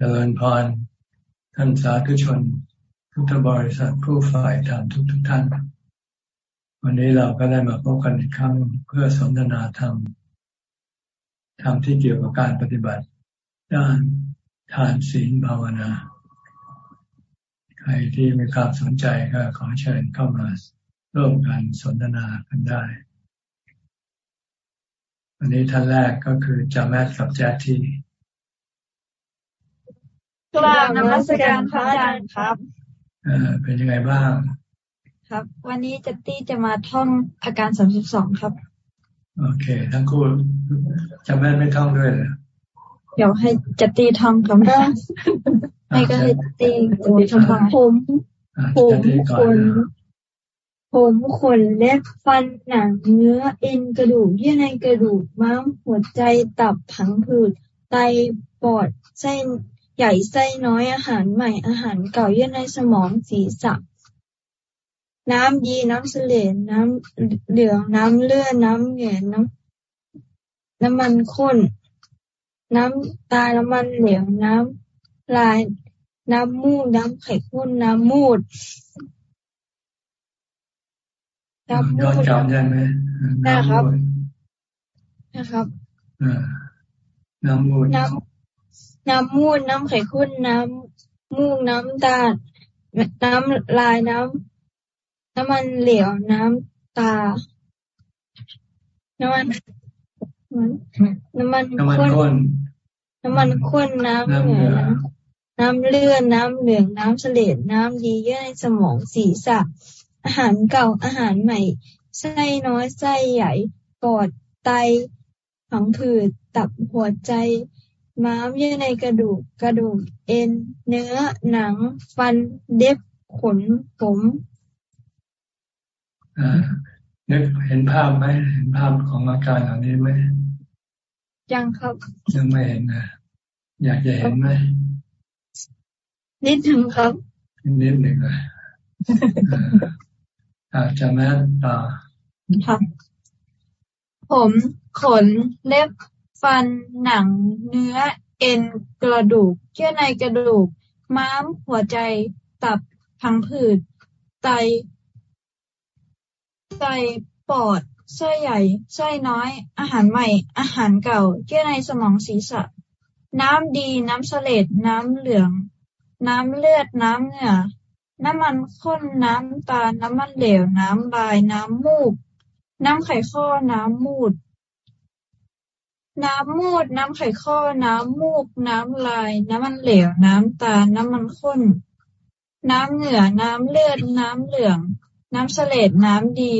เจริญพรท่านสาธุชน พุทธบริษัทผู้ฝ่ายธรรมทุกทุกท่าน วันนี้เราก็ได้มาพบกันอีกครั้งเพื่อสนทนาธรรมธรรมที่เกี่ยวกับการปฏิบัติ ด้านทานศีลภาวนา ใครที่มีความสนใจก็ขอเชิญเข้ามาร่วมกันสนทนากันได้ วันนี้ท่านแรกก็คือจาแมทกับแจ๊ที่ กราบนมัสการพระอาจารย์ครับเออเป็นยังไงบ้าง ครับ วันนี้จัตตี้จะมาท่องอาการสามสิบสองครับ โอเค ทั้งคู่จำแม่ไม่ท่องด้วยเหรอเดี๋ยวให้จัตตี้ท่องครับให้ก็ให้จัตตี้ตัวท่องผมผมคนผมขนเล็บฟันหนังเนื้อเอ็นกระดูกเยื่อในกระดูกม้ามหัวใจตับผังผืดไตปอดเส้น ใหญ่ไส้น้อยอาหารใหม่อาหารเก่าเยื่อในสมองศีรษะ น้ำดีน้ำเสลดน้ำเหลืองน้ำเลือดน้ำเหงื่อน้ำน้ำมันข้น น้ำตาน้ำมันเหลวน้ำลายน้ำมูดน้ำไข่ข้นน้ำมูดน้ำมูดจำได้ไหมน้ำมูดนะครับน้ำมูดน้ำ น้ำมูดน้ำไข่ข้นน้ำมูกน้ำตาลน้ำลายน้ำน้ำมันเหลวน้ำตา น้ำมัน น้ำมันข้นน้ำมันข้นน้ำเหลืองน้ำเลือดน้ำเหลืองน้ำเสลดน้ำดีเยื่อในสมองศีรษะ อาหารเก่าอาหารใหม่ไส้น้อยไส้ใหญ่ปอดไตผังผืดตับหัวใจ ม้ามเยื่อในกระดูก กระดูก เอ็น เนื้อ หนัง ฟัน เด็บ ขน ผมนึกเห็นภาพไหมเห็นภาพของอาการเหล่านี้ไหมยังครับยังไม่เห็นนะอยากจะเห็นไหมนิดหนึ่งครับนิดหนึ่งเลยอาจจะแม่ต่อครับ ผมขนเล็บ ฟัน หนัง เนื้อ เอ็น กระดูก เยื่อในกระดูก ม้าม หัวใจ ตับ พังผืด ไต ไต ปอด ไส้ใหญ่ ไส้น้อย อาหารใหม่ อาหารเก่า เยื่อในสมองศีรษะ น้ำดี น้ำเสลดน้ำเหลือง น้ำเลือด น้ำเหงื่อ น้ำมันข้น น้ำตาล น้ำมันเหลว น้ำลาย น้ำมูก น้ำไข่ข้อ น้ำมูด น้ำมูด น้ำไข่ข้อ น้ำมูก น้ำลาย น้ำมันเหลว น้ำตาล น้ำมันข้น น้ำเหงื่อ น้ำเลือด น้ำเหลือง น้ำเสลดน้ำดี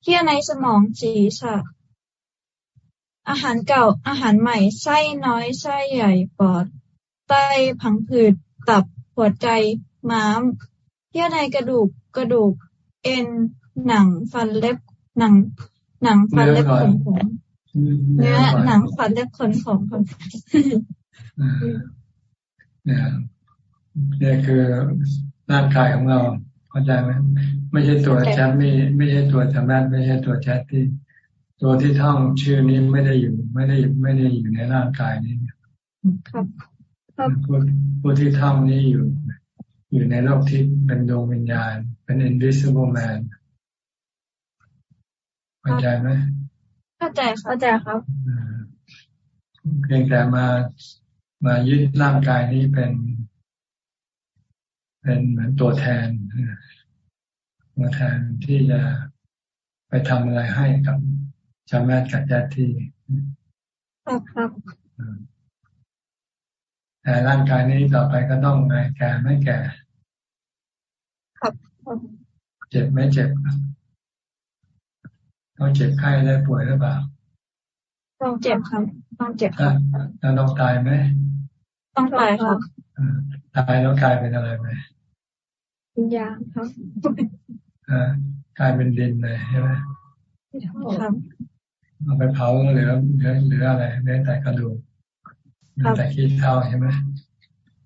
เที่ยในสมองศีรษะอาหารเก่า อาหารใหม่ ไส้น้อย ไส้ใหญ่ ปอด ไต ผังผืด ตับ หัวใจ ม้ามเที่ยในกระดูก กระดูก เอ็น หนัง ฟันเล็บ หนัง หนัง ฟันเล็บขนผม เนื้อหนังฟันและขนของคนเนี่ยนี่คือร่างกายของเราเข้าใจไหมไม่ใช่ตัวแชทไม่ไม่ใช่ตัวธรรมะไม่ใช่ตัวแชทที่ ตัวที่ท่องชื่อนี้ไม่ได้อยู่ ไม่ได้ไม่ได้อยู่ในร่างกายนี้ครับผู้ผู้ที่ท่องนี้อยู่ อยู่ในโลกที่เป็นดวงวิญญาณ เป็น invisible man เข้าใจไหม เข้าใจเข้าใจครับเพียงแต่มามายึดร่างกายนี้เป็น เป็นเหมือนตัวแทนตัวแทนที่จะไปทำอะไรให้กับชาวแม่กับญาติครับครับแต่ร่างกายนี้ต่อไปก็ต้องไม่แก่ไม่แก่ ครับ เจ็บไม่เจ็บ ต้องเจ็บไข้ได้ป่วยหรือเปล่าต้องเจ็บครับต้องเจ็บครับแล้วต้องตายไหมต้องตายครับตายแล้วกลายเป็นอะไรไหมวิญญาณครับกลายเป็นดินเลยใช่ไหมครับเอาไปเผาเหลือเหลือเหลืออะไรเหลือแต่กระดูกเหลือแต่ขี้เท่าใช่ไหม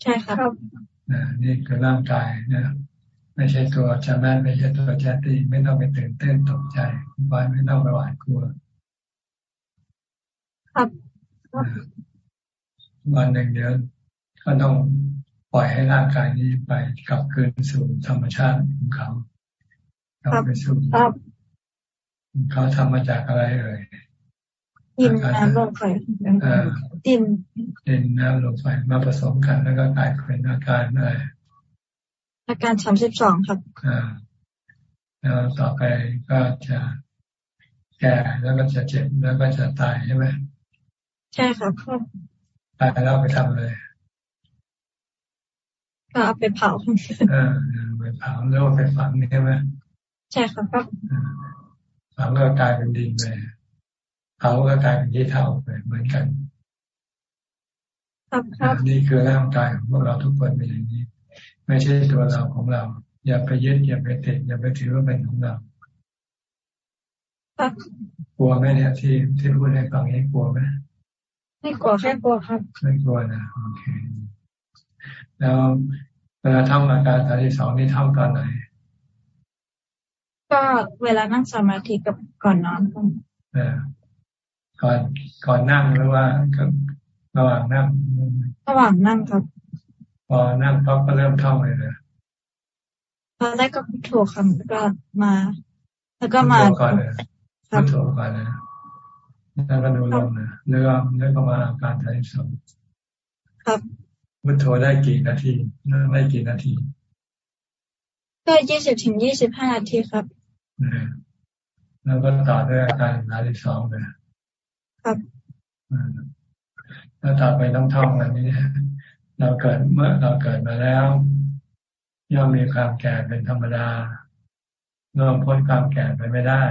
ใช่ครับนี่คือร่างกายนะ ไม่ใช่ตัวชาแมนไม่ใช่ตัวแจตีไม่ต้องไปตื่นเต้นตกใจวายไม่ต้องไปหวาดกลัว ครับวันหนึ่งเดียวก็ต้องปล่อยให้ร่างกายนี้ไปกลับคืนสู่ธรรมชาติของเขากลับไปสู่เขาทำมาจากอะไรเอ่ยดินน้ำลมไฟดินดินน้ำลมไฟมาผสมกันแล้วก็กลายเป็นอาการอะไร อาการสามสิบสองครับอ่าแล้วต่อไปก็จะแก่แล้วก็จะเจ็บแล้วก็จะตายใช่ไหมใช่ครับตายแล้วไปทำเลยก็เอาไปเผาเออไปเผาแล้วไปฝังใช่ไหมใช่ครับฝังก็กลายเป็นดินไปเผาก็กลายเป็นยี่เท่าไปเหมือนกัน ครับครับนี่คือร่างกายของพวกเราทุกคนเป็นอย่างนี้ ไม่ใช่ตัวเราของเรา อย่าไปยึดอย่าไปติดอย่าไปถือว่าเป็นของเรากลัวไหมเนี่ยที่ที่พูดให้ฟังนี้กลัวไหมไม่กลัวแค่กลัวครับไม่กลัวนะโอเค แล้วเวลาทำอาการฐานที่สองนี่ทำตอนไหนก็เวลานั่งสมาธิกับก่อนนอนเออก่อนก่อนนั่งหรือว่าก็ระหว่างนั่งระหว่างนั่งครับพ อนั่งก็เริ่มท่องเลยนะตอนแรกก็พุทโธคำแล้วก็มา แล้วก็มาก่อนเลยพุทโธก่อนนะแล้วก็ดูลมนะแล้วก็แล้วก็มาอาการฐานที่สองครับพุทโธได้กี่นาทีได้กี่นาทีก็ยี่สิบถึงยี่สิบห้านาทีครับแล้วก็ต่อด้วยอาการฐานที่สองเลยครับแล้วต่อไปต้องท่องอันนี้ เราเกิดเมื่อเราเกิดมาแล้ว ย่อมมีความแก่เป็นธรรมดาเมื่อพ้นความแก่ไปไม่ได้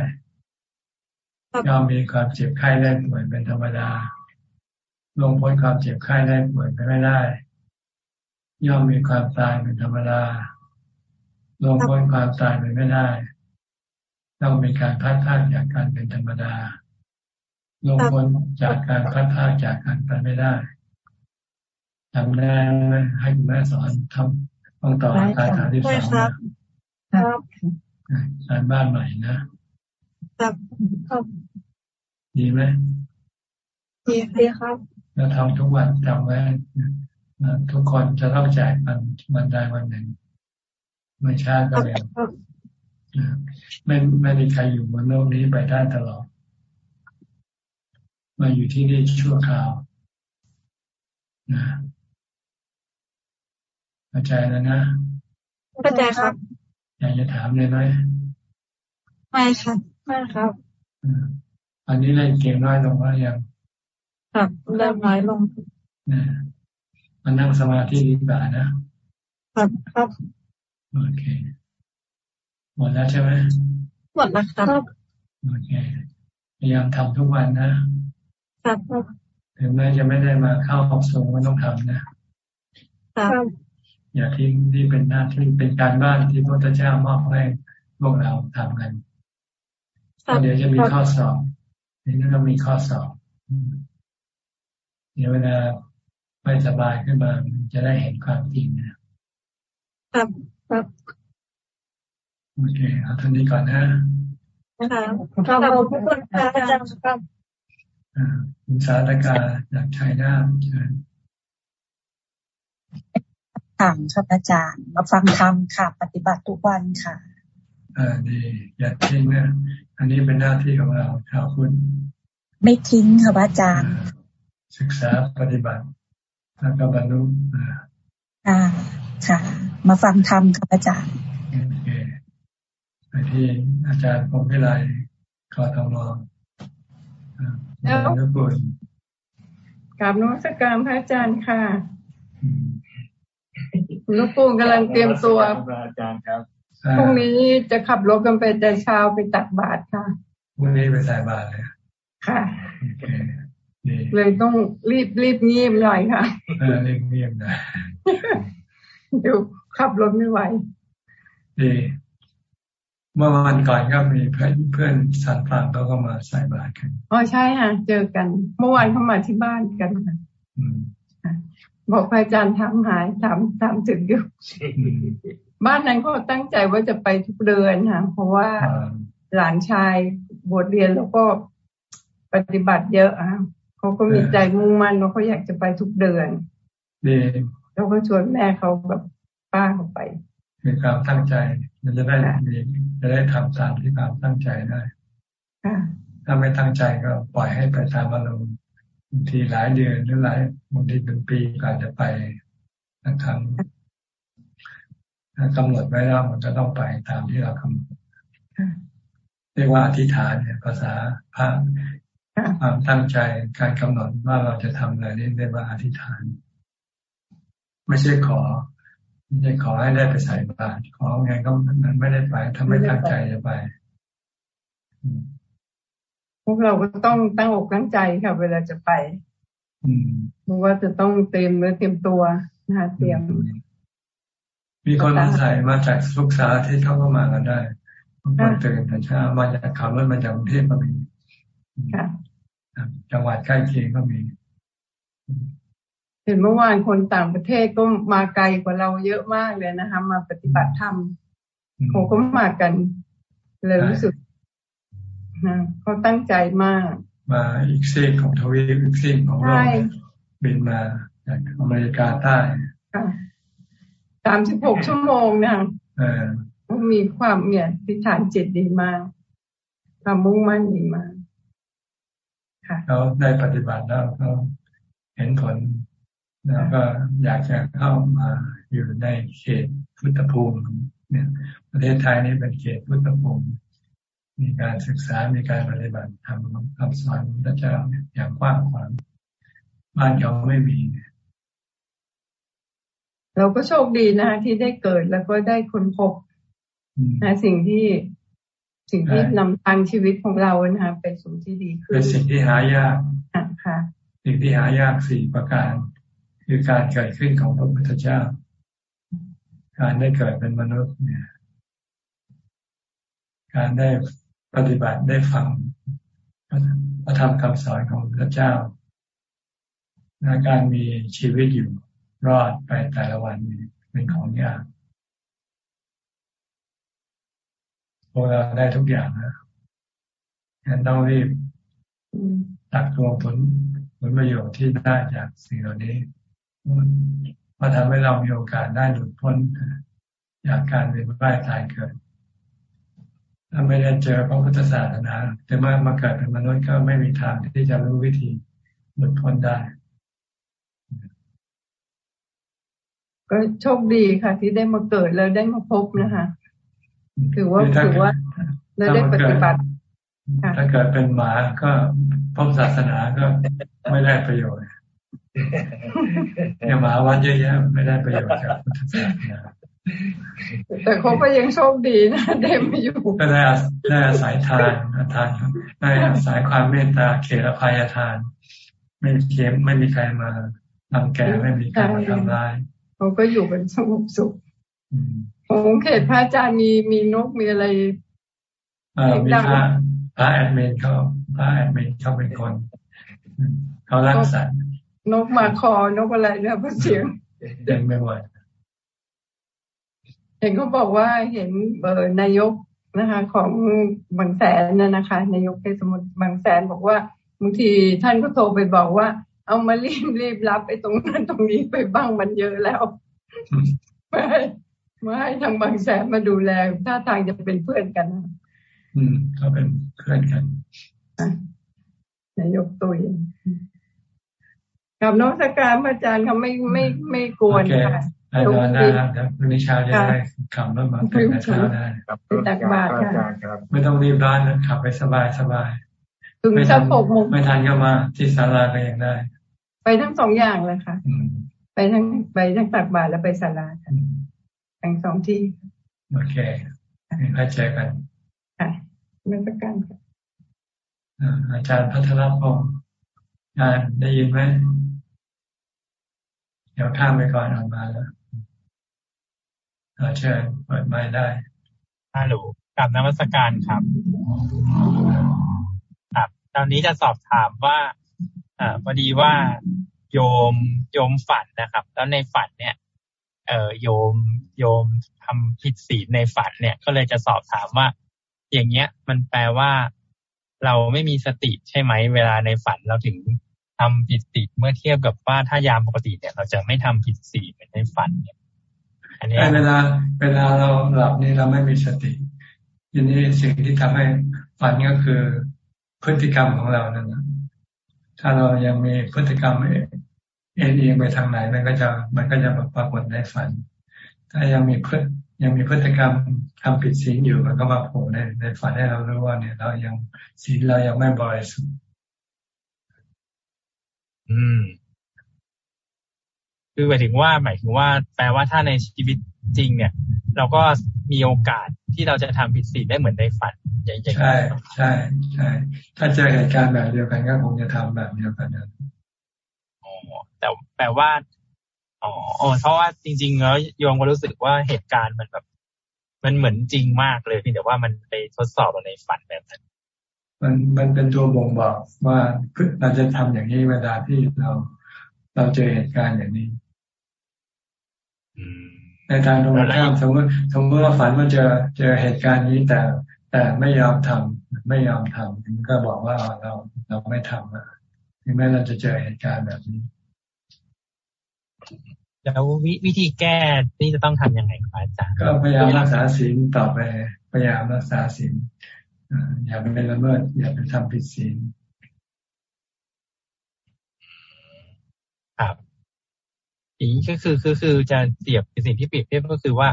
ย่อมมีความเจ็บไข้ได้ป่วยเป็นธรรมดาลงพ้นความเจ็บไข้ได้ป่วยไปไม่ได้ ย่อมมีความตายเป็นธรรมดาลงพ้นความตายไปไม่ได้ต้องมีการพัดพลาจากการเป็นธรรมดาลงพ้นจากการพัดพาจากการไปไม่ได้ ทำได้ไหมให้คุณแม่สอนทำต้องต่อการฐานที่สองนะครับการบ้านใหม่นะครับดีไหมดีดีครับเราทำทุกวันจำไว้ทุกคนจะต้องแจกมันมันได้วันหนึ่งไม่ช้าก็เร็วไม่ไม่มีใครอยู่บนโลกนี้ไปได้ตลอด มาอยู่ที่นี่ชั่วคราวนะ เข้าใจแล้วนะเข้าใจครับอยากจะถามเลยไหมไม่ครับไม่ครับอันนี้เล่นเกมน้อยลงว่ายังครับเริ่มน้อยลงนะมันนั่งสมาธิดีกว่านะครับครับโอเคหมดแล้วใช่ไหมหมดแล้วครับโอเคพยายามทำทุกวันนะครับถึงแม้จะไม่ได้มาเข้าออกสูงก็ต้องทำนะครับ อย่าทิ้งที่เป็นหน้าที่เป็นการบ้านที่พระพุทธเจ้ามอบให้พวกเราทำกันเดี๋ยวจะมีข้อสอบเดี๋ยวต้องมีข้อสอบเดี๋ยวเวลาไม่สบายขึ้นมาจะได้เห็นความจริงนะครับครับโอเคเอาท่านี้ก่อนนะนะคะขอบคุณค่ะอาจารย์ครับคุณสาธกาจากชัยนาทเชิญ ถามครับอาจารย์ มาฟังธรรมค่ะ ปฏิบัติทุกวันค่ะ อ่าดีอย่าทิ้งนะอันนี้เป็นหน้าที่ของเราชาวพุทธไม่ทิ้งค่ะอาจารย์ ศึกษาปฏิบัติแล้วก็บรรลุอ่าค่ะ มาฟังธรรมค่ะอาจารย์โอเคไปที่อาจารย์พงพิไลขอทำรองแล้วกราบนวัตการพระอาจารย์ค่ะ คุณลูกปูนกำลังเตรียมตัวอาจารย์ครับพรุ่งนี้จะขับรถกันไปแต่เช้าไปตักบาตรค่ะพรุ่งนี้ไปใส่บาตรเลยค่ะเลยต้องรีบรีบเงียบหน่อยค่ะเออรีบเงียบนะเดี๋ยวขับรถไม่ไหวดีเมื่อวันก่อนก็มีเพื่อนเพื่อนสันฟางเขาก็มาใส่บาตรกันอ๋อใช่ค่ะเจอกัน เมื่อวานเขามาที่บ้านกันค่ะ บอกพระอาจารย์ทำหายทำทำถึงอยู่บ้านนั้นเขาตั้งใจว่าจะไปทุกเดือนค่ะเพราะว่าหลานชายบวชเรียนแล้วก็ปฏิบัติเยอะอะเขาก็มีใจมุ่งมั่นว่าเขาอยากจะไปทุกเดือนดีแล้วก็ชวนแม่เขาแบบป้าเขาไปมีความตั้งใจมันจะได้มีจะได้ทำตามที่ความตั้งใจได้ถ้าไม่ตั้งใจก็ปล่อยให้ไปตามอารมณ์ บางทีหลายเดือนหรือหลายบางทีเป็นปีก็อาจจะไปนะครับถ้ากำหนดไว้แล้วมันก็ต้องไปตามที่เรากำหนดเรียกว่าอธิษฐานเนี่ยภาษาพระความตั้งใจการกำหนดว่าเราจะทำอะไรนี่เรียกว่าอธิษฐาน ไม่ใช่ขอไม่ใช่ขอให้ได้ไปใส่บาตรขอไงก็มันไม่ได้ไปถ้าไม่ตั้งใจจะไปพ วกเราก็ต้องตั้งอกตั้งใจค่ะเวลาจะไปเพราะว่าจะต้องเตรียมเนื้อเตรียมตัวนะคะเตรียม มีคนมาใส่มาจากสุกษาที่เขาก็มากันได้คนตื่นแต่เช้ามาจากขับรถมาจากกรุงเทพก็มีจังหวัดใกล้เคียงก็มี เห็นเมื่อวานคนต่างประเทศก็มาไกลกว่าเราเยอะมากเลยนะคะ มาปฏิบัติธรรมเขาก็มากันเลยรู้สึก เขาตั้งใจมาก มาอีกซีกของทวีปอีกซีกของโลกบินมาจากอเมริกาใต้สามสิบหกชั่วโมงนะมีความเนี่ยทิฏฐานจิตดีมากความมุ่งมั่นดีมากเขาได้ปฏิบัติแล้วเขาเห็นผลแล้วก็อยากจะเข้ามาอยู่ในเขตพุทธภูมิเนี่ย ประเทศไทยนี่เป็นเขตพุทธภูมิ มีการศึกษา มีการปฏิบัติทำคำสอนพระเจ้าอย่างกว้างขวางบ้านเขาไม่มี เราก็โชคดีนะที่ได้เกิดแล้วก็ได้ค้นพบนะสิ่งที่สิ่งที่นำทางชีวิตของเรานะคะไปสู่ที่ดีขึ้นเป็นสิ่งที่หายากค่ะ สิ่งที่หายากสี่ประการ คือการเกิดขึ้นของพระพุทธเจ้า การได้เกิดเป็นมนุษย์เนี่ย การได้ ปฏิบัติได้ฟังพระธรรมคำสอนของพระเจ้าและการมีชีวิตอยู่รอดไปแต่ละวันเป็นของยากพวกเราได้ทุกอย่างนะงั้นต้องรีบตักตัวผลผลประโยชน์ที่ได้จากสิ่งเหล่านี้มาทำให้เรามีโอกาสได้หลุดพ้นจากการเวียนว่ายตายเกิด ถ้าไม่ได้เจอพระพุทธศาสนาแต่เมื่อมาเกิดเป็นมนุษย์ก็ไม่มีทางที่จะรู้วิธีหลุดพ้นได้ ก็โชคดีค่ะ ที่ได้มาเกิดแล้วได้มาพบนะคะถือว่าถือว่าเราได้ปฏิบัติถ้าเกิดเป็นหมาก็พบศาสนาก็ไม่ได้ประโยชน์เนี่ยหมาวันเยอะแยะไม่ได้ประโยชน์จากพุทธศาสนา แต่เขาก็ยังโชคดีนะได้มาอยู่ ก็ได้ได้อาศัยทานทานครับได้อาศัยความเมตตาเขตอภัยทาน ไม่เค็มไม่มีใครมาทำแก่ไม่มีใครมาทำร้ายเขาก็อยู่เป็นสงบสุขของเขตพระอาจารย์มีมีนกมีอะไรมีพระพระแอดมินเขาพระแอดมินเขาเป็นคนเขารักสัตว์นกมาคอนกอะไรเนี่ยพระเสียงเดินไม่ไหว เห็นเขาบอกว่าเห็นเบอร์นายกนะคะ ของบางแสนน่ะนะคะ นายกเทศมนตรีบางแสนบอกว่าบางทีท่านก็โทรไปบอกว่า เอามารีบรีบรับไปตรงนั้นตรงนี้ไปบ้างมันเยอะแล้วไม่มาให้ทางบางแสนมาดูแลถ้าทางจะเป็นเพื่อนกัน อืมเขาเป็นเพื่อนกันนายกตุยกับน้องสการอาจารย์เขาไม่ไม่ไม่กวนค่ะ ได้นอนได้ครับวันนี้เช้าจะได้ขับรถมาตื่นแต่เช้าได้ตักบาตรค่ะไม่ต้องรีบร้อนนะขับไปสบายสบายถึงจะหกโมงไม่ทันก็มาที่ศาลาก็ยังได้ ไปทั้งสองอย่างเลยค่ะไปทั้งไปทั้งตักบาตรแล้วไปศาลาค่ะทั้งสองที่ โอเคให้เจอกันค่ะไม่ประกันค่ะอาจารย์พัทรพงศ์งานได้ยินไหมเดี๋ยวข้ามไปก่อนออกมาแล้ว เชิญเปิดไม้ได้ฮัลโหลกับนวัตการครับ ครับ ตอนนี้จะสอบถามว่าอพอดีว่าโยมโยมฝันนะครับ แล้วในฝันเนี่ย เออโยมโยมทำผิดศีลในฝันเนี่ย ก็เลยจะสอบถามว่า อย่างเงี้ย มันแปลว่า เราไม่มีสติใช่ไหม เวลาในฝันเราถึงททำผิดศีลเมื่อเทียบกับว่าถ้ายามปกติเนี่ย เราจะไม่ทำผิดศีลเมือนในฝันเนี่ย อันนี้เวลาเวลาเราหลับนี่เราไม่มีสติทีนี้สิ่งที่ทำให้ฝันก็คือพฤติกรรมของเรานั่นนะถ้าเรายังมีพฤติกรรมเอ็นเอียงไปทางไหนมันก็จะมันก็จะปรากฏในฝัน ถ้ายังมีพฤยังมีพฤติกรรมทำผิดศีลอยู่มันก็มาโผล่ในในฝันให้เรารู้ว่าเนี่ยเรายังศีลเรายังไม่บริสุทธิ์อืม คือหมายถึงว่าหมายถึงว่า แปลว่าถ้าในชีวิตจริง เนี่ย เราก็มีโอกาสที่เราจะทำผิดศีลได้เหมือนในฝันใช่ใช่ใช่ถ้าเจอเหตุการณ์แบบเดียวกันก็คงจะทำแบบเดียวกันนะอ๋อแต่แปลว่าอ๋อเพราะว่าจริง ๆ แล้วโยมก็รู้สึกว่าเหตุการณ์มันแบบ มันเหมือนจริงมากเลยเพียงแต่ว่ามันไปทดสอบในฝันแบบนั้นมันมันเป็นตัวบ่งบอกว่าเราจะทำอย่างนี้เวลาที่เรา เราเจอเหตุการณ์อย่างนี้ ในทางตรงข้ามสมมติสมมติว่าฝันว่าเจอเจอเหตุการณ์นี้แต่แต่ไม่ยอมทำไม่ยอมทำมันก็บอกว่าเราเราไม่ทำอะถึงแม้เราจะเจอเหตุการณ์แบบนี้ แล้ววิวิธีแก้นี่จะต้องทํำยังไงครับอาจารย์ก็พยายามรักษาศีลต่อไปพยายามรักษาศีลอย่าไปละเมิด อย่าไปทำผิดศีลครับ อีกก็คือคือคือจะเสียบสิ่งที่เปรียบเทียบก็คือว่า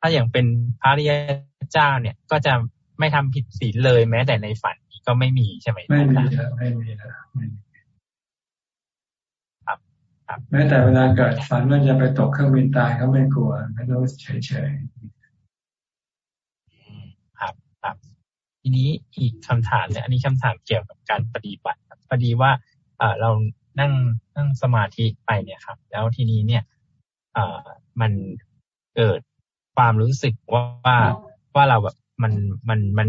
ถ้าอย่างเป็นพระริยเจ้าเนี่ย ก็จะไม่ทำผิดศีลเลยแม้แต่ในฝันก็ไม่มีใช่ไหมไม่มีนะไม่มีนะครับครับแม้แต่เวลาเกิดฝันว่าจะไปตกเครื่องบินตายเขาไม่กลัวไม่รู้เฉยเฉยครับครับ ทีนี้อีกคำถามเนี่ยอันนี้คำถามเกี่ยวกับการปฏิบัติพอดีว่าเออเรา นั่งนั่งสมาธิไปเนี่ยครับ แล้วทีนี้เนี่ยเอ่อมันเกิดความรู้สึกว่าว่าเราแบบมันมันมัน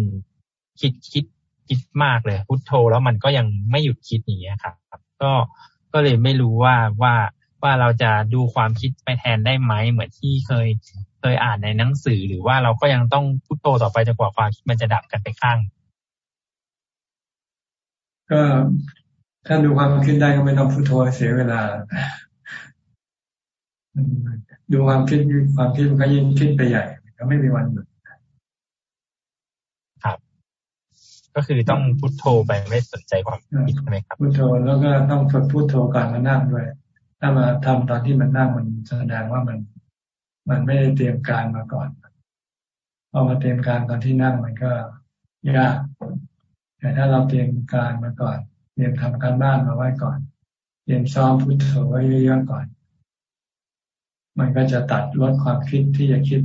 คิดคิดคิดมากเลยพุทโธแล้วมันก็ยังไม่หยุดคิดอย่างเงี้ยครับก็ก็เลยไม่รู้ว่าว่าว่าเราจะดูความคิดไปแทนได้ไหมเหมือนที่เคยเคยอ่านในหนังสือ หรือว่าเราก็ยังต้องพุทโธต่อไปจนกว่าความคิดมันจะดับกันไปข้าง ก็ ถ้าดูความคิดได้ก็ไม่ต้องพุทโธเสียเวลา ดูความคิดความคิดมันก็ยิ่งคิดไปใหญ่ก็ไม่มีวันหยุดครับ ก็คือต้องพุทโธไปไม่สนใจความคิดใช่ไหมครับพุทโธแล้วก็ต้องฝึกพุทโธก่อนมานั่งด้วย ถ้ามาทำตอนที่มันนั่งมันแสดงว่ามัน มันไม่ได้เตรียมการมาก่อนพอมาเตรียมการตอนที่นั่งมันก็ยากแต่ถ้าเราเตรียมการมาก่อน เตรียมทำการบ้านมาไว้ก่อนเตรียมซ้อมพุทโธไว้เยอะๆก่อน มันก็จะตัดลดความคิดที่จะคิด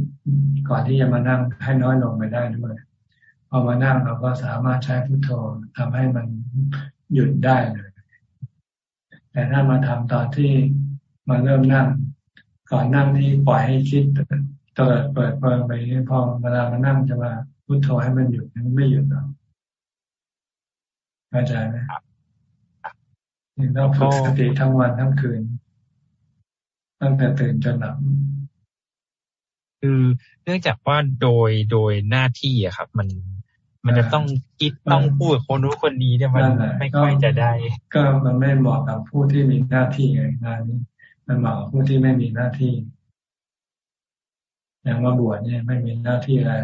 ก่อนที่จะมานั่งให้น้อยลงไปได้ด้วยพอมานั่งเราก็สามารถใช้พุทโธทำให้มันหยุดได้เลย แต่ถ้ามาทำตอนที่มาเริ่มนั่ง ก่อนนั่งที่ปล่อยให้คิดเปิดเปิดเปิดไปพอเวลามานั่งจะมาพุทโธให้มันหยุดมันไม่หยุดหรอกเข้าใจไหมเราฝึกสติทั้งวันทั้งคืน ตั้งแต่ตื่นจนหลับคือเนื่องจากว่าโดยโดยหน้าที่อะครับ มันมันจะต้องคิดต้องพูดคนรู้คนนี้เนี่ยมันไม่ค่อยจะได้ ก็มันไม่เหมาะกับผู้ที่มีหน้าที่ไงงานนี้มันเหมาะกับผู้ที่ไม่มีหน้าที่ อย่างมาบวชเนี่ยไม่มีหน้าที่อะไร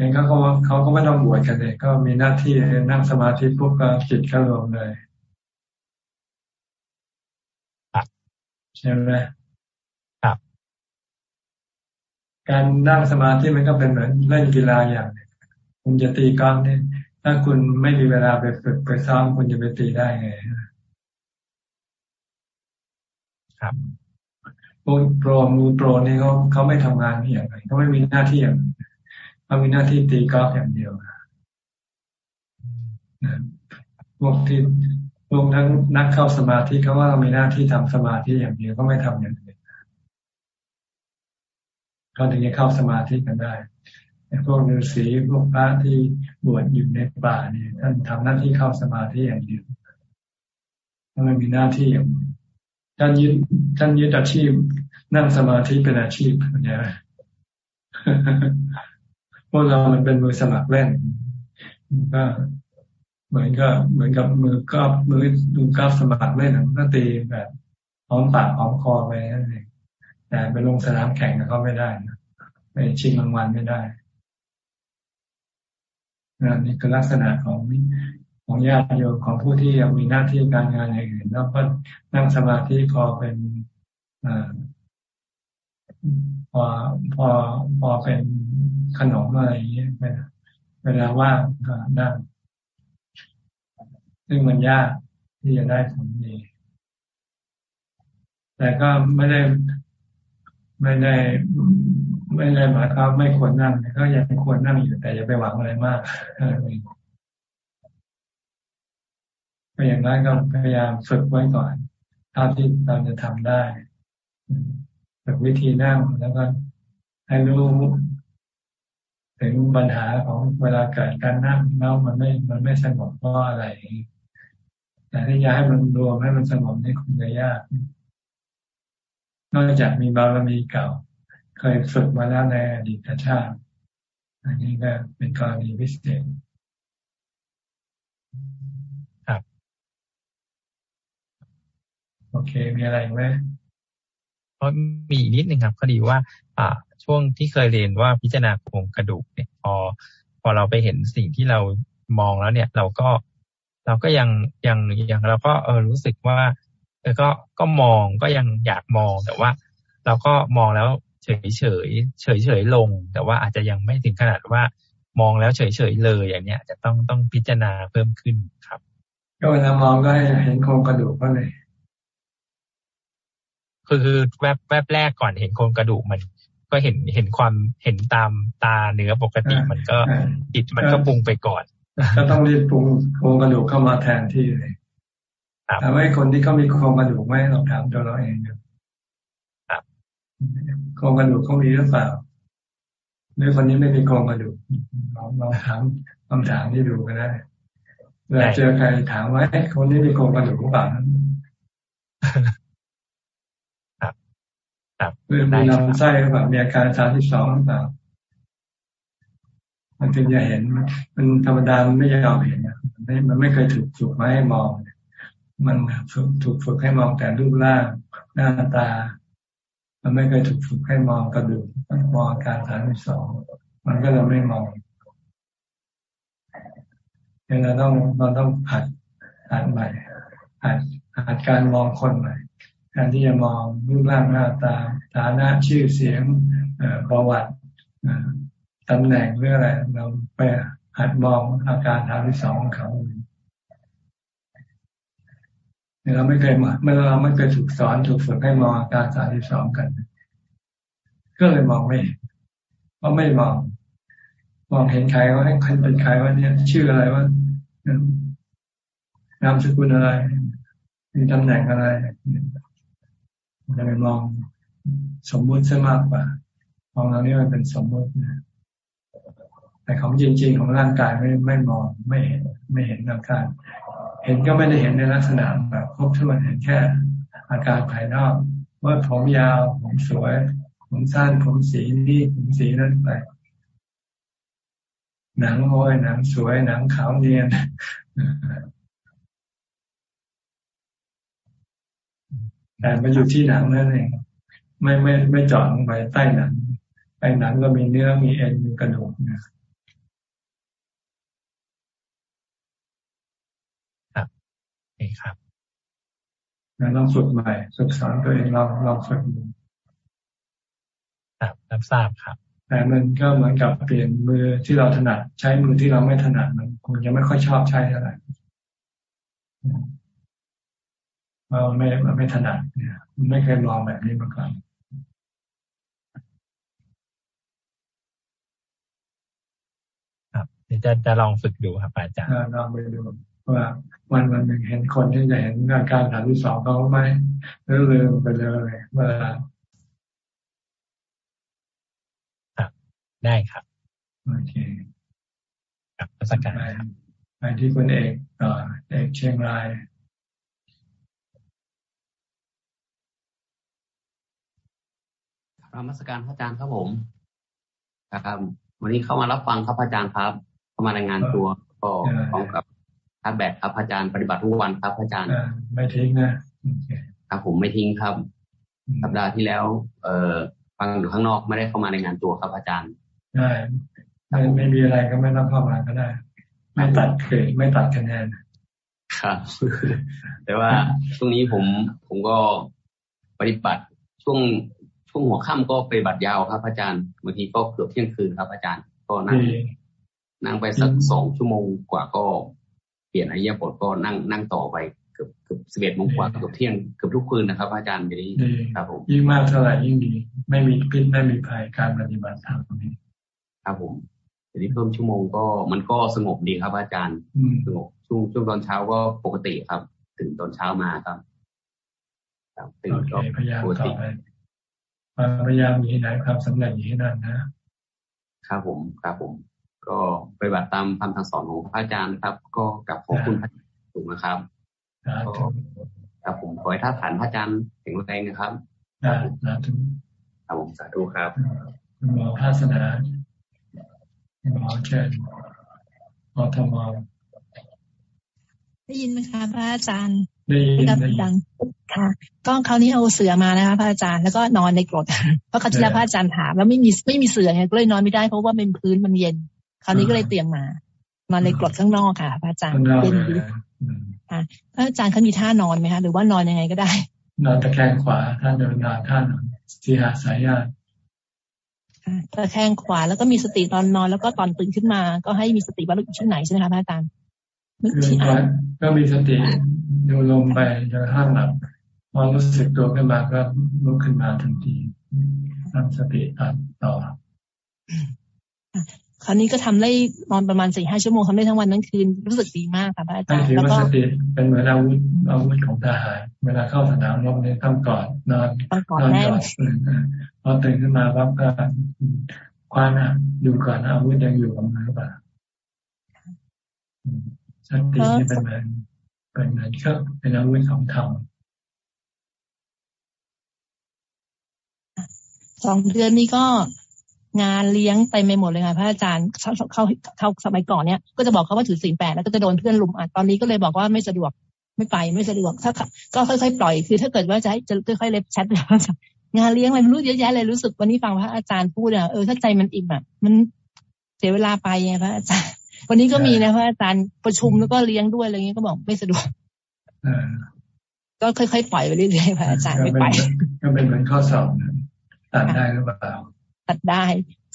อย่างเขาเขาก็ไม่ต้องบวชกันเลยก็มีหน้าที่นั่งสมาธิปุ๊บก็จิตก็รวมเลยใช่ไหมครับ การนั่งสมาธิมันก็เป็นเหมือนเล่นกีฬาอย่างนึงคุณจะตีกอล์ฟเนี่ย ถ้าคุณไม่มีเวลาไปฝึกไปซ้อมคุณจะไปตีได้ไงครับโปรมือโปรนี่เขาเขาไม่ทำงานอย่างไรเขาไม่มีหน้าที่อย่าง เขามีหน้าที่ตีกอล์ฟอย่างเดียวพวกที่พวกทั้งนักเข้าสมาธิเขาว่ามีหน้าที่ทำสมาธิอย่างเดียวก็ไม่ทำอย่างอื่นเขาถึงจะเข้าสมาธิกันได้พวกฤาษีพวกพระที่บวชอยู่ในป่าเนี่ยท่านทำหน้าที่เข้าสมาธิอย่างเดียวถ้านไม่มีหน้าที่อย่างท่านยึดท่านยึดอาชีพ นั่งสมาธิเป็นอาชีพเนี่ย พวกเรามันเป็นมือสมัครเล่นก็เหมือนกับเหมือนกับมือก็มือดูกราฟสมัครเล่นก็ตีแบบพร้อมปากพร้อมคอไปนั่นเองแต่ไปลงสนามแข่งก็ไม่ได้นะไปชิงรางวัลไม่ได้นี่คือลักษณะของของญาติโยมของผู้ที่ยังมีหน้าที่การงานอย่างอื่นแล้วก็นั่งสมาธิพอเป็น พอพอพอเป็นขนมอะไรอย่างเงี้ยเวลาว่างก็นั่งซึ่งมันยากที่จะได้ผลดีแต่ก็ไม่ได้ไม่ได้ไม่ได้หมายความไม่ควรนั่งก็ยังควรนั่งอยู่แต่อย่าไปหวังอะไรมากก็อย่างนั้นก็พยายามฝึกไว้ก่อนเท่าที่เราจะทำได้ ฝึกวิธีนั่งแล้วก็ให้รู้ถึงปัญหาของเวลาเกิดการนั่งแล้วมันไม่ มันไม่สงบเพราะอะไร แต่ที่จะให้มันรวมให้มันสงบนี่คงจะยาก นอกจากมีบารมีเก่า เคยฝึกมาแล้วในอดีตชาติ อันนี้ก็เป็นกรณีพิเศษครับ โอเค มีอะไรไหม ก็มีนิดนึงครับพอดีว่า อ่า ช่วงที่เคยเรียนว่าพิจารณาโครงกระดูกเนี่ยพอพอเราไปเห็นสิ่งที่เรามองแล้วเนี่ย เราก็เราก็ยังยังยังเราก็เออรู้สึกว่าเออก็ก็มองก็ยังอยากมองแต่ว่า เราก็มองแล้วเฉยเฉยเฉยเฉยลง แต่ว่าอาจจะยังไม่ถึงขนาดว่ามองแล้วเฉยเฉยเลยอย่างเนี้ยจะต้องต้องพิจารณาเพิ่มขึ้นครับ ก็เวลามองก็เห็นโครงกระดูกก็เลย คือคือแวบแวบแรกก่อนเห็นโครงกระดูกมัน ก็เห็นเห็นความเห็นตามตาเนื้อปกติมันก็จิตมันก็ปรุงไปก่อนก็ต้องรีบปรุงโครงกระดูกเข้ามาแทนที่เลยถามว่าคนที่เขามีโครงกระดูกไหมเราถามตัวเราเองครับโครงกระดูกเขามีหรือเปล่าหรือคนนี้ไม่มีโครงกระดูกเราเราถามคำถามที่ดูก็ได้เวลาเจอใครถามว่าคนนี้มีโครงกระดูกหรือเปล่า ครับคือมีลำไส้หรือเปล่ามีอาการสามที่สองหรือเปล่ามันถึงจะเห็นมันธรรมดามันไม่ยอมเห็นมันไม่มันไม่เคยถูกฝึกมาให้มอง มันถูกฝึกให้มองแต่รูปร่างหน้าตา มันไม่เคยถูกฝึกให้มองกระดูกมองอาการฐานที่สองมันก็เลยไม่มองเราต้องเราต้องหัดหัดใหม่หัดหัดการมองคนใหม่ แทนที่จะมองรูปร่างหน้าตาฐานะชื่อเสียงประวัติตำแหน่งเรื่องอะไร เราไปหัดมองอาการทางที่สองของเขาเราไม่เคยมาเมื่อเราไม่เคยถูกสอนถูกฝึกให้มองอาการสามที่สองกัน ก็เลยมองไม่เพราะไม่มอง มองเห็นใครว่าให้คนเป็นใครว่าเนี่ย ชื่ออะไรว่านามสกุลอะไร มีตำแหน่งอะไร จะไปมองสมมุติซะมากกว่า มองเรานี่มันเป็นสมมุตินะแต่ของจริง ๆ ของร่างกายไม่ไม่มองไม่เห็นไม่เห็นอาการ เห็นก็ไม่ได้เห็นในลักษณะแบบครบถ้วนเห็นแค่อาการภายนอกว่าผมยาวผมสวย ผมสั้นผมสีนี่ผมสีนั้นไป หนังโอยหนังสวยหนังขาวเนียน แต่มันอยู่ที่หนังนั่นเองไม่ไม่ไม่เจาะลงไปใต้หนังใต้หนังก็มีเนื้อมีเอ็นมีกระดูกนะครับนี่ครับเราต้องฝึกใหม่ศึกษาตัวเองเราเราฝึกดูครับรับทราบครับ แต่มันก็เหมือนกับเปลี่ยนมือที่เราถนัด ใช้มือที่เราไม่ถนัดมันคงจะไม่ค่อยชอบใช้เท่าไหร่ เราไม่ไม่ถนัดเนี่ยไม่เคยลองแบบนี้มาก่อนครับจะจะลองฝึกดูครับอาจารย์ลองไปดูว่าวันวันหนึ่งเห็นคนที่จะเห็นอาการฐานที่สองเขาไหมเรื่อยๆไปเลยเวลาครับได้ครับโอเคครับสักการไปที่คุณเอกต่อเอกเชียงราย รรมสการพระอาจารย์ครับผมครับ วันนี้เข้ามารับฟังครับพระอาจารย์ครับ เข้ามารายงานตัวก็พร้อมกับชาร์จแบตครับอาจารย์ปฏิบัติทุกวันครับอาจารย์ไม่ทิ้งนะครับผมไม่ทิ้งครับ สัปดาห์ที่แล้ว เอ่อฟังอยู่ข้างนอกไม่ได้เข้ามาในงานตัวครับอาจารย์ใช่ไม่ไม่มีอะไรก็ไม่ต้องเข้ามาก็ได้ ไม่ตัดเกรดไม่ตัดคะแนนครับแต่ว่าช่วงนี้ผมผมก็ปฏิบัติช่วง ช่วงหัวค่ำก็ปฏิบัติยาวครับอาจารย์บางทีก็เกือบเที่ยงคืนครับ อาจารย์ก็นั่งนั่งไปสักสองชั่วโมงกว่าก็เปลี่ยนอายะบทก็นั่งนั่งต่อไปเกือบเกือบสิบเอ็ดโมงกว่าเกือบเที่ยงเกือบทุกคืนนะครับ อาจารย์ไปนี้ครับผมยิ่งมากเท่าไหร่ยิ่งดีไม่มีพิษไม่มีภัยการปฏิบัติธรรมนี้ครับผมทีนี้เพิ่มชั่วโมงก็มันก็สงบดีครับ อาจารย์สงบช่วงช่วงตอนเช้าก็ปกติครับ ถึงตอนเช้ามาครับตื่นก็ปกติ พยายามอยู่ที่ไหนความสำเร็จอยู่ที่นั่นนะครับผมครับผม ก็ไปบัติตามคำทางสอนของพระอาจารย์ครับ ก็กับขอบคุณพระถูกนะครับครับผมขอให้ท่าฐานพระอาจารย์แข็งแรงนะครับครับผมสาธุครับหมอภาสนาหมอเชิญมอทมได้ยินไหมคะพระอาจารย์ ได้ยินได้ยินค่ะ ก็คราวนี้เอาเสือมานะคะพระอาจารย์แล้วก็นอนในกรดเพราะคราวที่แล้วพระอาจารย์ถามแล้วไม่มีไม่มีเสือไงก็เลยนอนไม่ได้เพราะว่าเป็นพื้นมันเย็น คราวนี้ก็เลยเตรียมมานอนในกรดข้างนอกค่ะ พระอาจารย์เย็นดีค่ะพระอาจารย์เขามีท่านอนไหมคะหรือว่านอนยังไงก็ได้ นอนตะแคงขวาท่านเดินนาท่านอนสีหาสายญาติตะแคงขวาแล้วก็มีสติตอนนอนแล้วก็ตอนตื่นขึ้นมา ก็ให้มีสติว่าเราอยู่ที่ไหนใช่ไหมคะพระอาจารย์ คือก็มีสติดูลมไปจนห้างหลับพอรู้สึกตัวขึ้นมาก็ลุกขึ้นมาทันทีทำสติต่อคราวนี้ก็ทำได้นอนประมาณสี่ห้าชั่วโมงทำได้ทั้งวันทั้งคืนรู้สึกดีมากค่ะพระอาจารย์แล้วก็สติเป็นเหมือนอาวุธอาวุธของทหารเวลาเข้าสนามรบเนี่ยต้องกอดนอนนอนกอดพอตื่นขึ้นมาปั๊บก็คว้านะอยู่ก่อนอาวุธยังอยู่กับมือหรือเปล่า สตินี่เป็นเหมือนเป็นเหมือนก็เป็นอาวุธของธรรมสองเดือนนี้ก็งานเลี้ยงไปไม่หมดเลยค่ะพระอาจารย์เขาเขาเขาสมัยก่อนเนี้ยก็จะบอกเขาว่าถือศีลแปดแล้วก็จะโดนเพื่อนลุมอะตอนนี้ก็เลยบอกว่าไม่สะดวกไม่ไปไม่สะดวกถ้าก็ค่อยๆปล่อยคือ ถ้าเกิดว่าจะให้จะค่อยๆเล็บแชทงานเลี้ยงอะไรรู้เยอะแยะเลยรู้สึกวันนี้ฟังพระอาจารย์พูดอะเออถ้าใจมันอิ่มอะมันเสียเวลาไปไงพระอาจารย์ วันนี้ก็มีนะพระอาจารย์ประชุมแล้วก็เลี้ยงด้วยอะไรเงี้ยก็บอกไม่สะดวกก็ค่อยๆปล่อยไปเรื่อยๆพระอาจารย์ไม่ไปก็เป็นเหมือนข้อสอบตัดได้หรือเปล่าตัดได้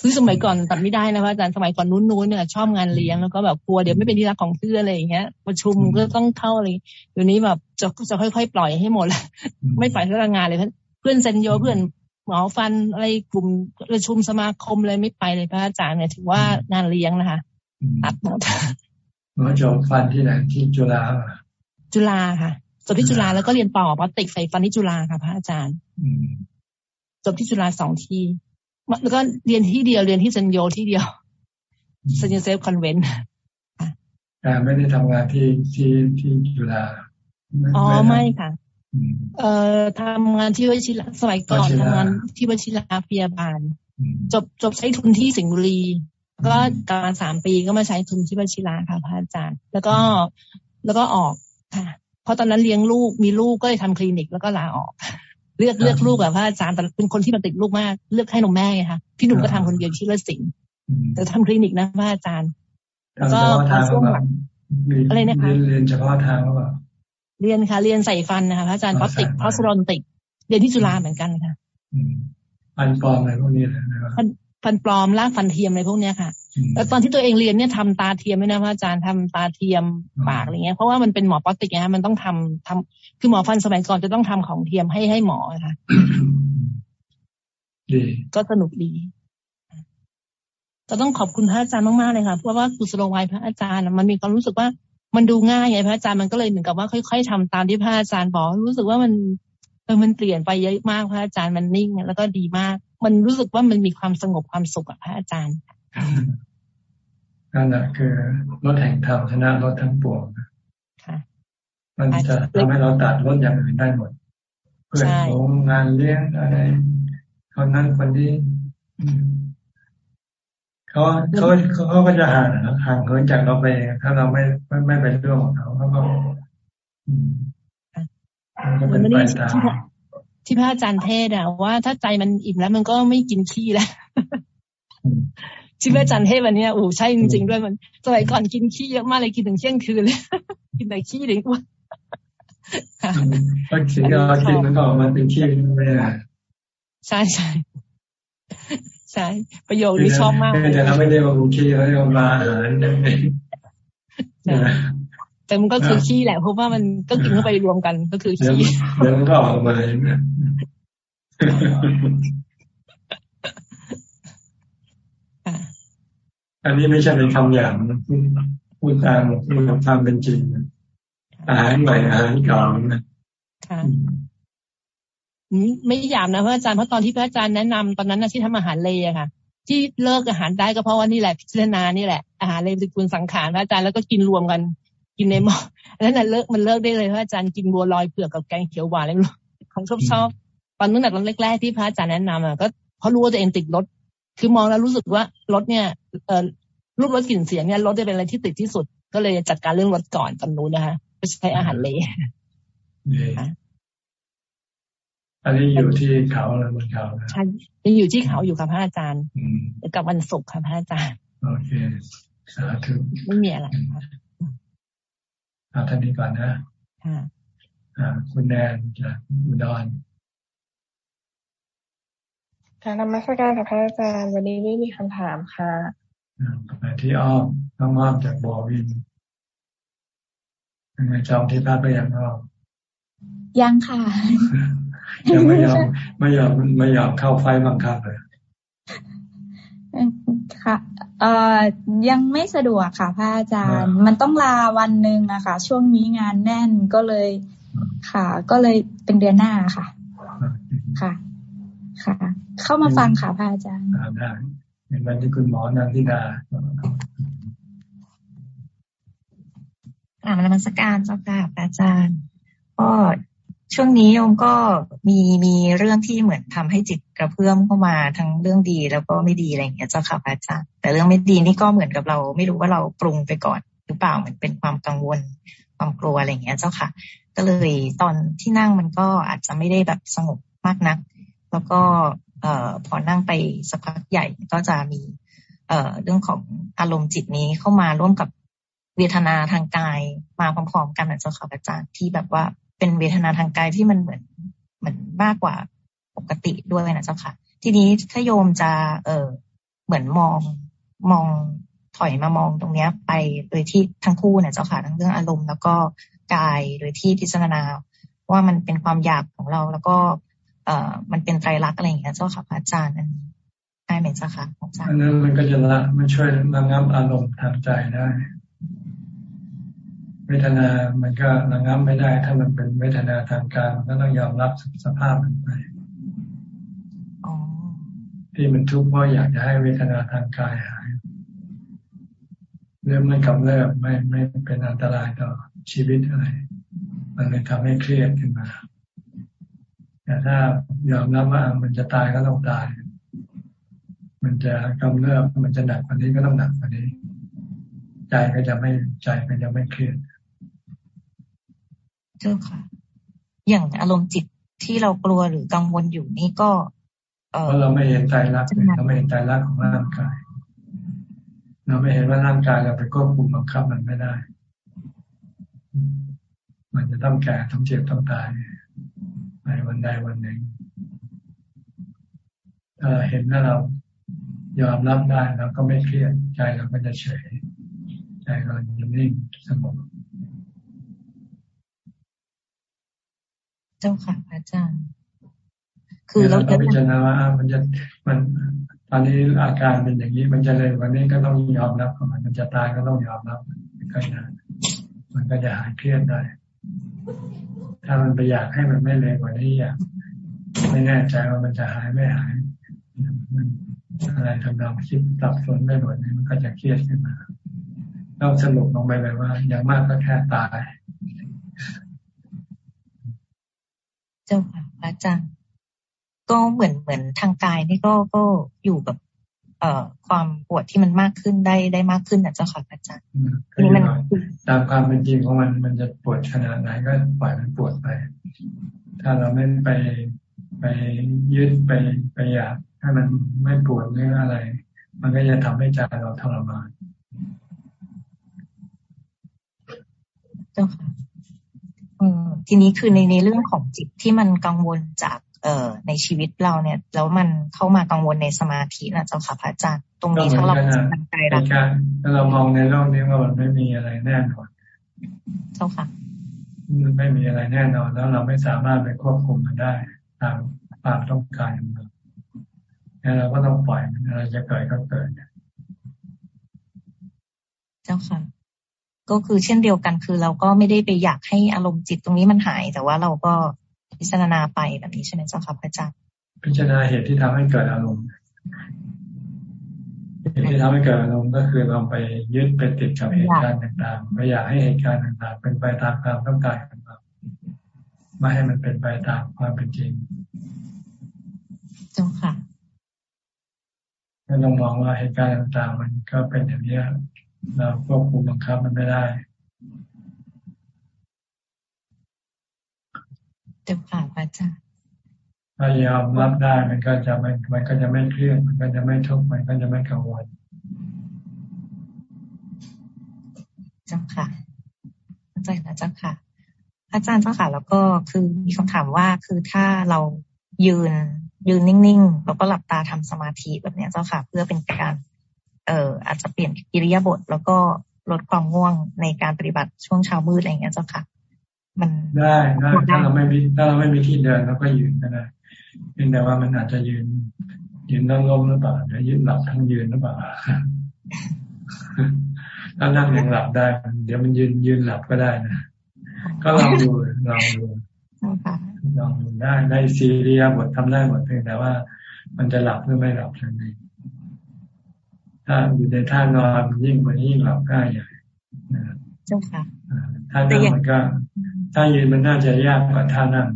คือสมัยก่อนตัดไม่ได้นะพระอาจารย์สมัยก่อนนู้นๆเนี่ยชอบงานเลี้ยงแล้วก็แบบกลัวเดี๋ยวไม่เป็นที่รักของเพื่อนอะไรอย่างเงี้ยประชุมก็ต้องเข้าอะไรเดี๋ยวนี้แบบจะจะค่อยๆปล่อยให้หมดไม่ปล่อยเรื่องงานเลยเพื่อนเซนโยเพื่อนหมอฟันอะไรกลุ่มประชุมสมาคมอะไรไม่ไปเลยพระอาจารย์เนี่ยถือว่างานเลี้ยงนะคะ ตัดหมดหมอจบฟันที่ไหนที่จุฬาจุฬาค่ะจบที่จุฬาแล้วก็เรียนต่อพลาติกใส่ฟันที่จุฬาค่ะ พระอาจารย์จบที่จุฬาสองที่แล้วก็เรียนที่เดียวเรียนที่เซนโยที่เดียวเซนโยเซฟคอนเวนต์แต่ไม่ได้ทำงานที่ที่ที่จุฬาอ๋อไม่ค่ะ เอ่อทำงานที่วชิระสมัยก่อนทำงานที่วชิระพยาบาล จบจบใช้ทุนที่สิงห์บุรี ก็การสามปีก็มาใช้ทุนที่วชิระค่ะพระอาจารย์ แล้วก็แล้วก็ออกค่ะ เพราะตอนนั้นเลี้ยงลูกมีลูกก็เลยทำคลินิกแล้วก็ลาออก เลือกเลือกลูกอะพระอาจารย์แต่เป็นคนที่มันติดลูกมาก เลือกให้นมแม่ไงคะพี่หนุ่มก็ทำคนเดียวที่เลิศสิงแต่ทำคลินิกนะพระอาจารย์ก็พอช่วงหลังอะไรนะคะเรียนเฉพาะทางหรือเปล่าเรียนค่ะ เรียนใส่ฟันนะคะพระอาจารย์ prosthetic prosthodontic เรียนที่จุฬาเหมือนกันค่ะฟันปลอมอะไรพวกนี้นะครับ ฟันปลอมรากฟันเทียมอะไรพวกเนี้ยค่ะ แล้วตอนที่ตัวเองเรียนเนี่ยทำตาเทียมไม่นะพระอาจารย์ทำตาเทียมปากอะไรเงี้ยเพราะว่ามันเป็นหมอ prosthetic ไงมันต้องทำทำคือหมอฟันสมัยก่อนจะต้องทำของเทียมให้ให้หมอค่ะก็สนุกดีก็ต้องขอบคุณพระอาจารย์มากๆเลยค่ะ เพราะว่ากุศโลวายพระอาจารย์มันมีความรู้สึกว่ามันดูง่ายไงพระอาจารย์มันก็เลยเหมือนกับว่าค่อย ๆทำตามที่พระอาจารย์บอกรู้สึกว่ามันเออมันเปลี่ยนไปเยอะมากพระอาจารย์มันนิ่งแล้วก็ดีมาก มันรู้สึกว่ามันมีความสงบความสุขกับพระอาจารย์นั่นแหละคือรถแห่งธรรมชนะรถทั้งปวงมันจะทำให้เราตัดรถอย่างอื่นได้หมดเพื่อนโงงานเลี้ยงอะไรคนนั้นคนนี้ใคเขาเขาเขาก็จะห่างห่างเหินจากเราไป ถ้าเราไม่ไม่ไม่ไปร่วมกับเขาเขาก็มันไม่ได้ ที่พระอาจารย์เทศอะว่าถ้าใจมันอิ่มแล้วมันก็ไม่กินขี้แล้วที่พระอาจารย์เทศวันนี้โอ้ใช่จริงๆด้วยมันสมัยก่อนกินขี้เยอะมากเลยกินถึงเที่ยงคืนเลยกินแต่ขี้เลยว่าก็สิ่งที่เรากินมันก็ออกมาเป็นขี้ไม่ได้ใช่ใช่ใช่ประโยคนี้ชอบมากแต่เราไม่ได้ว่าขี้เราเรียกว่ามาอาหารนั่นเอง แต่มันก็คือขี้แหละเพราะว่ามันก็กินเข้าไปรวมกันก็คือขี้เดี๋ยวมันก็ออกมาเนี่ยอันนี้ไม่ใช่เป็นคำหยาบพูดตามพูดตามความเป็นจริงอาหารใหม่อาหารเก่านะค่ะไม่หยาบนะพระอาจารย์เพราะตอนที่พระอาจารย์แนะนำตอนนั้นนะที่ทำอาหารเลยอะค่ะที่เลิกอาหารได้ก็เพราะว่านี่แหละพิจารณานี่แหละอาหารเลยเป็นคุณสังขารพระอาจารย์แล้วก็กินรวมกัน กินในหม้อแล้วนั่นเลิกมันเลิกได้เลยพระอาจารย์กินบัวลอยเปลือกกับแกงเขียวหวานเลยของชอบชอบตอนนั้นแต่ตอนแรกๆที่พระอาจารย์แนะนำอะก็เพราะรู้ว่าตัวเองติดรถ คือมองแล้วรู้สึกว่ารถเนี่ยเอ่อรูปรถกลิ่นเสียงเนี่ยรถจะเป็นอะไรที่ติดที่สุด ก็เลยจัดการเรื่องรถก่อนตอนนู้นนะคะก็ใช้อาหารเลยอันนี้อยู่ที่เขาเลยบนเขาใช่ยังอยู่ที่เขาอยู่ค่ะพระอาจารย์กับวันศุกร์ค่ะพระอาจารย์ โอเค สาธุไม่มีอะไรค่ะ เอาท่านนี้ก่อนนะค่ะคุณแนนจากอุดรการนมัสการกับพระอาจารย์วันนี้ไม่มีคำถามค่ะไปที่อ้อมน้องอ้อมจากบอวินยังไงจองที่พักไปยังอ้อมยังค่ะ ยังไม่ยอมไม่ยอมไม่ยอมเข้าไฟบังคับเลยค่ะ เอ่อยังไม่สะดวกค่ะพระอาจารย์ มันต้องลาวันหนึ่งอะค่ะ ช่วงนี้งานแน่นก็เลย ค่ะ ก็เลยเป็นเดือนหน้าค่ะ ค่ะ ค่ะ เข้ามาฟังค่ะพระอาจารย์ได้เป็นวันที่คุณหมอนันทิดาอ่านมัสการเจ้าค่ะอาจารย์ ก็ ช่วงนี้โยมก็มีมีเรื่องที่เหมือนทำให้จิตกระเพื่อมเข้ามาทั้งเรื่องดีแล้วก็ไม่ดีอะไรอย่างเงี้ยเจ้าค่ะอาจารย์ แต่เรื่องไม่ดีนี่ก็เหมือนกับเรา ไม่รู้ว่าเราปรุงไปก่อนหรือเปล่าเหมือนเป็นความกังวลความกลัวอะไรอย่างเงี้ยเจ้าค่ะ ก็เลยตอนที่นั่งมันก็อาจจะไม่ได้แบบสงบมากนัก แล้วก็เอ่อพอนั่งไปสักพักใหญ่ก็จะมี เอ่อเรื่องของอารมณ์จิตนี้เข้ามาร่วมกับเวทนาทางกายมาพร้อมๆกันนะเจ้าค่ะอาจารย์ที่แบบว่า เป็นเวทนาทางกายที่มันเหมือนเหมือนมากกว่าปกติด้วยนะเจ้าค่ะ ทีนี้ถ้าโยมจะเออเหมือนมองมองถอยมามองตรงเนี้ย ไปโดยที่ทั้งคู่เนี่ยเจ้าค่ะทั้งเรื่องอารมณ์ แล้วก็กายโดยที่พิจารณาว่ามันเป็นความอยากของเราแล้วก็เอ่อมันเป็นไตรลักษณ์อะไรอย่างเงี้ยเจ้าค่ะพระอาจารย์อันนี้ได้ไหมเจ้าค่ะอาจารย์อันนั้นมันก็จะละมันช่วยระงับอารมณ์ทางใจได้ เวทนา มันก็ระงับไม่ได้ ถ้ามันเป็นเวทนาทางการก็ต้องยอมรับสภาพมันไปที่มันทุกข์เพราะอยากจะให้เวทนาทางกายหายเรื่องไม่กำเริบไม่ไม่เป็นอันตรายต่อชีวิตอะไร มันเลยทำให้เครียดขึ้นมา แต่ถ้ายอมรับว่ามันจะตายก็ต้องตาย มันจะกำเริบมันจะหนักกว่านี้ก็ต้องหนักกว่านี้ ใจก็จะไม่ใจก็จะไม่เครียด เจ้าค่ะ อย่างอารมณ์จิตที่เรากลัวหรือกังวลอยู่นี่ก็เออเราไม่เห็นใจรักเราไม่เห็นใจรักของร่างกาย เราไม่เห็นว่าร่างกายเราไปควบคุมบังคับมันไม่ได้ มันจะต้องแก่ต้องเจ็บต้องตายในวันใดวันหนึ่งถ้าเห็นว่าเรายอมรับได้เราก็ไม่เครียดใจเราก็จะเฉยใจเราจะนิ่งสงบ จ้าค่ะพระอาจารย์ คือเราต้องพิจารณาว่ามันจะมันตอนนี้อาการเป็นอย่างนี้ มันจะเลยวันนี้ก็ต้องยอมรับมันมันจะตายก็ต้องยอมรับก็นะมันก็จะหายเครียดได้ ถ้ามันไปอยากให้มันไม่เลยกว่านี้อยากไม่แน่ใจว่ามันจะหายไม่หายอะไรทำนองคิดสับสนไม่หมดนี่มันก็จะเครียดขึ้นมาต้องสรุปลงไปเลยว่าอย่างมากก็แค่ตาย เจ้าค่ะพระอาจารย์ก็เหมือนเหมือนทางกายนี่ก็ก็อยู่กับ เอ่อความปวดที่มันมากขึ้นได้ได้มากขึ้นนะเจ้าค่ะอาจารย์นี่มันตามความเป็นจริงของมันมันจะปวดขนาดไหนก็ปล่อยมันปวดไป ถ้าเราไม่ไปไปยึดไปไปอยากให้มันไม่ปวดเรื่องอะไร มันก็จะทำให้ใจเราทรมานเจ้าค่ะ ทีนี้คือในในเรื่องของจิตที่มันกังวลจากเอ่อในชีวิตเราเนี่ยแล้วมันเข้ามากังวลในสมาธินะเจ้าค่ะพระอาจารย์ตรงนี้ถ้าเราตั้งใจรักถ้าเรามองในโลกนี้ว่ามันไม่มีอะไรแน่นอนเจ้าค่ะไม่มีอะไรแน่นอน แล้วเราไม่สามารถไปควบคุมมันได้ตามความต้องการของเราแล้วเราก็ต้องปล่อยมันอะไรจะเกิดก็เกิดเจ้าค่ะ ก็คือเช่นเดียวกันคือเราก็ไม่ได้ไปอยากให้อารมณ์จิตตรงนี้มันหาย แต่ว่าเราก็พิจารณาไปแบบนี้ใช่ไหมเจ้าค่ะพระอาจารย์พิจารณาเหตุที่ทำให้เกิดอารมณ์เหตุที่ทำให้เกิดอารมณ์ก็คือเราไปยึดไปติดกับเหตุการณ์ต่างๆไม่อยากให้เหตุการณ์ต่างๆ เป็นไปตามความต้องการของเราไม่ให้มันเป็นไปตามความเป็นจริงเจ้าค่ะเราต้องมองว่าเหตุการณ์ต่างๆ มันก็เป็นอย่างนี้ เราควบคุมบังคับมันไม่ได้เดี๋ยวค่ะพระอาจารย์ถ้ายอมรับได้มันก็จะไม่มันก็จะไม่เครียดมันก็จะไม่ทุกข์มันก็จะไม่กังวลเจ้าค่ะเข้าใจนะเจ้าค่ะ อาจารย์เจ้าค่ะ แล้วก็คือมีคำถามว่าคือถ้าเรายืนยืนนิ่งๆ แล้วก็หลับตาทำสมาธิแบบนี้เจ้าค่ะ เพื่อเป็นการ เอ่ออาจจะเปลี่ยนกิริยาบท แล้วก็ลดความง่วงในการปฏิบัติช่วงเช้ามืดอะไรอย่างเงี้ยเจ้าค่ะ มันได้ได้ถ้าเราไม่มีถ้าเราไม่มีที่เดินเราก็ยืนก็ได้เพียงแต่ว่ามันอาจจะยืน ยืนนั่งลมหรือเปล่าหรือยืนหลับทั้งยืนหรือเปล่าถ้านั่งยังหลับได้ เดี๋ยวมันยืนยืนหลับก็ได้นะก็ลองดูลองดูลองดูได้ได้ซีเรียบททำได้หมดเพียงแต่ว่า มันจะหลับหรือไม่หลับเท่านั้น ถ้าอยู่ในท่านอนยิ่งกว่านี้ยิ่งหลับง่ายใหญ่เจ้าค่ะท่านั่งมันก็ ถ้ายืนมันน่าจะยากกว่าท่านั่ง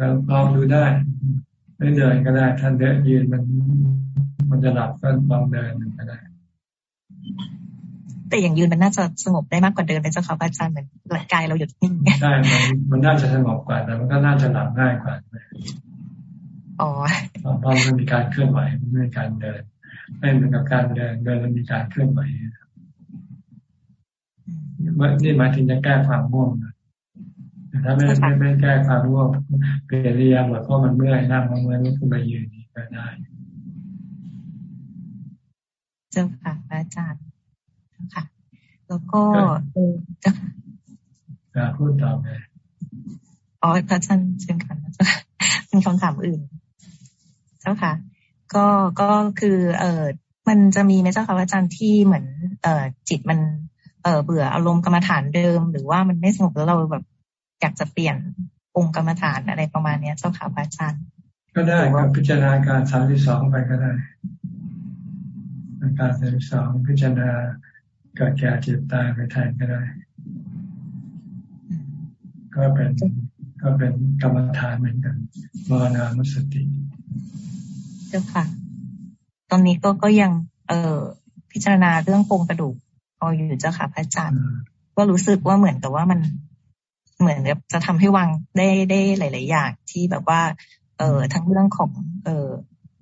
ก็ลองดูได้ไม่เดินก็ได้ ท่านเดินยืนมัน มันจะหลับก็ลองเดินก็ได้ แต่อย่างยืนมันน่าจะสงบได้มากกว่าเดินเลยเจ้าค่ะอาจารย์เหมือนร่างกายเราหยุดนิ่งใช่มันมันน่าจะสงบกว่าแต่มันก็น่าจะหลับง่ายกว่าอ๋อเพราะมันมีการเคลื่อนไหวมันไม่มีการเดิน ไม่เหมือนกับการเดินเดินมันมีการเคลื่อนไหวนี่หมายถึงจะแก้ความง่วงแต่ถ้าไม่ไม่ไม่แก้ความง่วงเปลี่ยนเรียบเพราะมันเมื่อยนั่งมันเมื่อยลุกขึ้นมายืนนี่ก็ได้เจ้าค่ะอาจารย์ค่ะ แล้วก็จะพูดต่อไปอ๋อพระอาจารย์เชิญค่ะเป็นคำถามอื่น เจ้าค่ะ ก็ก็คือเออมันจะมีไหมเจ้าค่ะอาจารย์ที่เหมือน เออจิตมันเออเบื่ออารมณ์กรรมฐานเดิม หรือว่ามันไม่สงบแล้วเราแบบอยากจะเปลี่ยนองค์กรรมฐานอะไรประมาณเนี้ยเจ้าค่ะอาจารย์ ก็ได้ครับพิจารณาการสามที่สองไปก็ได้การสามที่สองพิจารณาเกิดแก่เจ็บตายไปแทนก็ได้ ก็เป็นก็เป็นกรรมฐานเหมือนกันมรณานุสติ เจ้าค่ะ ตอนนี้ก็ก็ยัง เออพิจารณาเรื่องโครงกระดูกพออยู่เจ้าค่ะพระอาจารย์ก็รู้สึกว่าเหมือนกับว่ามันเหมือนกับจะทำให้วางได้ได้หลาย ๆ อย่างที่แบบว่า เออทั้งเรื่องของ เออ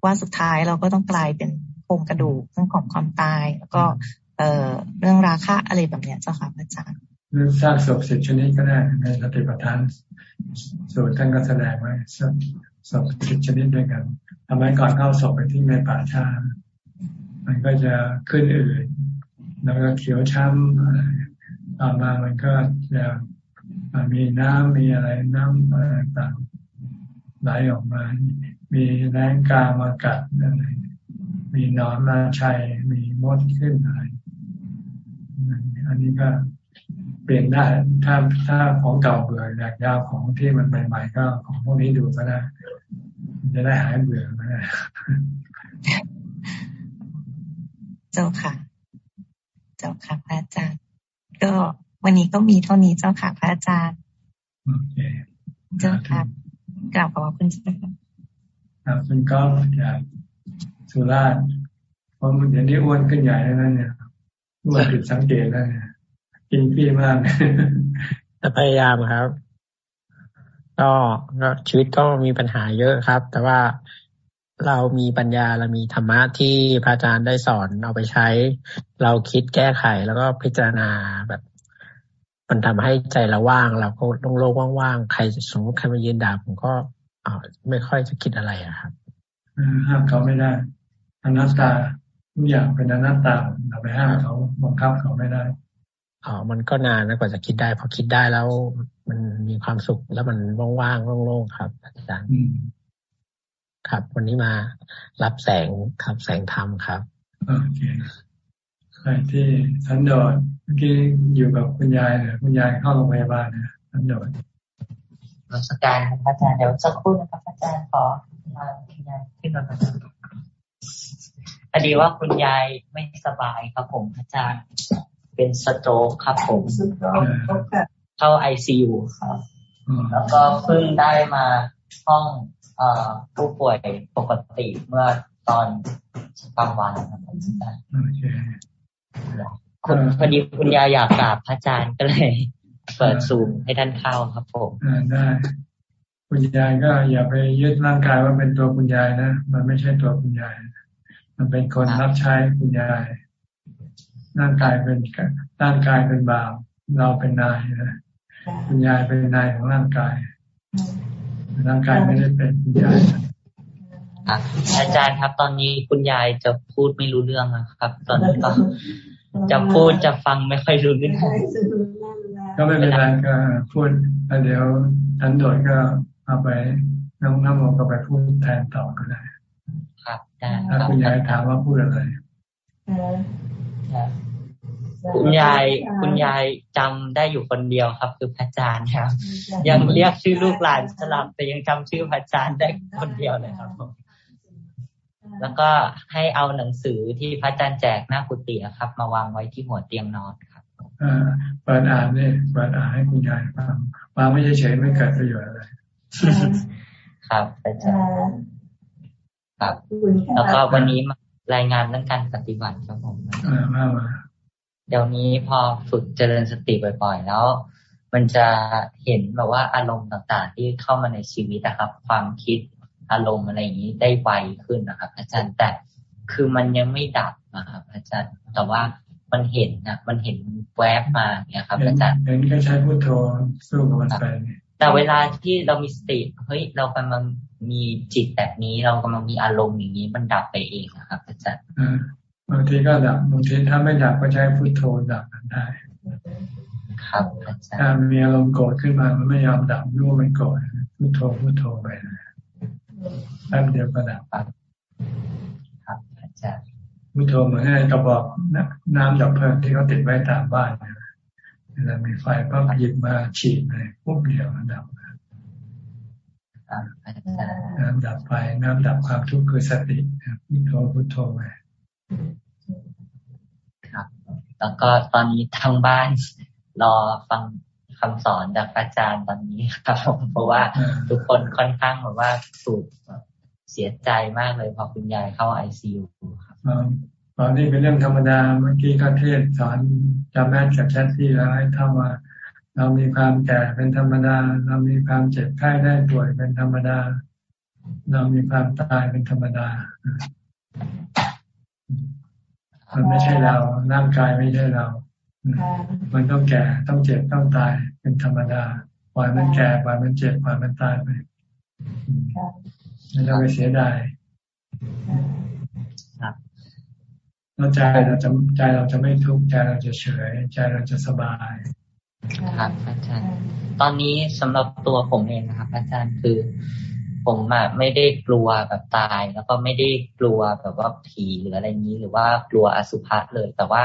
ว่าสุดท้ายเราก็ต้องกลายเป็นโครงกระดูกเรื่องของความตาย แล้วก็ เออเรื่องราคะอะไรแบบเนี้ยเจ้าค่ะพระอาจารย์เรื่องสร้างศพสิบชนิดก็ได้ในสติปัฏฐานสูตรท่านก็แสดงไว้ศพสิบชนิดด้วยกัน ทำไมก่อนเข้าศพไปที่ในป่าชามันก็จะขึ้นอื่น แล้วก็เขียวช้ำต่อมามันก็จะมีน้ำมีอะไรน้ำอะไรต่างไหลออกมา มีแรงกามากัดอะไร มีนอนมาชัย มีมดขึ้นอะไร อันนี้ก็เปลี่ยนได้ ถ้าถ้าของเก่าเบื่ออยากยาวของที่มันใหม่ๆก็ของพวกนี้ดูก็ได้ จะได้หายเบื่อมาเจ้าค่ะ เจ้าค่ะพระอาจารย์ ก็วันนี้ก็มีเท่านี้เจ้าค่ะพระอาจารย์โอเคเจ้าค่ะกล่าวขอบคุณเจ้าค่ะครับคุณก็จากสุราษฎร์ราะมันเดี๋ยวนี้อ้วนขึ้นใหญ่แล้วเนี่ยอ้วนผิดสังเกตแล้วเนี่ยกินพี่มาก จะพยายามครับ ก็ก็ชีวิตก็มีปัญหาเยอะครับ แต่ว่าเรามีปัญญาเรามีธรรมะที่พระอาจารย์ได้สอนเอาไปใช้ เราคิดแก้ไขแล้วก็พิจารณาแบบ มันทำให้ใจเราว่าง เราก็โล่งๆว่างๆใครสมมติใครมายืนด่าผมก็อ่าไม่ค่อยจะคิดอะไรอะครับห้ามเขาไม่ได้อนัตตาทุกอย่างเป็นอนัตตาเราไปห้ามเขาบังคับเขาไม่ได้อ๋อมันก็นานนะกว่าจะคิดได้พอคิดได้แล้ว มันมีความสุขแล้วมันว่างๆโล่งๆครับ อาจารย์ครับ วันนี้มารับแสงครับแสงธรรมครับโอเคใครที่สันโดษเมื่อกี้อยู่กับคุณยายเนี่ยคุณยายเข้าโรงพยาบาลนะสันโดษรัชการครับอาจารย์เดี๋ยวสักครู่นะครับอาจารย์ขอมาคุณยายขึ้นมาพอดีว่าคุณยายไม่สบายครับผมอาจารย์ เป็นสโตรกครับผม เข้าไอซียูครับ แล้วก็เพิ่งได้มาห้องผู้ป่วยปกติเมื่อตอนกลางวันครับคุณพอดีคุณยายอยากกราบพระอาจารย์ก็เลย เปิดซูมให้ท่านเข้าครับผมได้คุณยายก็อย่าไปยึดร่างกายว่าเป็นตัวคุณยายนะ มันไม่ใช่ตัวคุณยาย มันเป็นคนรับใช้คุณยาย ร่างกายเป็นร่างกายเป็นบ่าว เราเป็นนายนะ คุณยายเป็นนายของร่างกาย ร่างกายไม่ได้เป็นคุณยายอาจารย์ครับ ตอนนี้คุณยายจะพูดไม่รู้เรื่องครับ ตอนนี้ก็จะพูดจะฟังไม่ค่อยรู้เรื่องก็ไม่เป็นไรก็พูดแล้วเดี๋ยวทันโดดก็เอาไปน้องน้ำมก็ไปพูดแทนต่อก็ได้ ครับได้ถ้าคุณยายถามว่าพูดอะไร คุณยายคุณยายจำได้อยู่คนเดียวครับ คือพระอาจารย์ครับ ยังเรียกชื่อลูกหลานสลับ แต่ยังจำชื่อพระอาจารย์ได้คนเดียวเลยครับผมแล้วก็ให้เอาหนังสือที่พระอาจารย์แจกหน้ากุฏิครับ มาวางไว้ที่หัวเตียงนอนครับอ่าเปิดอ่านเนี่ยเปิดอ่านให้คุณยายฟังวางไม่เฉยไม่เกิดประโยชน์อะไรครับอาจารย์ครับ แล้วก็วันนี้มารายงานเรื่องการปฏิบัติครับผมอ่ามามา เดี๋ยวนี้พอฝึกเจริญสติบ่อย ๆ แล้ว มันจะเห็นแบบว่าอารมณ์ต่างๆ ที่เข้ามาในชีวิตนะครับ ความคิดอารมณ์อะไรอย่างนี้ได้ไวขึ้นนะครับ อาจารย์แต่คือมันยังไม่ดับนะครับอาจารย์แต่ว่ามันเห็นนะมันเห็นแวบมาเนี่ยครับ อาจารย์เห็นก็ใช้พุทโธสู้กับมันไปแต่เวลาที่เรามีสติเฮ้ยเรากำลังมีจิตแบบนี้ เรากำลังมีอารมณ์อย่างนี้มันดับไปเองนะครับอาจารย์ บางทีก็ดับบางทีถ้าไม่ดับก็ใช้พุทโธดับมันได้ ครับอาจารย์ถ้ามีอารมณ์โกรธขึ้นมามันไม่ยอมดับรู้มันโกรธพุทโธพุทโธไปนะแป๊บเดียวก็ดับครับอาจารย์พุทโธเหมือนกระบอกน้ำดับเพลิงที่เขาติดไว้ตามบ้านเวลามีไฟก็หยิบมาฉีดเลยปุ๊บเดียวดับน้ำดับไฟน้ำดับความทุกข์คือสติพุทโธพุทโธไป ครับ แล้วก็ตอนนี้ทางบ้านรอฟังคำสอนจากอาจารย์ตอนนี้ครับเพราะว่าทุกคนค่อนข้างแบบว่าสูดเสียใจมากเลยพอคุณยายเข้าไอซียูครับตอนนี้เป็นเรื่องธรรมดาเมื่อกี้ก็เทศสอนจำแม่กับแชทที่แล้วให้ทำว่า เรามีความแก่เป็นธรรมดา เรามีความเจ็บไข้ได้ป่วยเป็นธรรมดา เรามีความตายเป็นธรรมดา มันไม่ใช่เราร่างกายไม่ใช่เรา มันต้องแก่ต้องเจ็บต้องตายเป็นธรรมดาปล่อยมันแก่ปล่อยมันเจ็บปล่อยมันตายไปไม่ต้องไปเสียดายแล้วใจเราจะใจเราจะไม่ทุกข์ใจเราจะเฉย ใจเราจะสบายครับอาจารย์ ตอนนี้สำหรับตัวผมเองนะครับ อาจารย์คือ ผมอะไม่ได้กลัวแบบตาย แล้วก็ไม่ได้กลัวแบบว่าผีหรืออะไรนี้หรือว่ากลัวอสุภะเลย แต่ว่า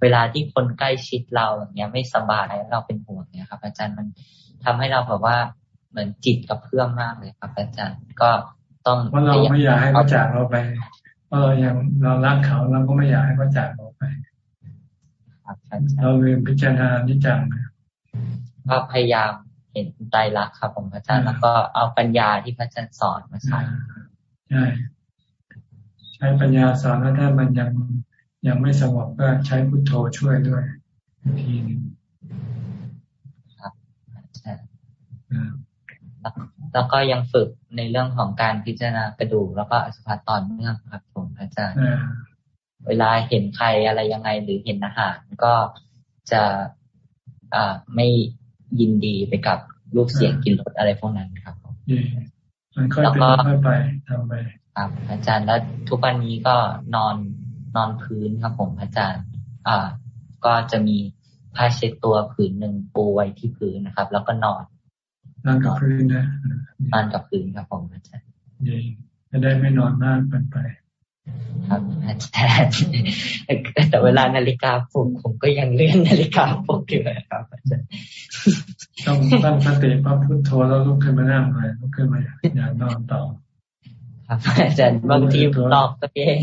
เวลาที่คนใกล้ชิดเราอย่างเงี้ย ไม่สบายเราเป็นห่วงเนี่ยครับ อาจารย์มันทำให้เราแบบว่าเหมือนจิตกับเพื่อมมากเลยครับ อาจารย์ก็ต้องเพราะเราไม่อยากให้เขาจากเราไปเพราะเรายังเรารักเขาเราก็ไม่อยากให้เขาจากเราไปเราลืมพิจารณานิจังก็พยายาม เห็นใจรักครับผมพระอาจารย์แล้วก็เอาปัญญาที่พระอาจารย์สอนมาใช้ใช่ใช้ช้ปัญญาสอนแล้วถ้ามันยังยังไม่สงบก็ใช้พุทโธช่วยด้วยทีนึงครับใช่แล้วก็ยังฝึกในเรื่องของการพิจารณากระดูกแล้วก็อสุภะตอนเนื่องครับผมอาจารย์เวลาเห็นใครอะไรยังไงหรือเห็นอาหารก็จะอ่าไม่ ยินดีไปกับรูปเสียงกินรสอะไรพวกนั้นครับมันค่อยเป็นค่อยไปทำไปครับอาจารย์แล้วทุกวันนี้ก็นอนนอนพื้นครับผมอาจารย์ อ่า ก็จะมีผ้าเช็ดตัวผืนหนึ่งปูไว้ที่พื้นนะครับ แล้วก็นอนนอนกับพื้นนะนอนกับพื้นครับผมอาจารย์จะได้ไม่นอนมากเกินไป ครับอาจารย์แต่เวลานาฬิกาปลุกผมก็ยังเลื่อนนาฬิกาปลุกอยู่ครับอาจารย์ต้องตั้งสติพระพุทโธแล้วลุกขึ้นมานั่งเลยลุกขึ้นมาอย่านอนต่อ ครับอาจารย์บางทีหลอกตัวเอง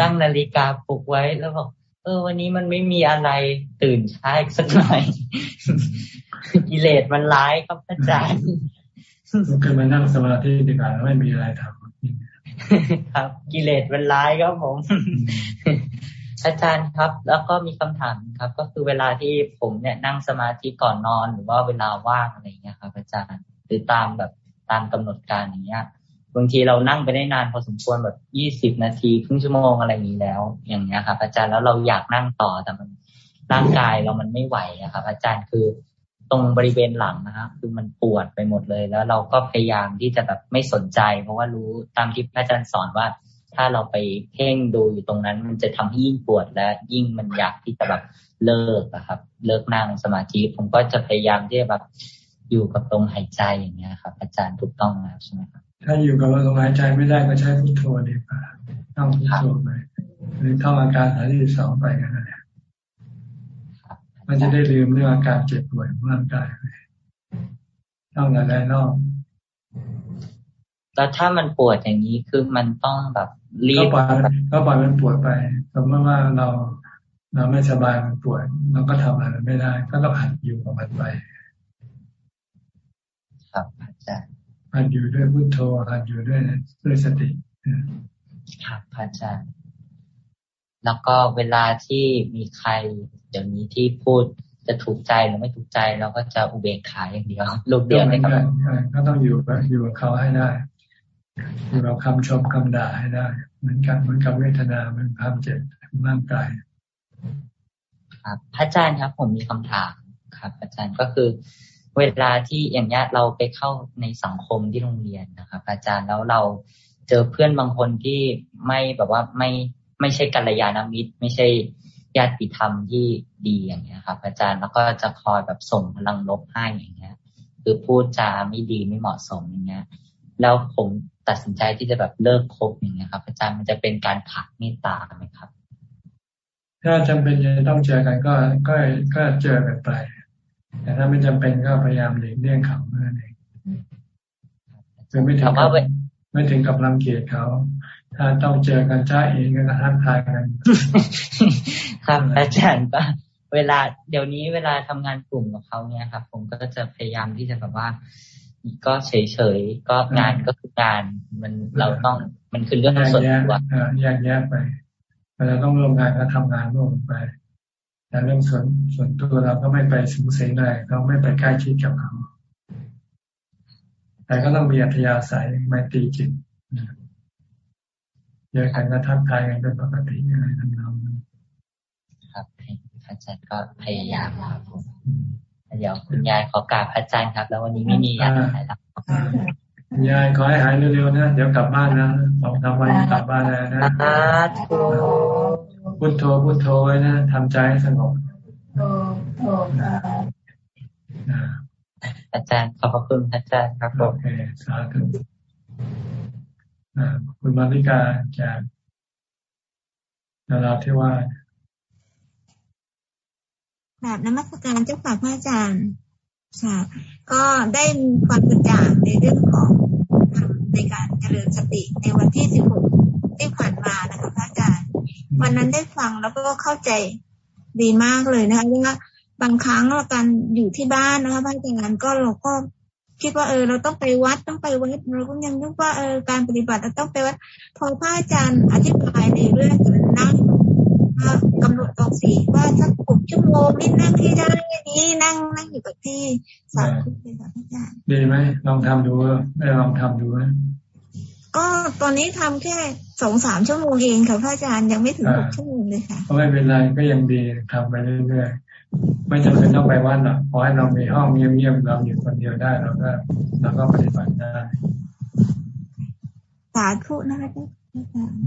ตั้งนาฬิกาปลุกไว้แล้วบอกเออ วันนี้มันไม่มีอะไรตื่นช้าอีกสักหน่อยกิเลสมันร้ายครับอาจารย์ลุกขึ้นมานั่งสมาธิดีกว่าไม่มีอะไรทำ ครับ กิเลสมันร้ายครับผมอาจารย์ครับ แล้วก็มีคำถามครับ ก็คือเวลาที่ผมเนี่ยนั่งสมาธิก่อนนอนหรือว่าเวลาว่างอะไรเงี้ยครับ อาจารย์หรือตามแบบตามกำหนดการอย่างเงี้ยบางทีเรานั่งไปได้นานพอสมควรแบบยี่สิบนาทีครึ่งชั่วโมงอะไรอย่างนี้แล้ว อย่างเงี้ยครับ อาจารย์แล้วเราอยากนั่งต่อแต่มันร่างกายเรามันไม่ไหวอะครับ อาจารย์คือ ตรงบริเวณหลังนะครับคือมันปวดไปหมดเลย แล้วเราก็พยายามที่จะแบบไม่สนใจ เพราะว่ารู้ตามที่พระอาจารย์สอนว่า ถ้าเราไปเพ่งดูอยู่ตรงนั้น มันจะทำให้ยิ่งปวดและยิ่งมันอยากที่จะแบบเลิกอะครับ เลิกนั่งสมาธิผมก็จะพยายามที่จะแบบอยู่กับตรงหายใจอย่างเงี้ยครับ อาจารย์ถูกต้องแล้วใช่ไหมครับถ้าอยู่กับลมหายใจไม่ได้ก็ใช้พุทโธดีกว่าต้องพุทโธไปหรือท่องอาการฐานที่สองไปกันนะ มันจะได้ลืมเรื่องอาการเจ็บป่วยของร่างกายต้องอะไรนอกแล้วถ้ามันปวดอย่างนี้คือมันต้องแบบรีบก็ปล่อยก็ปล่อยมันปวดไปสมมติว่าเราเราไม่สบายมันปวดเราก็ทำอะไรไม่ได้ ก็ต้องหัดอยู่กับมันไป ครับอาจารย์หัดอยู่ด้วยพุทโธหัดอยู่ด้วยด้วยสติครับอาจารย์ แล้วก็เวลาที่มีใครเดี๋ยวนี้ที่พูดจะถูกใจหรือไม่ถูกใจเราก็จะอุเบกขาอย่างเดียวลูกเดียวเลยครับก็ต้องอยู่กับอยู่กับเขาให้ได้อยู่กับคำชมคำด่าให้ได้ เหมือนกันเหมือนกับเวทนาเหมือนความเจ็บร่างกายครับพระอาจารย์ครับ ผมมีคำถามครับอาจารย์ก็คือ เวลาที่อย่างเงี้ยเราไปเข้าในสังคมที่โรงเรียนนะครับ อาจารย์แล้วเราเจอเพื่อนบางคนที่ไม่แบบว่าไม่ ไม่ใช่กัลยาณมิตร ไม่ใช่ญาติธรรมที่ดีอย่างเงี้ยครับ อาจารย์แล้วก็จะคอยแบบส่งพลังลบให้อย่างเงี้ย คือพูดจาไม่ดีไม่เหมาะสมอย่างเงี้ย แล้วผมตัดสินใจที่จะแบบเลิกคบอย่างเงี้ยครับ อาจารย์มันจะเป็นการผักเมตตาไหมครับ ถ้าจำเป็นจะต้องเจอกันก็ก็ก็เจอกันไปแต่ถ้าไม่จำเป็นก็พยายามหลีกเลี่ยงเขาเมื่อนั้นเองคือไม่ถึงกับไม่ถึงกับรังเกียจเขา ถ้าต้องเจอกันจ้าเองก็ทักทายกันครับอาจารย์ก็เวลาเดี๋ยวนี้เวลาทำงานกลุ่มกับเขาเนี่ยครับ ผมก็จะพยายามที่จะแบบว่า ก็เฉยๆก็งานก็คืองานมันเราต้องมันคือเรื่องส่วนตัวแยกแยะไปเวลาต้องร่วมงานก็ทำงานร่วมไปแต่เรื่องส่วนส่วนตัวเราก็ไม่ไปสูงเสียงเลยเราไม่ไปใกล้ชิดกับเขาแต่ก็ต้องมีอัธยาศัยไม่ตีจิต เจอกันก็ทักทายกันเป็นปกติอะไรทั้งนั้นครับอาจารย์ก็พยายามครับผมเดี๋ยวคุณยายขอกราบอาจารย์ครับ แล้ววันนี้ไม่มีอะไรแล้วยายขอให้หายเร็วๆนะเดี๋ยวกลับบ้านนะสองสามวันกลับบ้านแล้วนะพุทโธพุทโธไว้นะทำใจให้สงบอาจารย์ขอบคุณอาจารย์ครับโอเคสาธุ คุณมาริกาจากนาราที่ว่าแบบนมัสการเจ้าฝากพระอาจารย์ค่ะ ก็ได้ความกระจ่างในเรื่องของในการเจริญสติในวันที่สิบหกที่ผ่านมานะคะพระอาจารย์ วันนั้นได้ฟังแล้วก็เข้าใจดีมากเลยนะคะว่าบางครั้งเราการอยู่ที่บ้านนะคะพระอาจารย์ก็เราก็ คิดว่าเออเราต้องไปวัดต้องไปวัดเราก็ยังนึกว่าเออการปฏิบัติเราต้องไปวัด พอพระอาจารย์อธิบายในเรื่องนั่งกำหนดตรงสีว่าสักหกชั่วโมงนี่นั่งที่ได้นี้นั่งนั่งอยู่กับที่สาธุเลยค่ะอาจารย์ดีไหมลองทำดูได้ลองทำดูนะก็ตอนนี้ทำแค่สองสามชั่วโมงเองค่ะพระอาจารย์ยังไม่ถึงหกชั่วโมงเลยค่ะก็ไม่เป็นไรก็ยังดีทำไปเรื่อยๆ ไม่จำเป็นต้องไปวัดหรอกพอให้เรามีห้องเงียบๆเราอยู่คนเดียวได้เราก็เราก็ปฏิบัติได้สาธุนะคะอาจารย์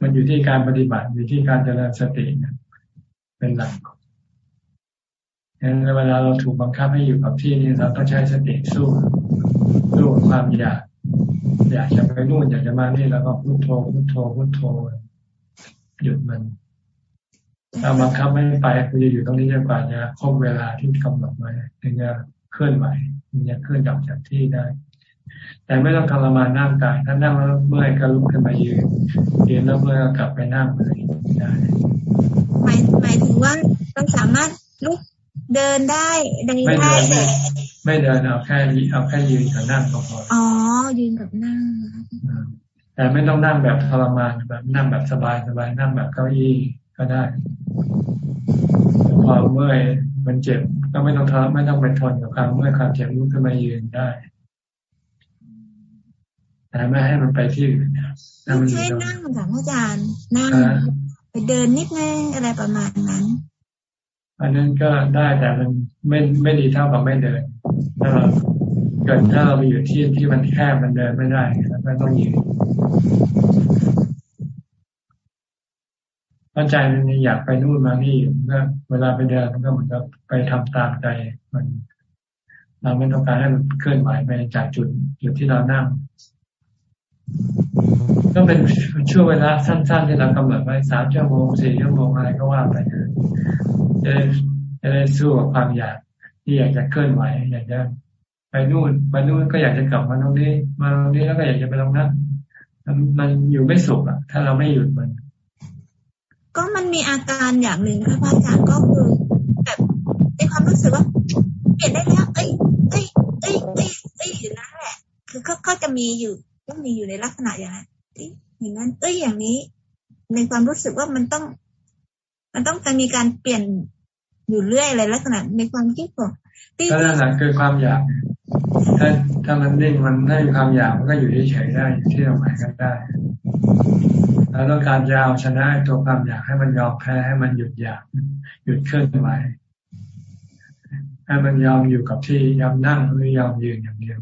มันอยู่ที่การปฏิบัติอยู่ที่การเจริญสติเป็นหลักฉะนั้นเวลาเราถูกบังคับให้อยู่กับที่นี่เราต้องใช้สติสู้สู้ความอยากอยากจะไปนู่นอยากจะมานี่แล้วก็พุโทโธพุโทโธพุโทโธหยุดมัน ถ้าบังคับไม่ไปคุณจะอยู่ตรงนี้จนกว่าจะครบเวลาที่กำหนดไว้ถึงจะเคลื่อนไหวถึงจะเคลื่อนออกจากที่ได้ แต่ไม่ต้องทรมานร่างกายถ้านั่งแล้วเมื่อยก็ลุกขึ้นมายืนยืนแล้วเมื่อยก็กลับไปนั่งเลยได้หมายหมายถึงว่าเราสามารถลุกเดินได้เดินได้แต่ไม่เดินเอาแค่เอาแค่ยืนกับนั่งก็พออ๋อยืนกับนั่งแต่ไม่ต้องนั่งแบบทรมานแบบนั่งแบบสบายสบายนั่งแบบเก้าอี้ ก็ได้ความเมื่อยมันเจ็บ ก็ไม่ต้องทไม่ต้องไปทนกับความเมื่อยความเจ็บลุกขึ้นมายืนได้ แต่ไม่ให้มันไปที่อื่นไม่ใช่นั่งค่ะอาจารย์นั่งไปเดินนิดนึงอะไรประมาณนั้น อันนั้นก็ได้แต่มันไม่ไม่ดีเท่ากับไม่เดินถ้าเราเกิดถ้าเราไปอยู่ที่ที่มันแคบมันเดินไม่ได้แล้วก็ต้องยืน เพราใจมันอยากไปนู่นมานี่ก็เวลาไปเดินมันก็เหมือนกับไปทำตามใจมัน เราไม่ต้องการให้มันเคลื่อนไหวไปจากจุดจุดที่เรานั่งก็เป็นช่วงเวลาสั้น ๆ ที่เรากำหนดไว้สามชั่วโมงสี่ชั่วโมงอะไรก็ว่าไปเถอะจะได้จะได้สู้กับความอยากที่อยากจะเคลื่อนไหวอยากจะไปนู่นไปนู่นก็อยากจะกลับมาตรงนี้ มาตรงนี้แล้วก็อยากจะไปตรงนั้นมันอยู่ไม่สุขอะ ถ้าเราไม่หยุดมัน ก็มันมีอาการอย่างหนึ่งค่ะพระอาจารย์ก็คือแบบในความรู้สึกว่าเปลี่ยนได้แล้วเอ้ยเอ้ยเอ้ยเอ้ยเอ้ยอยู่นั่นแหละ คือเขาเขาจะมีอยู่ต้องมีอยู่ในลักษณะอย่างนั้นอย่างนั้น เอ้ยอย่างนี้ ในความรู้สึกว่ามันต้อง มันต้องจะมีการเปลี่ยนอยู่เรื่อยอะไรลักษณะในความคิดของถ้านั่นแหละคือความอยากถ้าถ้ามันนิ่งมันไม่มีความอยากมันก็อยู่เฉยๆได้ที่เราหมายกันได้ แล้วต้องการจะเอาชนะตัวความอยากให้มันยอมแพ้ให้มันหยุดอยาก หยุดเคลื่อนไหวให้มันยอมอยู่กับที่ยอมนั่งหรือยอมยืนอย่างเดียว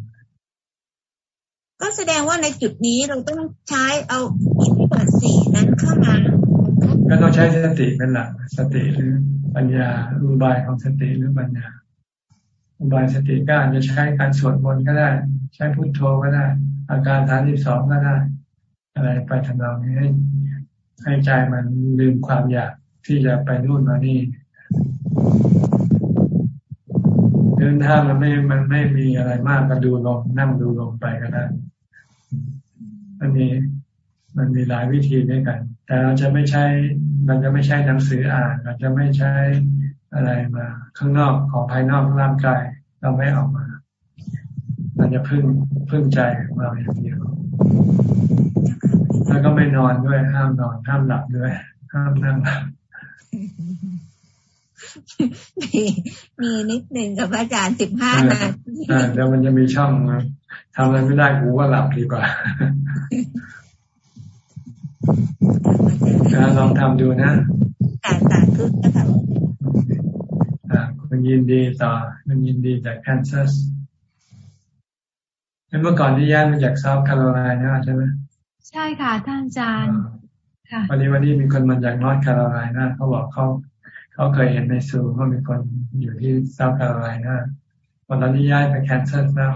ก็แสดงว่าในจุดนี้เราต้องใช้เอาอิทธิบาทสี่นั้นเข้ามาก็ต้องใช้สติเป็นหลักสติหรือปัญญาอุบายของสติหรือปัญญาอุบายสติก็อาจจะใช้การสวดมนต์ก็ได้ ใช้พุทโธก็ได้ อาการฐานที่สองก็ได้ อะไรไปทำนองนี้ให้ให้ใจมันลืมความอยากที่จะไปนู่นมานี่เดินทางมันไม่มันไม่มีอะไรมากก็ดูลงนั่งดูลงไปก็ได้มันมีมันมีหลายวิธีด้วยกัน แต่เราจะไม่ใช้มันจะไม่ใช่หนังสืออ่านเราจะไม่ใช้อะไรมา ข้างนอกของภายนอกร่างกาย เราไม่ออกมาเราจะพึ่งพึ่งใจของเราอย่างเดียว แล้วก็ไม่นอนด้วย ห้ามนอน ห้ามหลับด้วย ห้ามนั่งหลับมีมีนิดหนึ่งกับอาจารย์สิบห้านาทีเดี๋ยวมันจะมีช่องทำอะไรไม่ได้กูก็หลับดีกว่าลองทำดูนะสาสาธุนะคะคุณยินดีต่อคุณยินดีจากแคนซัสเมื่อก่อนที่ย้ายมาจากเซาท์แคโรไลนาใช่ไหมใช่ค่ะท่านอาจารย์ค่ะวันนี้วันนี้มีคนมาจากนอร์ทแคโรไลนาเขาบอกเขาเขาเคยเห็นในซูว่ามีคนอยู่ที่เซาท์แคโรไลนาตอนนี้ย้ายไปแคนซัสแล้ว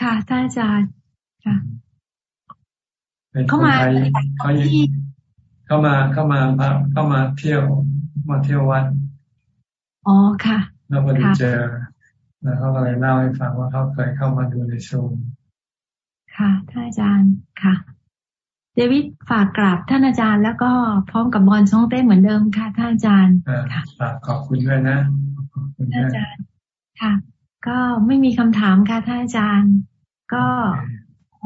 ค่ะท่านอาจารย์ค่ะเข้ามาเขาอยู่เข้ามาเข้ามาเข้ามาเที่ยวมาเที่ยววัดอ๋อค่ะ แล้วพอดีเจอแล้วเขาก็เลยเล่าให้ฟังว่าเขาเคยเข้ามาดูในซูม ค่ะท่านอาจารย์ค่ะ เดวิดฝากกราบท่านอาจารย์ แล้วก็พร้อมกับบอลช่องเต้เหมือนเดิมค่ะท่านอาจารย์ฝากขอบคุณด้วยนะท่านอาจารย์ค่ะ ก็ไม่มีคำถามค่ะท่านอาจารย์ ก็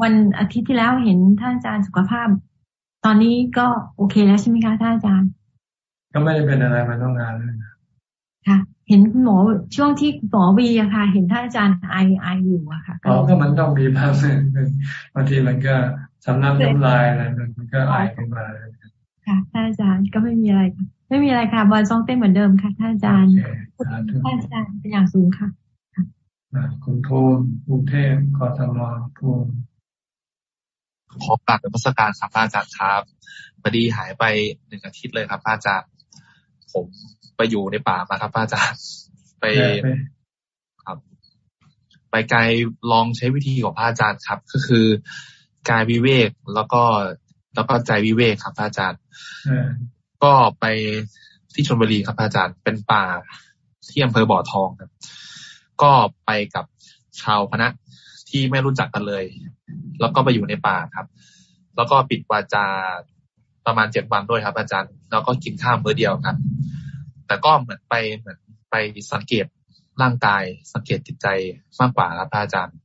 วันอาทิตย์ที่แล้วเห็นท่านอาจารย์สุขภาพ ตอนนี้ก็โอเคแล้วใช่ไหมคะท่านอาจารย์ ก็ไม่ได้เป็นอะไรมาต้องงานเลยนะค่ะ เห็นหมอช่วงที่หมอวีอะค่ะ เห็นท่านอาจารย์ไอไออยู่อะค่ะอ๋อก็มันต้องมีบ้างบางทีมันก็สำนักน้ำลายอะไรมันก็ไอขึ้นมาค่ะท่านอาจารย์ก็ไม่มีอะไรค่ะไม่มีอะไรค่ะบอลซองเต้เหมือนเดิมค่ะท่านอาจารย์ท่านอาจารย์เป็นอย่างสูงค่ะคุณภูมิกรุงเทพกทมภูมิขอกราบเป็นพัสการครับอาจารย์ครับพอดีหายไปหนึ่งอาทิตย์เลยครับอาจารย์ ผม ไปอยู่ในป่ามาครับอาจารย์ไปครับ ไปไกลลองใช้วิธีของพระอาจารย์ครับ ก็คือกายวิเวกแล้วก็แล้วก็ใจวิเวกครับอาจารย์ก็ไปที่ชลบุรีครับอาจารย์เป็นป่าที่อำเภอบ่อทองครับ ก็ไปกับชาวคณะที่ไม่รู้จักกันเลย แล้วก็ไปอยู่ในป่าครับ แล้วก็ปิดวาจาประมาณเจ็ดวันด้วยครับ อาจารย์ แล้วก็กินข้าวมื้อเดียวครับ แต่ก็เหมือนไปเหมือนไปสังเกตร่างกาย สังเกตจิตใจมากกว่าครับพระอาจารย์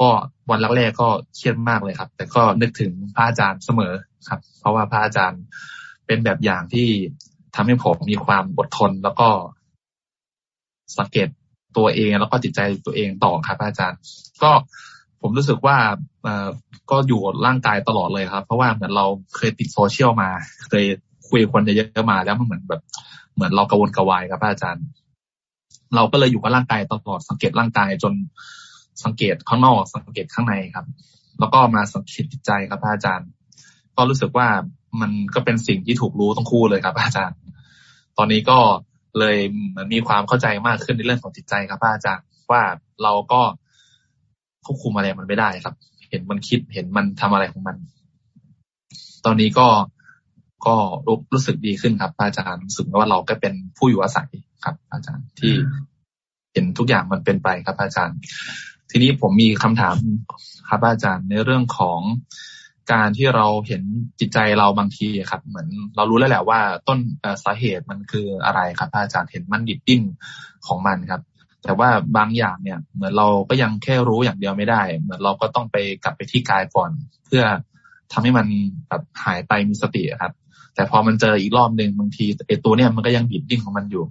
ก็วันแรกๆก็เครียดมากเลยครับ แต่ก็นึกถึงพระอาจารย์เสมอครับ เพราะว่าพระอาจารย์เป็นแบบอย่างที่ทำให้ผมมีความอดทนแล้วก็สังเกตตัวเองแล้วก็จิตใจตัวเองต่อครับอาจารย์ ก็ผมรู้สึกว่าเอ่อก็อยู่ร่างกายตลอดเลยครับ เพราะว่าเหมือนเราเคยติดโซเชียลมา เคยคุยคนเยอะๆมาแล้วมันเหมือนแบบ เหมือนเรากระวนกระวายครับอาจารย์ เราก็เลยอยู่กับร่างกายตลอดสังเกตร่างกายจนสังเกตข้างนอกสังเกตข้างในครับ แล้วก็มาสังเกตจิตใจครับอาจารย์ ก็รู้สึกว่ามันก็เป็นสิ่งที่ถูกรู้ต้องคู่เลยครับอาจารย์ ตอนนี้ก็เลยมือนมีความเข้าใจมากขึ้นในเรื่องของจิตใจครับอาจารย์ว่าเราก็ควบคุมอะไรมันไม่ได้ครับ เห็นมันคิดเห็นมันทำอะไรของมัน ตอนนี้ก็ ก็รู้รู้สึกดีขึ้นครับอาจารย์รู้สึกว่าเราก็เป็นผู้อยู่อาศัยครับ อาจารย์ที่เห็นทุกอย่างมันเป็นไปครับ อาจารย์ ทีนี้ผมมีคำถามครับ อาจารย์ในเรื่องของการที่เราเห็นจิตใจเราบางทีครับ เหมือนเรารู้แล้วแหละว่าต้นสาเหตุมันคืออะไรครับ อาจารย์เห็นมันดิบดิ้นของมันครับ แต่ว่าบางอย่างเนี่ย เหมือนเราก็ยังแค่รู้อย่างเดียวไม่ได้ เหมือนเราก็ต้องไปกลับไปที่กายก่อน เพื่อทำให้มันแบบหายไปมีสติครับ แต่พอมันเจออีกรอบหนึ่งบางทีไอตัวเนี่ยมันก็ยังดิบดิ้นของมันอยู่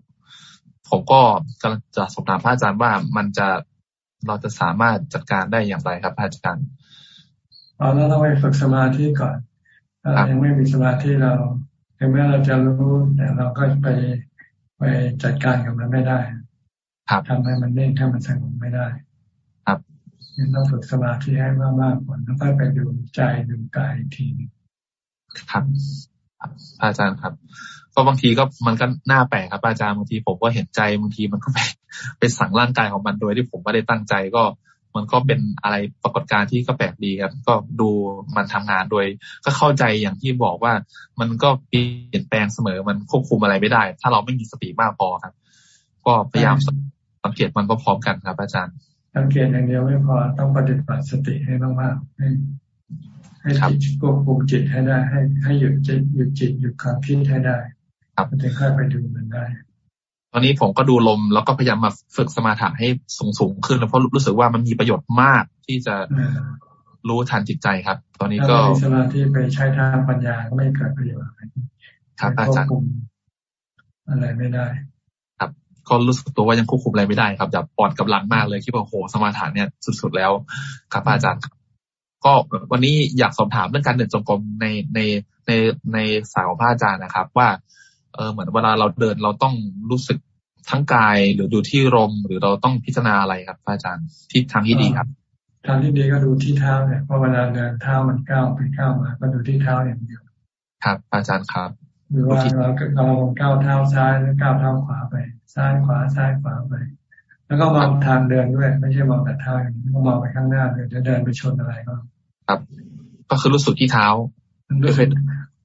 ผมก็กำลังจะสอบถามพระอาจารย์ว่ามันจะเราจะสามารถจัดการได้อย่างไรครับอาจารย์เราต้องไปฝึกสมาธิก่อนถ้ายังไม่มีสมาธิเราถึงแม้เราจะรู้ แต่เราก็ไปไปจัดการกับมันไม่ได้ทำให้มันเน่งให้มันสงบไม่ได้ ครับยังต้องฝึกสมาธิให้มากๆก่อนแล้วก็ไปดูใจดูกายทีครับ อาจารย์ครับ ก็บางทีก็มันก็น่าแปลกครับอาจารย์บางทีผมก็เห็นใจบางทีมันก็ไปไปสั่งร่างกายของมันโดยที่ผมไม่ได้ตั้งใจก็มันก็เป็นอะไรปรากฏการณ์ที่ก็แปลกดีครับ ก็ดูมันทำงานโดย ก็เข้าใจอย่างที่บอกว่า มันก็เปลี่ยนแปลงเสมอมันควบคุมอะไรไม่ได้ ถ้าเราไม่มีสติมากพอครับ ก็พยายามสังเกตมันพร้อมกันครับ อาจารย์ สังเกตอย่างเดียวไม่พอต้องปฏิบัติสติให้มากๆ ให้ให้จิตควบคุมจิตให้ได้ ให้ให้หยุดจิตหยุดจิตหยุดความคิดให้ได้ครับถึงค่อยไปดูมันได้ ตอนนี้ผมก็ดูลมแล้วก็พยายามมาฝึกสมาธิให้สูงสูงขึ้นเพราะรู้สึกว่ามันมีประโยชน์มากที่จะรู้ทันจิตใจครับ ตอนนี้ก็สมาธิไปใช้ทางปัญญาก็ไม่เกิดประโยชน์ครับอาจารย์อะไรไม่ได้ ครับ ก็รู้สึกตัวว่ายังควบคุมอะไรไม่ได้ครับแบบปอดกับหลังมากเลยคิดว่าโหสมาธิเนี่ยสุดๆแล้ว ครับอาจารย์ ก็วันนี้อยากสอบถามเรื่องการเดินจงกรมในในในในสายของพระอาจารย์นะครับ ว่าเออเหมือนเวลาเราเดินเราต้องรู้สึกทั้งกายหรือดูที่ลมหรือเราต้องพิจารณาอะไรครับอาจารย์ที่ทางที่ดีครับทางที่ดีก็ดูที่เท้าเนี่ยเพราะเวลาเดินเท้ามันก้าวไปก้าวมา ก็ดูที่เท้าอย่างเดียวครับ อาจารย์ครับหรือว่าเราเราก้าวเท้าซ้ายแล้วก้าวเท้าขวาไป ซ้ายขวาซ้ายขวาไป แล้วก็มองทางเดินด้วย ไม่ใช่มองแต่เท้าอย่างนี้ก็มองไปข้างหน้าเดี๋ยวจะเดินไปชนอะไรก็ ครับ ก็คือรู้สึกที่เท้ารู้สึก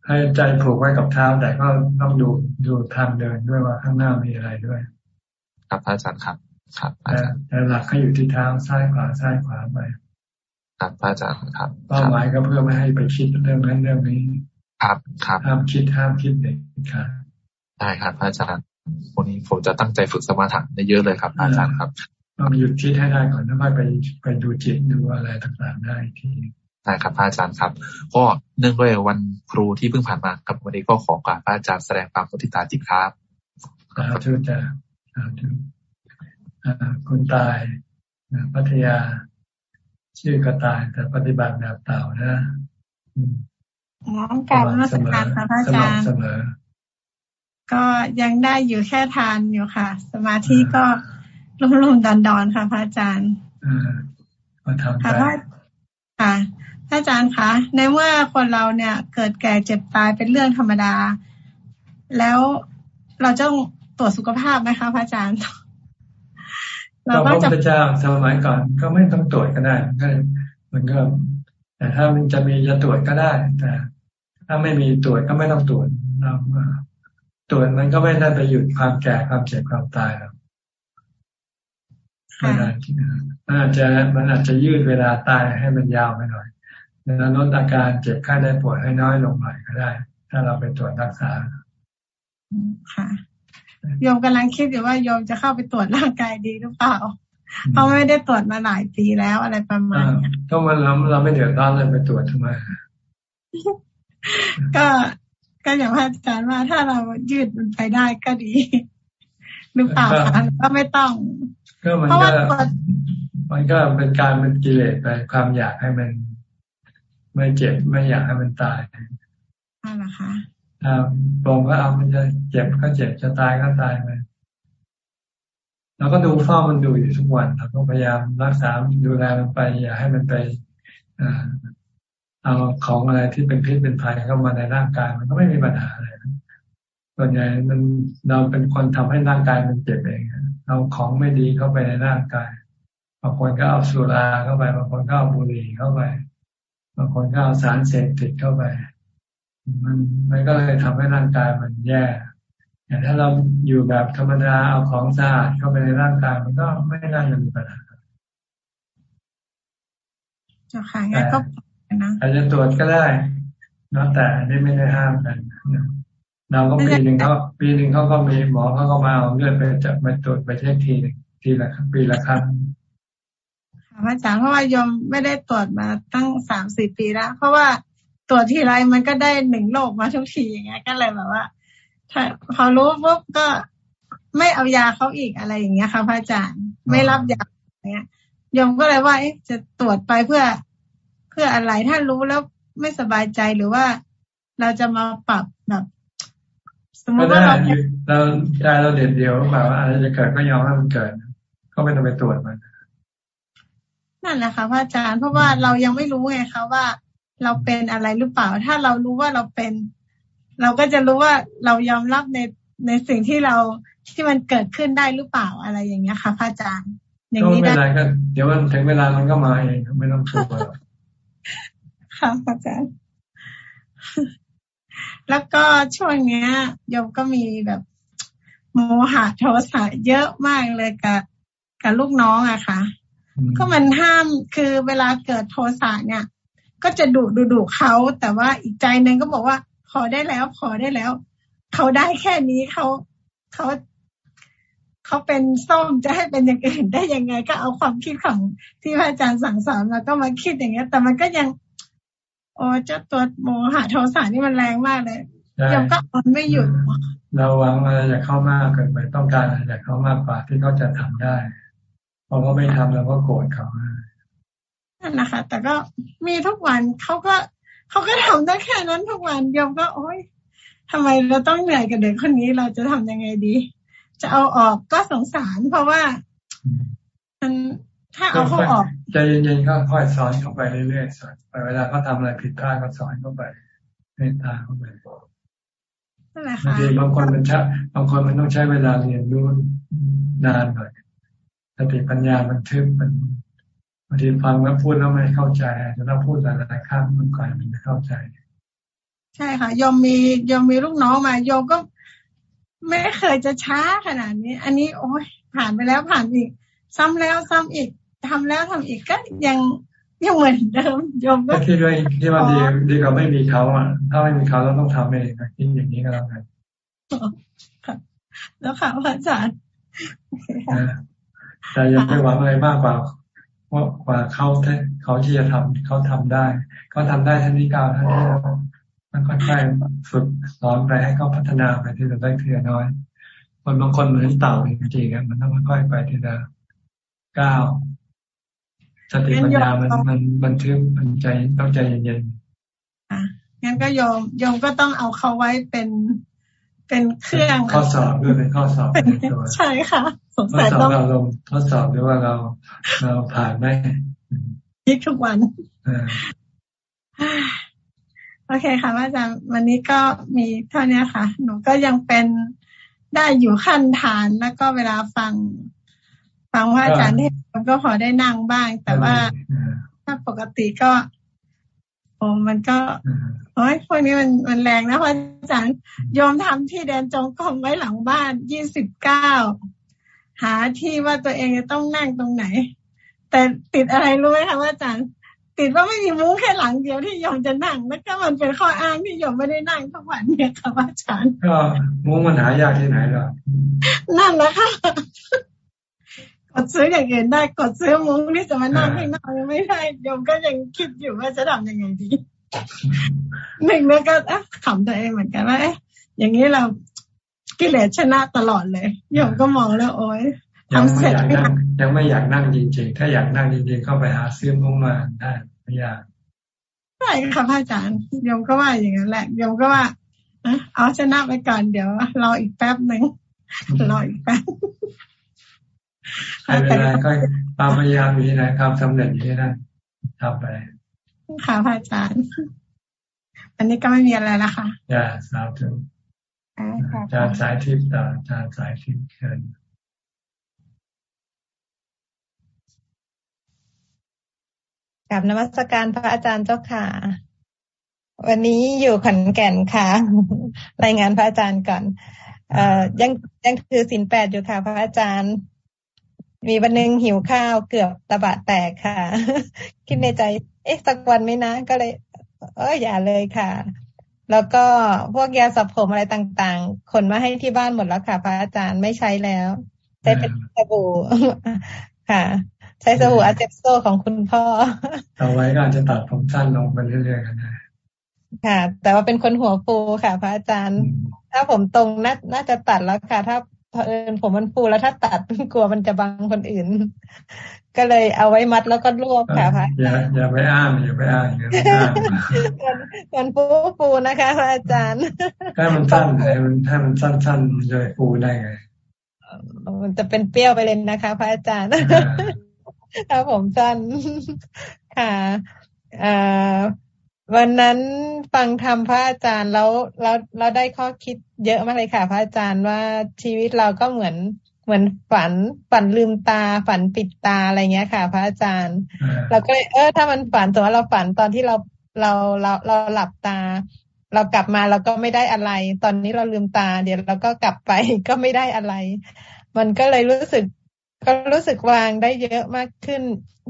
ให้ใจผูกไว้กับเท้าแต่ก็ต้องดูดูทางเดินด้วยว่าข้างหน้ามีอะไรด้วย ครับอาจารย์ครับ ครับแต่หลักให้อยู่ที่เท้าซ้ายขวาซ้ายขวาไปครับอาจารย์ครับเป้าหมายก็เพื่อไม่ให้ไปคิดเรื่องนั้นเรื่องนี้ ครับครับห้ามคิดห้ามคิดเด็กค่ะได้ครับอาจารย์วันนี้ผมจะตั้งใจฝึกสมาธิในเยอะเลยครับ อาจารย์ครับต้องหยุดคิดให้ได้ก่อนแล้วค่อยไปไปดูจิตดูอะไรต่างๆได้ที ใช่ครับอาจารย์ครับ ก็เนื่องด้วยวันครูที่เพิ่งผ่านมาครับวันนี้ก็ขอกราบอาจารย์แสดงความมุทิตาจิตครับสาธุจ้ะสาธุคุณตายพัทยา ชื่อกระตายแต่ปฏิบัติแบบเต่านะน้องการมาสการค่ะพระอาจารย์ก็ยังได้อยู่แค่ทานอยู่ค่ะ สมาธิก็รุ่มๆดอนๆค่ะ พระอาจารย์ค่ะพระค่ะพระ อาจารย์คะในเมื่อคนเราเนี่ย เกิดแก่เจ็บตายเป็นเรื่องธรรมดา แล้วเราต้องตรวจสุขภาพไหมคะพระอาจารย์เราก็จะเจ้าสมัยก่อนก็ไม่ต้องตรวจก็ได้ก็มันก็ แต่ถ้ามันจะมีจะตรวจก็ได้แต่ถ้าไม่มีตรวจก็ไม่ต้องตรวจเราตรวจมันก็ไม่ได้ไปหยุดความแก่ความเจ็บความตายหรอกมันอาจมันอาจจะมันอาจจะยืดเวลาตายให้มันยาวไปหน่อย แล้วลดอาการเจ็บไข้ได้ปวดให้น้อยลงหน่อยก็ได้ ถ้าเราไปตรวจรักษาค่ะโยมกำลังคิดอยู่ว่าโยมจะเข้าไปตรวจร่างกายดีหรือเปล่าเพราะไม่ได้ตรวจมาหลายปีแล้วอะไรประมาณนี้ก็มันเราเราไม่เดือดร้อนเลยไปตรวจทำไมก็ก็อย่างพระอาจารย์ว่าถ้าเรายืดมันไปได้ก็ดี หรือเปล่าคะก็ไม่ต้องก็มันก็มันก็เป็นการเป็นกิเลสไปความอยากให้มัน ไม่เจ็บไม่อยากให้มันตายอะไรคะอ่าบอกว่าเอามันจะเจ็บก็เจ็บจะตายก็ตายไปเราก็ดูเฝ้ามันดูอยู่ทุกวันเราก็พยายามรักษาดูแลมันไป อย่าให้มันไปเอาของอะไรที่เป็นพิษเป็นภัยเข้ามาในร่างกายมันก็ไม่มีปัญหาอะไรส่วนใหญ่มันเราเป็นคนทำให้ร่างกายมันเจ็บเองเอาของไม่ดีเข้าไปในร่างกายบางคนก็เอาสุราเข้าไปบางคนก็เอาบุหรี่เข้าไป บางคนก็เอาสารเสพติดเข้าไป มันมันก็เลยทำให้ร่างกายมันแย่แต่ถ้าเราอยู่แบบธรรมดาเอาของสะอาดเข้าไปในร่างกายมันก็ไม่น่าจะมีปัญหาเจ้าค่ะงั้นก็นะอาจจะตรวจก็ได้นอกแต่นี่ไม่ได้ห้ามกันเราก็ปีหนึ่งเขาปีหนึ่งเขาก็มีหมอเขาก็มาเอาเลือดไปจับมาตรวจไปเช็คทีนึงทีละปีละครั้ง พระอาจารย์เพราะว่ายมไม่ได้ตรวจมาตั้งสามสี่ปีแล้ว เพราะว่าตรวจทีไรมันก็ได้หนึ่งโรคมาทุกทีอย่างเงี้ยก็เลยแบบว่าถ้าพอรู้ปุ๊บก็ไม่เอายาเขาอีกอะไรอย่างเงี้ยค่ะพระอาจารย์ไม่รับยาอย่างเงี้ยยมก็เลยว่าจะตรวจไปเพื่อเพื่ออะไรถ้ารู้แล้วไม่สบายใจหรือว่าเราจะมาปรับแบบสมมติว่าเราเราใจเราเด็ดเดียวแบบว่าอะไรจะเกิดก็ยอมให้มันเกิด ก็ไม่ต้องไปตรวจมัน นั่นแหละค่ะพระอาจารย์เพราะว่าเรายังไม่รู้ไงคะว่า เราเป็นอะไรหรือเปล่า ถ้าเรารู้ว่าเราเป็น เราก็จะรู้ว่าเรายอมรับในในสิ่งที่เราที่มันเกิดขึ้นได้หรือเปล่าอะไรอย่างเงี้ยค่ะพระอาจารย์อย่างนี้ได้ก็เดี๋ยวมันถึงเวลามันก็มาเองไม่ต้องกลัวค่ะพระอาจารย์แล้วก็ช่วงเนี้ยโยมก็มีแบบโมหะโทสะเยอะมากเลยกับกับลูกน้องอะค่ะ ก็มันห้ามคือเวลาเกิดโทสะเนี่ย ก็จะดุดุดุเขาแต่ว่าอีกใจหนึ่งก็บอกว่าพอได้แล้วพอได้แล้ว เขาได้แค่นี้เขาเขาเขาเป็นส้มจะให้เป็นอย่างอื่นได้ยังไง ก็เอาความคิดของที่พระอาจารย์สั่งสอนมาก็มาคิดอย่างเงี้ย แต่มันก็ยัง โอ้เจ้าตัวโมหะโทสะนี่มันแรงมากเลยยังก็อ่อนไม่หยุดเราหวังอะไรจะเข้ามากเกินไปต้องการอะไรจากเขามากกว่าที่เขาจะทำได้ พอเขาไม่ทำเราก็โกรธเขานั่นนะคะ แต่ก็มีทุกวันเขาก็เขาก็ทำได้แค่นั้นทุกวันยมก็โอ๊ยทำไมเราต้องเหนื่อยกับเด็กคนนี้เราจะทำยังไงดี จะเอาออกก็สงสาร เพราะว่ามันถ้าเอาเขาออกใจเย็นๆก็ค่อยสอนเข้าไปเรื่อยๆสอนไปเวลาเขาทาอะไรผิดพลาดก็สอนเข้าไปเมตตาเข้าไปบางทีบางคนมันใช้บางคนมันต้องใช้เวลาเรียนรู้นานหน่อย สติปัญญามันทึบมันบางทีฟังแล้วพูดแล้วไม่เข้าใจจะต้องพูดหลายๆครั้งมันก่อนมันจะเข้าใจ ใช่ค่ะยมมียมมีลูกน้องมายมก็ไม่เคยจะช้าขนาดนี้ อันนี้โอ้ยผ่านไปแล้วผ่านอีก ซ้ำแล้วซ้ำอีกทำแล้วทำอีกก็ยังยังเหมือนเดิมยมก็คิดว่าที่ว่าดีดีกว่าไม่มีเขาอะถ้าไม่มีเขาเราต้องทำเองคิดอย่างนี้ก็แล้วกันแล้วค่ะพระอาจารย์ แต่ยังไม่หวังอะไรมากกว่าว่ากว่าเขาเขาที่จะทำเขาทำได้เขาทาได้ท่านี้ก้าวท่านนี้มันค่อยๆฝึกสอนไปให้เขาพัฒนาไปทีละเล็กทีละน้อยคนบางคนเหมือนเต่าจริงๆมันต้องค่อยๆไปทีละก้าวสติปัญญามันมันมันทึบมันใจต้องใจเย็นๆอะงั้นก็ยอมยอมก็ต้องเอาเขาไว้เป็น เป็นเครื่องข้อสอบด้วยเป็นข้อสอบใช่ค่ะ สงสัยต้องเราลงทดสอบด้วยว่าเราเราผ่านไหมคิดทุกวันโอเคค่ะอาจารย์วันนี้ก็มีเท่านี้ค่ะ หนูก็ยังเป็นได้อยู่ขั้นฐานแล้วก็เวลาฟัง ฟังว่าอาจารย์เทศก็พอได้นั่งบ้าง แต่ว่าถ้าปกติก็ โอ้มันก็โอ้ยพวกนี้มันมันแรงนะพระอาจารย์ยอมทำที่แดนจงกรมไว้หลังบ้านยี่สิบเก้าหาที่ว่าตัวเองจะต้องนั่งตรงไหน แต่ติดอะไรรู้ไหมคะว่าอาจารย์ติดว่าไม่มีมุ้งแค่หลังเดียวที่ยอมจะนั่งแล้วก็มันเป็นข้ออ้างที่ยอมไม่ได้นั่งทั้งวันเนี่ยค่ะอาจารย์ก็มุ้งมันหายากที่ไหนล่ะนั่นแหละค่ะก ดซื้ออย่างอื่นได้กดซื้อมุ้งที่จะมานั่งข้างนอกยังไม่ได้ยมก็ยังคิดอยู่ว่าจะทำยังไงดีหนึ่งแล้วก็ขำตัวเองเหมือนกันว่าอย่างนี้เรากิเลสชนะตลอดเลยยมก็มองแล้วโอ้ยทำเสร็จยังไม่อยากนั่งจริง ๆ ถ้าอยากนั่งจริงๆเข้าไปหาซื้อมุ้งมาได้ไม่ยากใช่ค่ะพระอาจารย์ยมก็ว่าอย่างนั้นแหละยมก็ว่าเอาชนะไปก่อนเดี๋ยวรออีกแป๊บหนึ่งรออีกแป๊บ ไม่เป็นไรก็ความพยายามอยู่ที่ไหนความสำเร็จอยู่ที่นั่นทำไปค่ะพระอาจารย์อันนี้ก็ไม่มีอะไรละค่ะอย่าสาวถึงอาจารย์สายทิพย์ต่ออาจารย์สายทิพย์เชิญกับนมัสการพระอาจารย์เจ้าค่ะ วันนี้อยู่ขอนแก่นค่ะ รายงานพระอาจารย์ก่อน เอ่อยังยังคือสินแปดอยู่ค่ะ พระอาจารย์ มีวันหนึ่งหิวข้าวเกือบตะบะแตกค่ะ คิดในใจ เอ๊ะสักวันไหมนะก็เลย เอออย่าเลยค่ะ แล้วก็พวกยาสับผมอะไรต่างๆคนมาให้ที่บ้านหมดแล้วค่ะ พระอาจารย์ไม่ใช้แล้วใช้เป็นสบู่ค่ะ ใช้สบู่อาเจปโซของคุณพ่อเอาไว้ก็อาจจะตัดผมสั้นลงไปเรื่อยๆกันนะค่ะ แต่ว่าเป็นคนหัวฟูค่ะ พระอาจารย์ ถ้าผมตรงน่าน่าจะตัดแล้วค่ะ ถ้า เผอิญผมมันฟูแล้วถ้าตัดกลัวมันจะบังคนอื่น ก็เลยเอาไว้มัดแล้วก็รวบค่ะพระอย่าอย่าไปอ้างอย่าไปอ้างอย่าไปอ้างมันฟูฟูนะคะพระอาจารย์ถ้ามันสั้นมันถ้ามันสั้นๆมันจะฟูได้ไงมันจะเป็นเปรี้ยวไปเลยนะคะ พระอาจารย์ถ้าผมสั้นค่ะอ่า วันนั้นฟังธรรมพระอาจารย์แล้วเราเราได้ข้อคิดเยอะมากเลยค่ะ พระอาจารย์ว่าชีวิตเราก็เหมือนเหมือนฝันฝันลืมตา ฝันปิดตาอะไรเงี้ยค่ะ พระอาจารย์ เราก็เออถ้ามันฝันสมมติเราฝันตอนที่เราเราเราเราหลับตา เรากลับมาเราก็ไม่ได้อะไร ตอนนี้เราลืมตา เดี๋ยวเราก็กลับไปก็ไม่ได้อะไร มันก็เลยรู้สึก ก็รู้สึกวางได้เยอะมากขึ้น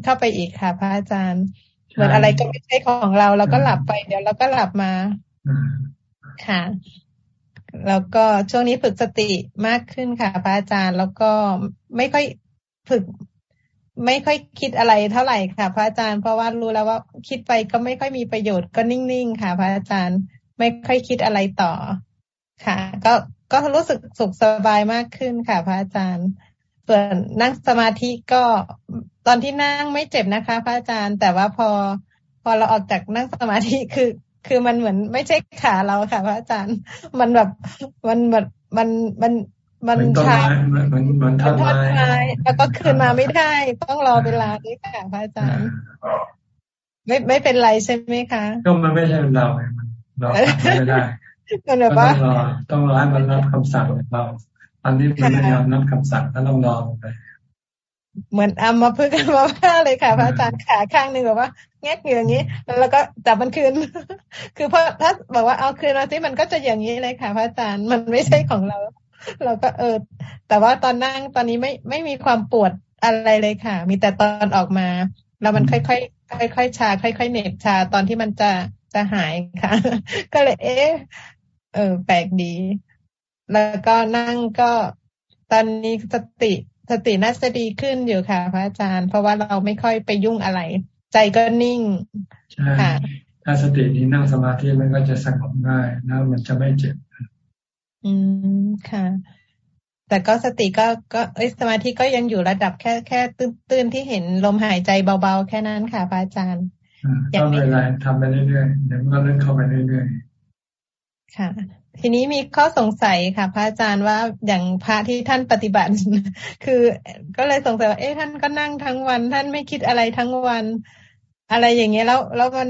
เข้าไปอีกค่ะ พระอาจารย์ เหมือนอะไรก็ไม่ใช่ของเรา เราก็หลับไป เดี๋ยวเราก็หลับมาค่ะ แล้วก็ช่วงนี้ฝึกสติมากขึ้นค่ะพระอาจารย์แล้วก็ไม่ค่อยฝึก ไม่ค่อยคิดอะไรเท่าไหร่ค่ะ พระอาจารย์เพราะว่ารู้แล้วว่าคิดไปก็ไม่ค่อยมีประโยชน์ก็นิ่งๆค่ะ พระอาจารย์ไม่ค่อยคิดอะไรต่อค่ะ ก็ก็รู้สึกสุขสบายมากขึ้นค่ะ พระอาจารย์ ส่วนนั่งสมาธิก็ตอนที่นั่งไม่เจ็บนะคะ พระอาจารย์ แต่ว่าพอ พอเราออกจากนั่งสมาธิคือ คือมันเหมือนไม่ใช่ขาเราค่ะ พระอาจารย์ มันแบบมันแบบมันมันมันชามันมันทัดไม้แล้วก็คืนมาไม่ได้ ต้องรอเวลาด้วยค่ะพระอาจารย์ ไม่ไม่เป็นไรใช่ไหมคะ ก็มันไม่ใช่เราไงมันเราไม่ได้มันแบบว่าต้องรอต้องรอให้มันรับคำสั่งเรา อันนี้มันไม่ยอมรับคำสั่งถ้าต้องรอไป เหมือนอามาพึ่งมาผ้าเลยค่ะพระอาจารย์ขาข้างหนึ่งแบบว่าแงกอยู่อย่างนี้ แล้วก็จับมันคืน คือพอถ้าบอกว่าเอาคืนมาสิมันก็จะอย่างนี้เลยค่ะพระอาจารย์มันไม่ใช่ของเรา เราก็เออ แต่ว่าตอนนั่งตอนนี้ไม่ไม่มีความปวดอะไรเลยค่ะ มีแต่ตอนออกมา แล้วมันค่อยๆค่อยๆชา ค่อยๆเหน็บชาตอนที่มันจะจะหายค่ะ ก็เลย เอ๊ะเออ แปลกดี แล้วก็นั่งก็ตอนนี้สติสติน่าจะดีขึ้นอยู่ค่ะ พระอาจารย์ เพราะว่าเราไม่ค่อยไปยุ่งอะไร ใจก็นิ่งใช่ถ้าสตินี้นั่งสมาธิมันก็จะสงบง่ายแล้วมันจะไม่เจ็บ อืมค่ะ แต่ก็สติก็ก็เอ้สมาธิก็ยังอยู่ระดับแค่แค่ตื้นๆที่เห็นลมหายใจเบาๆ แค่นั้นค่ะพระอาจารย์ก็เวลาทำไปเรื่อยๆเดี๋ยวมันก็เลื่อนเข้าไปเรื่อยๆค่ะ ทีนี้มีข้อสงสัยค่ะ พระอาจารย์ว่าอย่างพระที่ท่านปฏิบัติ คือก็เลยสงสัยว่าเอ๊ะท่านก็นั่งทั้งวัน ท่านไม่คิดอะไรทั้งวัน อะไรอย่างเงี้ยแล้วแล้วมัน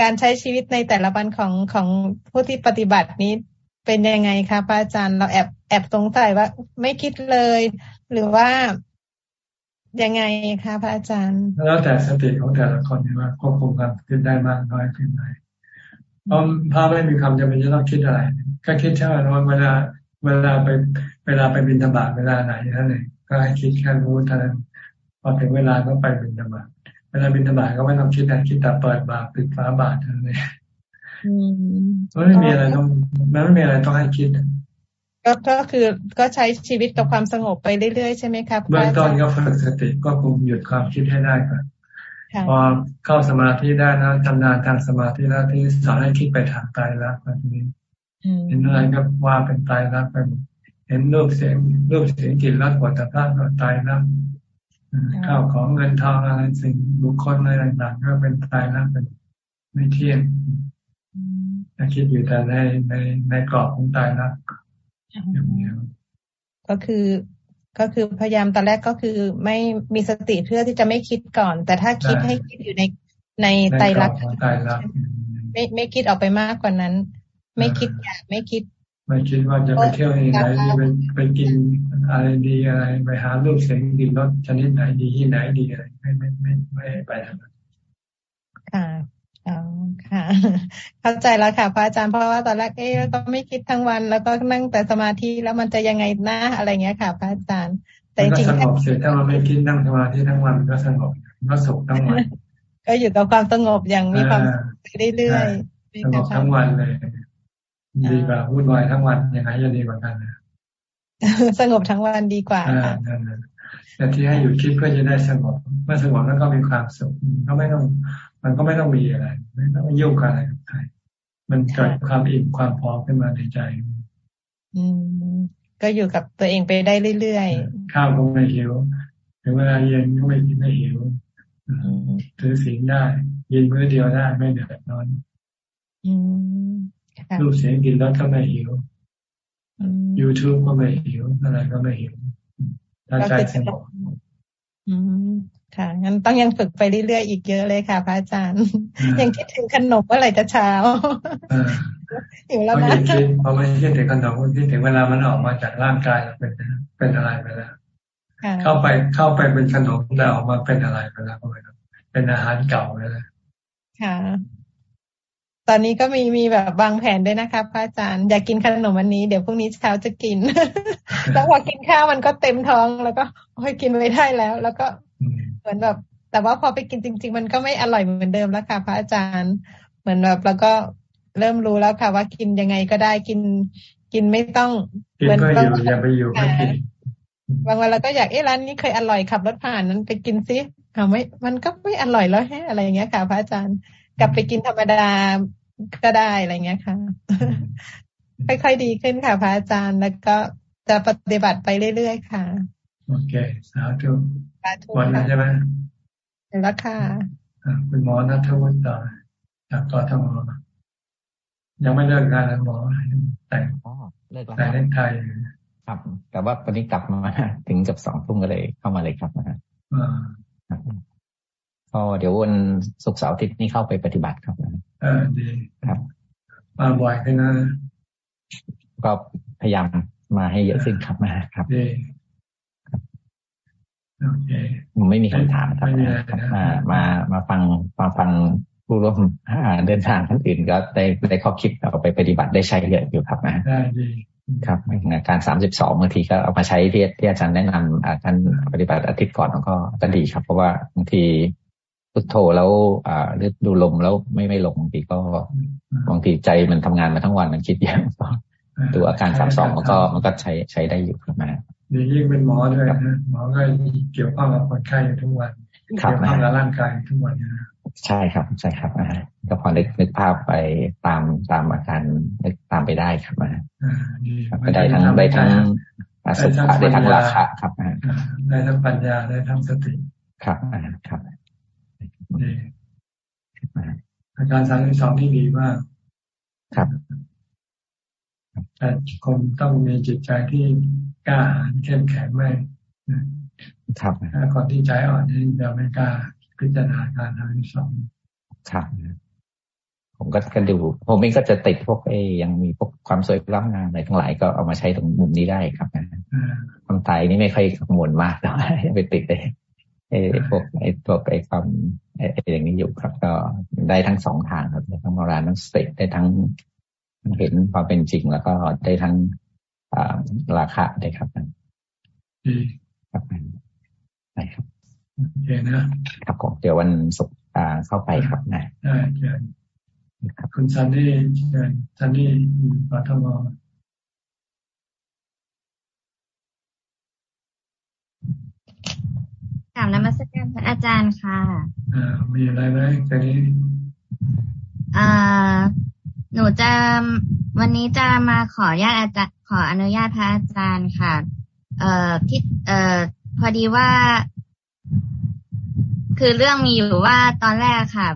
การใช้ชีวิตในแต่ละวันของของผู้ที่ปฏิบัตินี้เป็นยังไงคะพระอาจารย์เราแอบแอบสงสัยว่าไม่คิดเลย หรือว่ายังไงคะพระอาจารย์ แล้วแต่สติของแต่ละคนว่าควบคุมความคิดได้มากน้อยเพียงไร เพราะพระไม่มีคำจะเป็นจะต้องคิดอะไรก็คิดแค่ว่าเวลาเวลาไปเวลาไปบินธบาตเวลาไหนนั่นเองก็ให้คิดแค่รู้เท่านั้นพอถึงเวลาก็ไปบินธบาตเวลาบินธบาตก็ไม่ต้องคิดแต่คิดแต่เปิดบาตปิดฝาบาตเท่านั้นเองมันไม่มีอะไรต้องมันไม่มีอะไรต้องให้คิดก็ก็คือก็ใช้ชีวิตกับความสงบไปเรื่อยๆใช่ไหมครับเบื้องต้นก็ฝึกสติก็คุมหยุดความคิดให้ได้ก่อน พอเข้าสมาธิได้นะทำงานทางสมาธิแล้วที่สอนให้คิดไปทางตายแล้วแบบนี้เห็นอะไรก็ว่าเป็นตายแล้วไปเห็นรูปเสียงรูปเสียงกลิ่นรสปัตตาก็ตายแล้วข้าวของเงินทองอะไรสิ่งบุคคลอะไรต่างๆก็เป็นตายแล้วเป็นไม่เที่ยงคิดอยู่แต่ในในในกรอบของตายแล้วก็คือ ก็คือพยายามตอนแรกก็คือไม่มีสติเพื่อที่จะไม่คิดก่อน แต่ถ้าคิดให้คิดอยู่ในในไตรลักษณ์ไม่ไม่คิดออกไปมากกว่านั้น ไม่คิดอยากไม่คิด ไม่คิดว่าจะไปเที่ยวที่ไหนดีไปไปกินอะไรดีอะไร ไปหารูปเสียงดีรสชนิดไหนดีที่ไหนดีอะไรไม่ไม่ไม่ไม่ไปทางนั้นค่ะ อ๋อค่ะ เข้าใจแล้วค่ะพระอาจารย์เพราะว่าตอนแรกเอ๊ะก็ไม่คิดทั้งวัน แล้วก็นั่งแต่สมาธิแล้วมันจะยังไงหน้าอะไรเงี้ยค่ะ พระอาจารย์ แต่จริงๆสงบเสร็จถ้าเราไม่คิดนั่งสมาธิทั้งวันก็สงบก็สุขทั้งวันก็อยู่กับความสงบอย่างมีความเรื่อยๆสงบทั้งวันเลยดีกว่าวุ่นวายทั้งวันยังไงจะดีกว่ากันนะสงบทั้งวันดีกว่าแต่ที่ให้อยู่คิดเพื่อจะได้สงบ เมื่อสงบแล้วก็มีความสุขก็ไม่ต้อง มันก็ไม่ต้องมีอะไร ไม่ต้องยุ่งอะไรกับใครมันเกิดความอิ่มความพอขึ้นมาในใจ อืมก็อยู่กับตัวเองไปได้เรื่อยๆ ข้าวก็ไม่หิวถึงเวลาเย็นก็ไม่กินไม่หิวถือศีลได้ยินมื้อเดียวได้ไม่เดือดร้อนรูปเสียงกินแล้วก็ไม่หิวยูทูบก็ไม่หิวอะไรก็ไม่หิวถ้าใจสงบ ค่ะงั้นต้องยังฝึกไปเรื่อยๆอีกเยอะเลยค่ะ พระอาจารย์ ยังคิดถึงขนมเมื่อไหร่จะเช้าอยู่แล้วนะคิดพอไม่คิดถึงขนมคิดถึงเวลามันออกมาจากร่างกายเป็นเป็นอะไรไปแล้วเข้าไปเข้าไปเป็นขนมแล้วออกมาเป็นอะไรไปแล้วเป็นอาหารเก่าไปแล้วค่ะ ตอนนี้ก็มีมีแบบวางแผนด้วยนะคะพระอาจารย์อยากกินขนมวันนี้เดี๋ยวพรุ่งนี้เช้าจะกิน แล้วพอกินข้าวมันก็เต็มท้องแล้วก็โอ้ยกินไม่ได้แล้ว แล้วก็ เหมือนแบบ แต่ว่าพอไปกินจริง ๆ มันก็ไม่อร่อยเหมือนเดิมแล้วค่ะ พระอาจารย์ เหมือนแบบแล้วก็เริ่มรู้แล้วค่ะ ว่ากินยังไงก็ได้กิน กินไม่ต้องเหมือนเราอย่าไปอยู่บางวันเราก็อยากเอ๊ะร้านนี้เคยอร่อยขับรถผ่านนั้นไปกินซิเอาไม่มันก็ไม่อร่อยแล้วแฮะอะไรอย่างเงี้ยค่ะ พระอาจารย์กลับไปกินธรรมดาก็ได้อะไรเงี้ยค่ะค่อยๆดีขึ้นค่ะ พระอาจารย์แล้วก็จะปฏิบัติไปเรื่อยๆค่ะ โอเคสาธุวันนั้นใช่ไหมแล้วค่ะคุณหมอนัทวุฒิต่อจากกทมยังไม่เลิกงานแล้วหมอแต่งเลิกแล้วแต่งไทยครับ แต่ว่าวันนี้กลับมาถึงกับสองทุ่มก็เลยเข้ามาเลยครับนะฮะก็เดี๋ยววันศุกร์เสาร์อาทิตย์นี้เข้าไปปฏิบัติครับเออดีครับ มาบ่อยขึ้นนะก็พยายามมาให้เยอะขึ้นครับมาครับผม ไม่มีคำถามครับมามามาฟังมาฟังผู้ร่วมเดินทางท่านอื่นก็ได้ได้ข้อคิดเอาไปปฏิบัติได้ใช้เยอะอยู่ครับนะได้ดีครับการสามสิบสองบางทีก็เอามาใช้ที่ที่อาจารย์แนะนำท่านปฏิบัติอาทิตย์ก่อนก็ก็ดีครับ เพราะว่าบางทีพุทโธแล้วอ่าดูลมแล้วไม่ไม่ลงบางทีก็บางทีใจมันทำงานมาทั้งวันมันคิดเยอะดูอาการสามสองมันก็มันก็ใช้ใช้ได้อยู่ครับนะ นี่ยิ่งเป็นหมอด้วยนะหมอก็เกี่ยวข้องกับคนไข้ทุกวันเกี่ยวข้องกับร่างกายทุกวันนะใช่ครับใช่ครับอ่าก็พอนึกนึกภาพไปตามตามอาการนึกตามไปได้ครับอ่าก็ได้ทั้งได้ทั้งอาสุขได้ทั้งราคาครับอ่าได้ทั้งปัญญาได้ทั้งสติครับอ่าครับอาการสามสองที่ดีมากครับ แต่คนต้องมีจิตใจที่กล้าหาญเข้มแข็งไม่ครับถ้าคนที่ใจอ่อนนี่จะไม่กล้าพิจารณาการทางที่สองครับผมก็กันดูผมเองก็จะติดพวกเอยังมีพวกความสวยความงามอะไรทั้งหลายก็เอามาใช้ตรงมุมนี้ได้ครับนะความตายนี่ไม่ค่อยกังวลมากเท่าไหร่ไปติดเลยไอ้พวกไอ้พวกไอ้ความไอ้อย่างนี้อยู่ครับ ก็ได้ทั้งสองทางครับได้ทั้งโบราณทั้งสติได้ทั้ง เห็นความเป็นจริงแล้วก็ได้ทั้งราคาได้ครับดีครับได้ครับโอเคนะครับผมเดี๋ยววันศุกร์เข้าไปครับนะได้เชิญคุณซันนี่เชิญซันนี่ปฐมกลับนมัสการพระอาจารย์ค่ะอ่ามีอะไรไหมทีนี้อ่า หนูจะวันนี้จะมาขอญาตอาจารย์ขออนุญาตพระอาจารย์ค่ะ เอ่อที่เอ่อพอดีว่า คือเรื่องมีอยู่ว่าตอนแรกค่ะ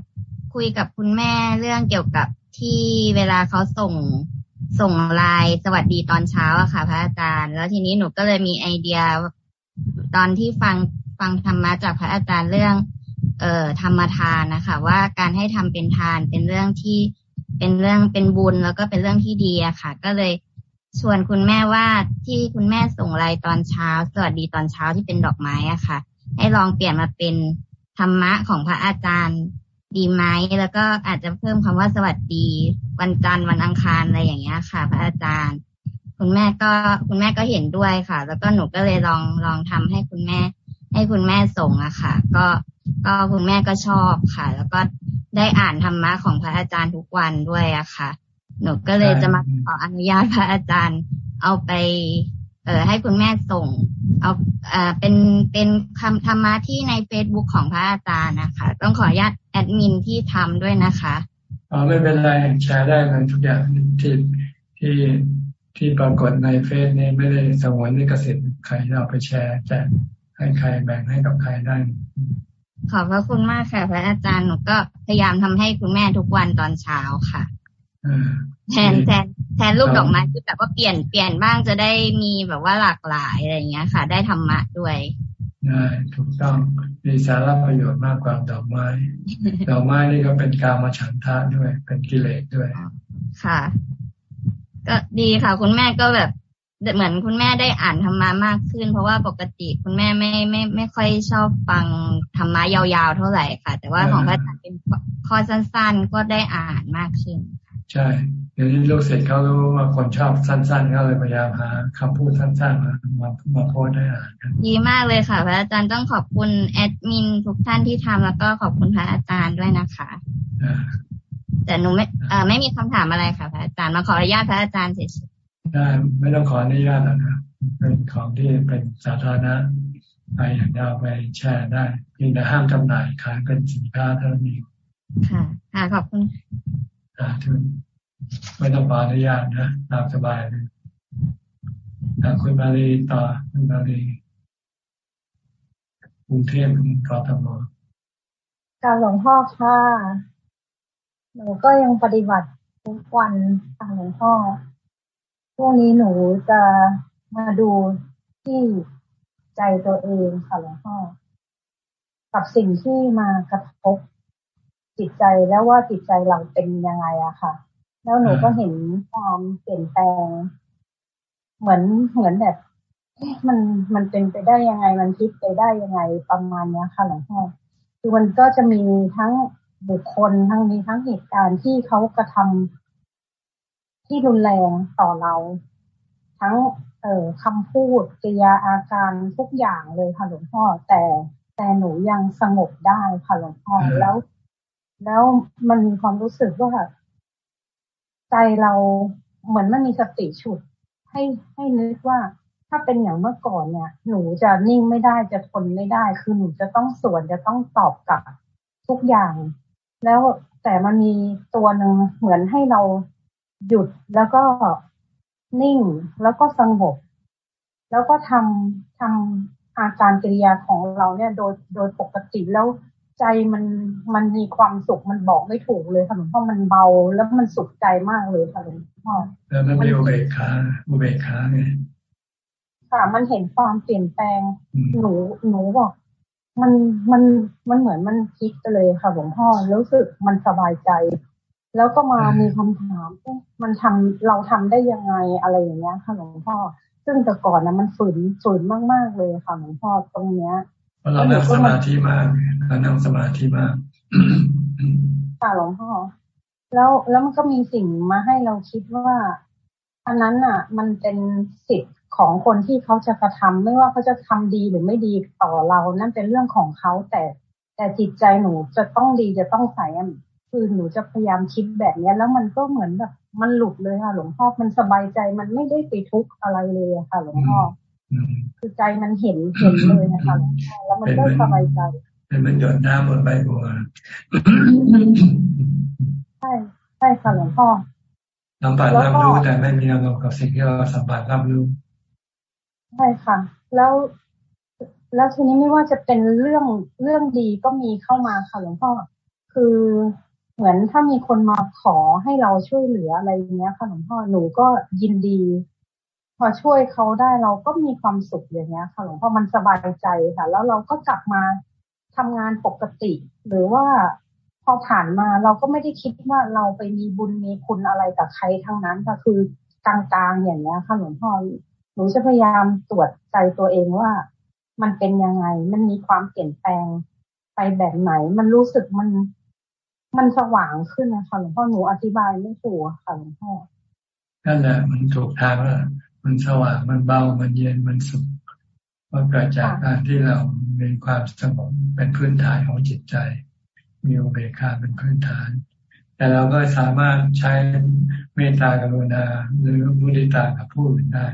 คุยกับคุณแม่เรื่องเกี่ยวกับที่เวลาเขาส่งส่งไลน์สวัสดีตอนเช้าอะค่ะ พระอาจารย์ แล้วทีนี้หนูก็เลยมีไอเดียตอนที่ฟังฟังธรรมะจากพระอาจารย์เรื่อง เอ่อธรรมทานนะคะ ว่าการให้ทำเป็นทานเป็นเรื่องที่ เป็นเรื่องเป็นบุญแล้วก็เป็นเรื่องที่ดีอะค่ะ ก็เลยชวนคุณแม่ว่าที่คุณแม่ส่งไลน์ตอนเช้า สวัสดีตอนเช้าที่เป็นดอกไม้อะค่ะ ให้ลองเปลี่ยนมาเป็นธรรมะของพระอาจารย์ดีไหมแล้วก็อาจจะเพิ่มคำว่าสวัสดีวันจันทร์วันอังคารอะไรอย่างเงี้ยค่ะ พระอาจารย์ คุณแม่ก็คุณแม่ก็เห็นด้วยค่ะ แล้วก็หนูก็เลยลองลองทำให้คุณแม่ ให้คุณแม่ส่งอะค่ะ ก็ก็คุณแม่ก็ชอบค่ะ แล้วก็ ได้อ่านธรรมะของพระอาจารย์ทุกวันด้วยอะค่ะ หนูก็เลยจะมาขออนุญาตพระอาจารย์เอาไป เออให้คุณแม่ส่ง เอาเออเป็นเป็นคำธรรมะที่ในเฟซบุ๊กของพระอาจารย์นะคะ ต้องขออนุญาตแอดมินที่ทำด้วยนะคะอ๋อไม่เป็นไรแชร์ได้เลยทุกอย่างที่ที่ที่ปรากฏในเฟซนี้ไม่ได้สงวนลิขสิทธิ์ใครเราไปแชร์แจกให้ใครแบ่งให้กับใครได้ ขอบพระคุณมากค่ะ พระอาจารย์หนูก็พยายามทำให้คุณแม่ทุกวันตอนเช้าค่ะแทนแทนแทนรูปดอกไม้คือแบบว่าเปลี่ยนเปลี่ยนบ้างจะได้มีแบบว่าหลากหลายอะไรอย่างเงี้ยค่ะ ได้ธรรมะด้วยได้ถูกต้องมีสาระประโยชน์มากกว่าดอกไม้ ดอกไม้นี่ก็เป็นการมาฉันทะด้วย เป็นกิเลสด้วย ค่ะ ก็ดีค่ะ คุณแม่ก็แบบ เหมือนคุณแม่ได้อ่านธรรมะมากขึ้น เพราะว่าปกติคุณแม่ไม่ไม่ไม่ค่อยชอบฟังธรรมะยาวๆเท่าไหร่ค่ะ แต่ว่าของพระอาจารย์เป็นข้อสั้นๆ ก็ได้อ่านมากขึ้น ใช่เดี๋ยวนี้ลูกศิษย์เขารู้ว่าคนชอบสั้นๆเขาเลยพยายามหาคำพูดสั้นๆมามามาโพสได้อ่านกันดีมากเลยค่ะ พระอาจารย์ต้องขอบคุณแอดมินทุกท่านที่ทำแล้วก็ขอบคุณพระอาจารย์ด้วยนะคะแต่หนูไม่เอ่อไม่มีคำถามอะไรค่ะพระอาจารย์มาขออนุญาตพระอาจารย์เฉยๆ ได้ไม่ต้องขออนุญาตแล้วนะเป็นของที่เป็นสาธารณะใครอยากจะไปแชร์ได้เพียงแต่ห้ามจำหน่ายขายเป็นสินค้าเท่านั้นเองค่ะค่ะขอบคุณสาธุไม่ต้องขออนุญาตนะตามสบายเลยคุณมาลีต่อคุณมาลีกรุงเทพกทมการหลวงพ่อค่ะ หนูก็ยังปฏิบัติทุกวันทางหลวงพ่อ พวกนี้หนูจะมาดูที่ใจตัวเองค่ะหลวงพ่อกับสิ่งที่มากระทบจิตใจแล้วว่าจิตใจเราเป็นยังไงอะค่ะ แล้วหนูก็เห็นความเปลี่ยนแปลง เหมือนเหมือนแบบมันมันเป็นไปได้ยังไง มันคิดไปได้ยังไงประมาณนี้ค่ะหลวงพ่อคือมันก็จะมีทั้งบุคคลทั้งมีทั้งเหตุการณ์ที่เขากระทำ ที่รุนแรงต่อเรา ทั้ง เอ่อคำพูดกิริยาอาการทุกอย่างเลยค่ะหลวงพ่อ แต่แต่หนูยังสงบได้ค่ะหลวงพ่อแล้ว แล้วมันมีความรู้สึกว่าใจเราเหมือนมันมีสติฉุด ให้ให้นึกว่าถ้าเป็นอย่างเมื่อก่อนเนี่ย หนูจะนิ่งไม่ได้จะทนไม่ได้ คือหนูจะต้องสวนจะต้องตอบกลับทุกอย่าง แล้วแต่มันมีตัวหนึ่งเหมือนให้เรา หยุดแล้วก็นิ่งแล้วก็สงบ แล้วก็ทำทำอาการกิริยาของเราเนี่ยโดยโดยปกติแล้วใจมันมันมีความสุขมันบอกไม่ถูกเลยค่ะหลวงพ่อมันเบาแล้วมันสุขใจมากเลยค่ะหลวงพ่อแล้วมันมีอุเบกขาอุเบกขาไงค่ะมันเห็นความเปลี่ยนแปลงหนูหนูบอกมันมันมันเหมือนมันพลิกไปเลยค่ะหลวงพ่อรู้สึกมันสบายใจ แล้วก็มามีคำถามมันทำเราทำได้ยังไงอะไรอย่างเงี้ยค่ะหลวงพ่อ ซึ่งแต่ก่อนนะมันฝืนฝืนมาก ๆเลยค่ะหลวงพ่อตรงเนี้ยเพราะเรานั่งสมาธิมากเรานั่งสมาธิมากค่ะหลวงพ่อ แล้วแล้วมันก็มีสิ่งมาให้เราคิดว่าอันนั้นอะ มันเป็นสิทธิ์ของคนที่เขาจะกระทำไม่ว่าเขาจะทำดีหรือไม่ดีต่อเรา นั่นเป็นเรื่องของเขาแต่แต่จิตใจหนูจะต้องดีจะต้องใส่ คือหนูจะพยายามคิดแบบนี้แล้วมันก็เหมือนแบบ มันหลุดเลยค่ะ หลวงพ่อมันสบายใจมันไม่ได้ไปทุกข์อะไรเลยค่ะ หลวงพ่อคือใจมันเห็นเห็นเลยนะคะหลวงพ่อแล้วมันก็สบายใจเป็นมันหยดน้ำบนใบบัวใช่ใช่ค่ะหลวงพ่อสัมผัสรับรู้แต่ไม่มีอารมณ์กับสิ่งที่เราสัมผัสรับรู้ใช่ค่ะ แล้วแล้วทีนี้ไม่ว่าจะเป็นเรื่องเรื่องดีก็มีเข้ามาค่ะหลวงพ่อ คือ เหมือนถ้ามีคนมาขอให้เราช่วยเหลืออะไรเงี้ยค่ะหลวงพ่อหนูก็ยินดี พอช่วยเขาได้เราก็มีความสุขอย่างเงี้ยค่ะหลวงพ่อมันสบายใจค่ะ แล้วเราก็กลับมาทำงานปกติ หรือว่าพอผ่านมาเราก็ไม่ได้คิดว่าเราไปมีบุญมีคุณอะไรกับใครทั้งนั้นก็คือกลางๆอย่างเงี้ยค่ะหลวงพ่อหนูจะพยายามตรวจใจตัวเองว่า มันเป็นยังไง มันมีความเปลี่ยนแปลงไปแบบไหน มันรู้สึกมัน มันสว่างขึ้นนะคะหลวงพ่อหนูอธิบายไม่ถูกค่ะหลวงพ่อนั่นแหละมันถูกทางแล้วมันสว่างมันเบามันเย็นมันสุขมันเกิดจากการที่เรามีความสงบเป็นพื้นฐานของจิตใจ มีอุเบกขาเป็นพื้นฐาน แต่เราก็สามารถใช้เมตตากรุณาหรือมุติตากับผู้อื่นได้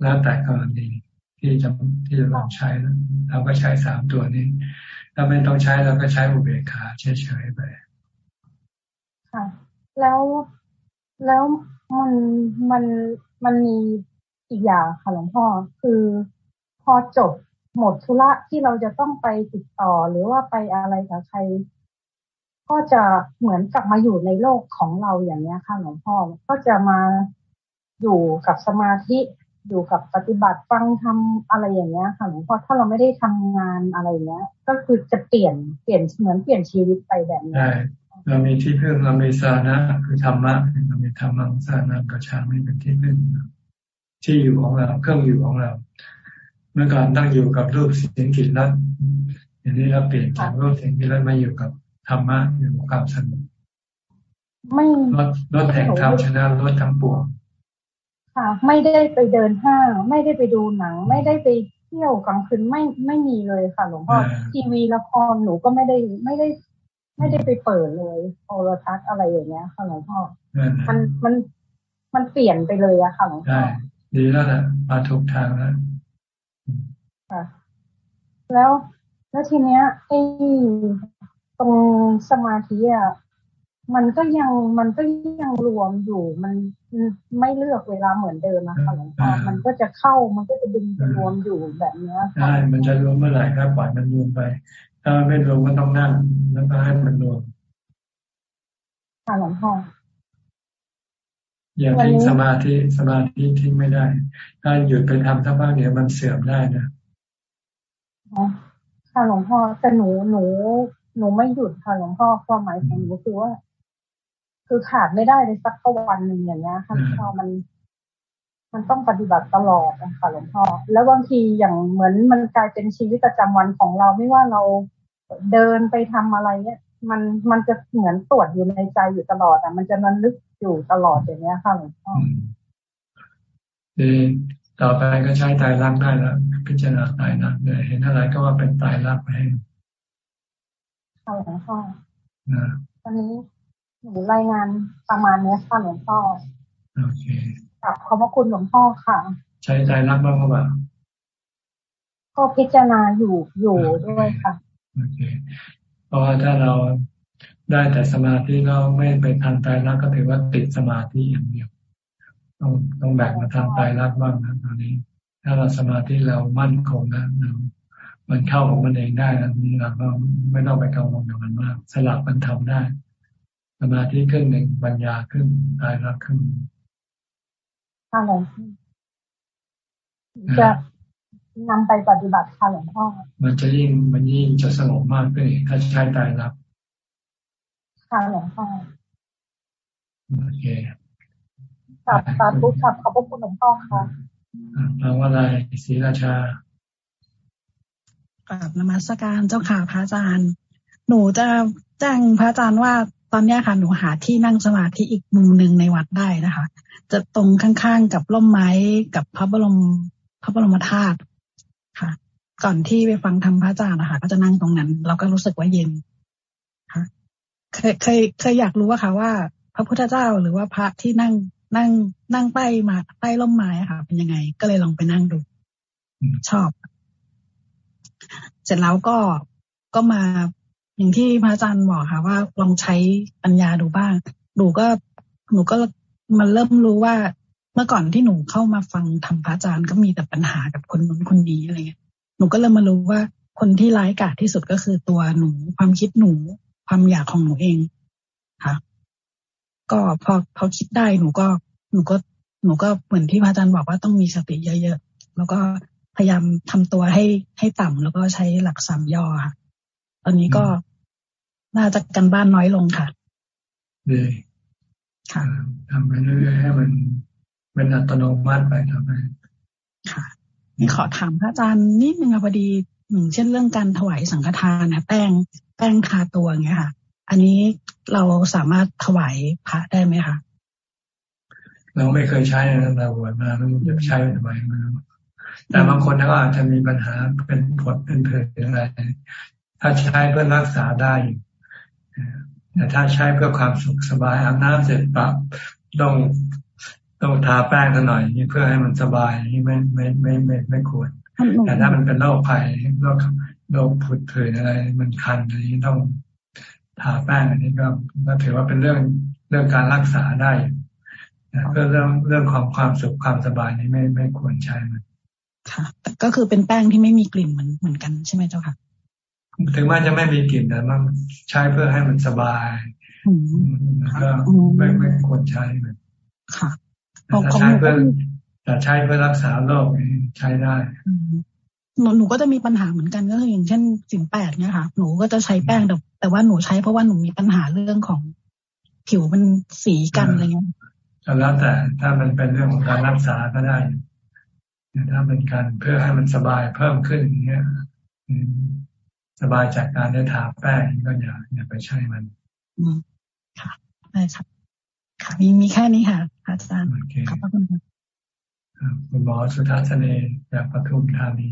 แล้วแต่กรณีที่จะที่จะลองใช้เราก็ใช้สามตัวนี้ ถ้าไม่ต้องใช้เราก็ใช้อุเบกขาเฉยๆไป ค่ะ แล้วแล้วมันมันมันมีอีกอย่างค่ะหลวงพ่อคือพอจบหมดธุระที่เราจะต้องไปติดต่อหรือว่าไปอะไรกับใคร ก็จะเหมือนกลับมาอยู่ในโลกของเราอย่างนี้ค่ะหลวงพ่อก็จะมาอยู่กับสมาธิ อยู่กับปฏิบัติฟังทำอะไรอย่างเงี้ยค่ะหลวงพ่อถ้าเราไม่ได้ทำงานอะไรเงี้ย ก็คือจะเปลี่ยนเปลี่ยนเหมือนเปลี่ยนชีวิตไปแบบนี้ใช่เรามีที่พึ่งเรามีสาระคือธรรมะเรามีธรรมะสาระกระชาไม่เป็นที่พึ่งที่อยู่ของเราเครื่องอยู่ของเรา เมื่อก่อนตั้งอยู่กับรูปเสียงกลิ่นรสอย่างนี้เราเปลี่ยนจากรูปเสียงกลิ่นรสมาอยู่กับธรรมะอยู่กับความสงบไม่ลดลดแห่งธรรมชนะลดทั้งปวง ค่ะ ไม่ได้ไปเดินห้าง ไม่ได้ไปดูหนัง ไม่ได้ไปเที่ยวกลางคืนไม่ไม่มีเลยค่ะ หลวงพ่อทีวีละครหนูก็ไม่ได้ไม่ได้ ไม่ได้ไปเปิดเลยโทรทัศน์อะไรอย่างเงี้ยค่ะหลวงพ่อมันมันมันเปลี่ยนไปเลยอะค่ะหลวงพ่อดีแล้วนะมาถูกทางแล้วค่ะ แล้วแล้วทีเนี้ยไอ้ตรงสมาธิอะมันก็ยังมันก็ยังรวมอยู่มัน ไม่เลือกเวลาเหมือนเดิมนะคะหลวงพ่อมันก็จะเข้ามันก็จะดึงจะรวมอยู่แบบนี้ใช่มันจะรวมเมื่อไหร่ครับปล่อยมันรวมไป ถ้าไม่รวมก็ต้องนั่งแล้วก็ให้มันรวมค่ะหลวงพ่ออย่าทิ้งสมาธิสมาธิทิ้งไม่ได้ถ้าหยุดไปทำทั้งบ้างเดี๋ยวมันเสื่อมได้นะค่ะหลวงพ่อแต่หนูหนูหนูไม่หยุดค่ะหลวงพ่อความหมายของหนูคือว่า คือขาดไม่ได้เลยสักวันหนึ่งอย่างเงี้ยค่ะพอมัน มันต้องปฏิบัติตลอดนะคะหลวงพ่อแล้วบางทีอย่างเหมือนมันกลายเป็นชีวิตประจำวันของเราไม่ว่าเราเดินไปทำอะไรเนี่ยมันมันจะเหมือนตรวจอยู่ในใจอยู่ตลอดอะมันจะนันลึกอยู่ตลอดอย่างเงี้ยค่ะหลวงพ่อดีต่อไปก็ใช้ตายรักได้แล้วพิจารณาตายรักเลยเห็นอะไรก็ว่าเป็นตายรักไปค่ะหลวงพ่อตอนนี้ หนูรายงานประมาณนี้ค่ะหลวงพ่อโอเคขอบขอบพระคุณหลวงพ่อค่ะ ใช้ใจรักบ้างหรือเปล่าก็พิจารณาอยู่อยู่ด้วยค่ะโอเคเพราะว่าถ้าเราได้แต่สมาธิเราไม่ไปทางใจรักก็ถือว่าติดสมาธิอย่างเดียวต้องต้องแบ่งมาทางใจรักบ้างนะตอนนี้ ถ้าเราสมาธิเรามั่นคงนะเรามันเข้าของมันเองได้นะนี่เราก็ไม่ต้องไปกังวลกับมันมากสลับมันทำได้ สมาธิขึ้นหนึ่งปัญญาขึ้นใจรักขึ้นค่ะหลวงพ่อจะนำไปปฏิบัติค่ะหลวงพ่อมันจะยิ่งมันยิ่งจะสงบมากขึ้นถ้าใช้ใจรักค่ะหลวงพ่อโอเคกับสาธุกับขอบคุณหลวงพ่อค่ะแปลว่าอะไรศรีราชากราบนมัสการเจ้าค่ะพระอาจารย์ หนูจะแจ้งพระอาจารย์ว่า ตอนนี้ค่ะหนูหาที่นั่งสมาธิอีกมุมหนึ่งในวัดได้นะคะ จะตรงข้างๆกับร่มไม้กับพระบรมพระบรมธาตุค่ะ ก่อนที่ไปฟังธรรมพระอาจารย์นะคะก็จะนั่งตรงนั้น เราก็รู้สึกว่าเย็นค่ะเคยเคยเคยอยากรู้ว่าค่ะว่า พระพุทธเจ้าหรือว่าพระที่นั่งนั่งนั่งใต้มาใต้ร่มไม้ค่ะ เป็นยังไง ก็เลยลองไปนั่งดู ชอบ เสร็จแล้วก็ก็มา อย่างที่พระอาจารย์บอกค่ะว่าลองใช้ปัญญาดูบ้าง หนูก็หนูก็มันเริ่มรู้ว่าเมื่อก่อนที่หนูเข้ามาฟังธรรมพระอาจารย์ก็มีแต่ปัญหากับคนนู้นคนนี้อะไรเงี้ยหนูก็เริ่มมารู้ว่าคนที่ร้ายกาจที่สุดก็คือตัวหนู ความคิดหนู ความอยากของหนูเองค่ะ ก็พอพอคิดได้หนูก็หนูก็หนูก็เหมือนที่พระอาจารย์บอกว่าต้องมีสติเยอะๆแล้วก็พยายามทำตัวให้ให้ต่ำแล้วก็ใช้หลักสามย่อค่ะตอนนี้ก็ น่าจะกันบ้านน้อยลงค่ะดีค่ะทำไปเรื่อยๆให้มันเป็นอัตโนมัติไปทำไปค่ะนี่ขอถามพระอาจารย์นิดนึงค่ะพอดีหนึ่งเช่นเรื่องการถวายสังฆทานนะแป้งแป้งทาตัวอย่างเงี้ยค่ะ อันนี้เราสามารถถวายพระได้ไหมคะเราไม่เคยใช้นะเราบวชมาไม่รู้จะใช้ทำไมมาแต่บางคนก็อาจจะมีปัญหาเป็นผดเป็นเผืออะไรถ้าใช้เพื่อรักษาได้ แต่ถ้าใช้เพื่อความสุขสบายอาบน้ำเสร็จปรับต้องต้องทาแป้งกันหน่อยนี่เพื่อให้มันสบายนี่ไม่ไม่ไม่ไม่ไม่ควร แต่ถ้ามันเป็นโรคภัยโรคโรคผุดผื่นอะไร มันคันอันนี้ต้องทาแป้งอันนี้ก็ก็ถือว่าเป็นเรื่องเรื่องการรักษาได้เพื่อเรื่องเรื่องของความสุขความสบายนี้ไม่ไม่ควรใช้มันค่ะก็คือเป็นแป้งที่ไม่มีกลิ่นเหมือนเหมือนกันใช่ไหมเจ้าค่ะ ถึงแม้จะไม่มีกลิ่นแต่มันใช้เพื่อให้มันสบายก็ไม่ไม่ควรใช้มันค่ะแต่ใช้เพื่อแต่ใช้เพื่อรักษาโรคใช้ได้หนูหนูก็จะมีปัญหาเหมือนกันก็คืออย่างเช่นสินแปดเนี่ยค่ะ หนูก็จะใช้แป้งแต่แต่ว่าหนูใช้เพราะว่าหนูมีปัญหาเรื่องของผิวมันสีกันอะไรเงี้ยแล้วแต่ถ้ามันเป็นเรื่องของการรักษาก็ได้ถ้าเป็นการเพื่อให้มันสบายเพิ่มขึ้นอย่างเงี้ย สบายจากการได้ทาแป้งก็อย่าอย่าไปใช้มันอืมค่ะได้ครับค่ะมีมีแค่นี้ค่ะ อาจารย์ขอบพระคุณค่ะคุณหมอสุทัศเนจากปทุมธานี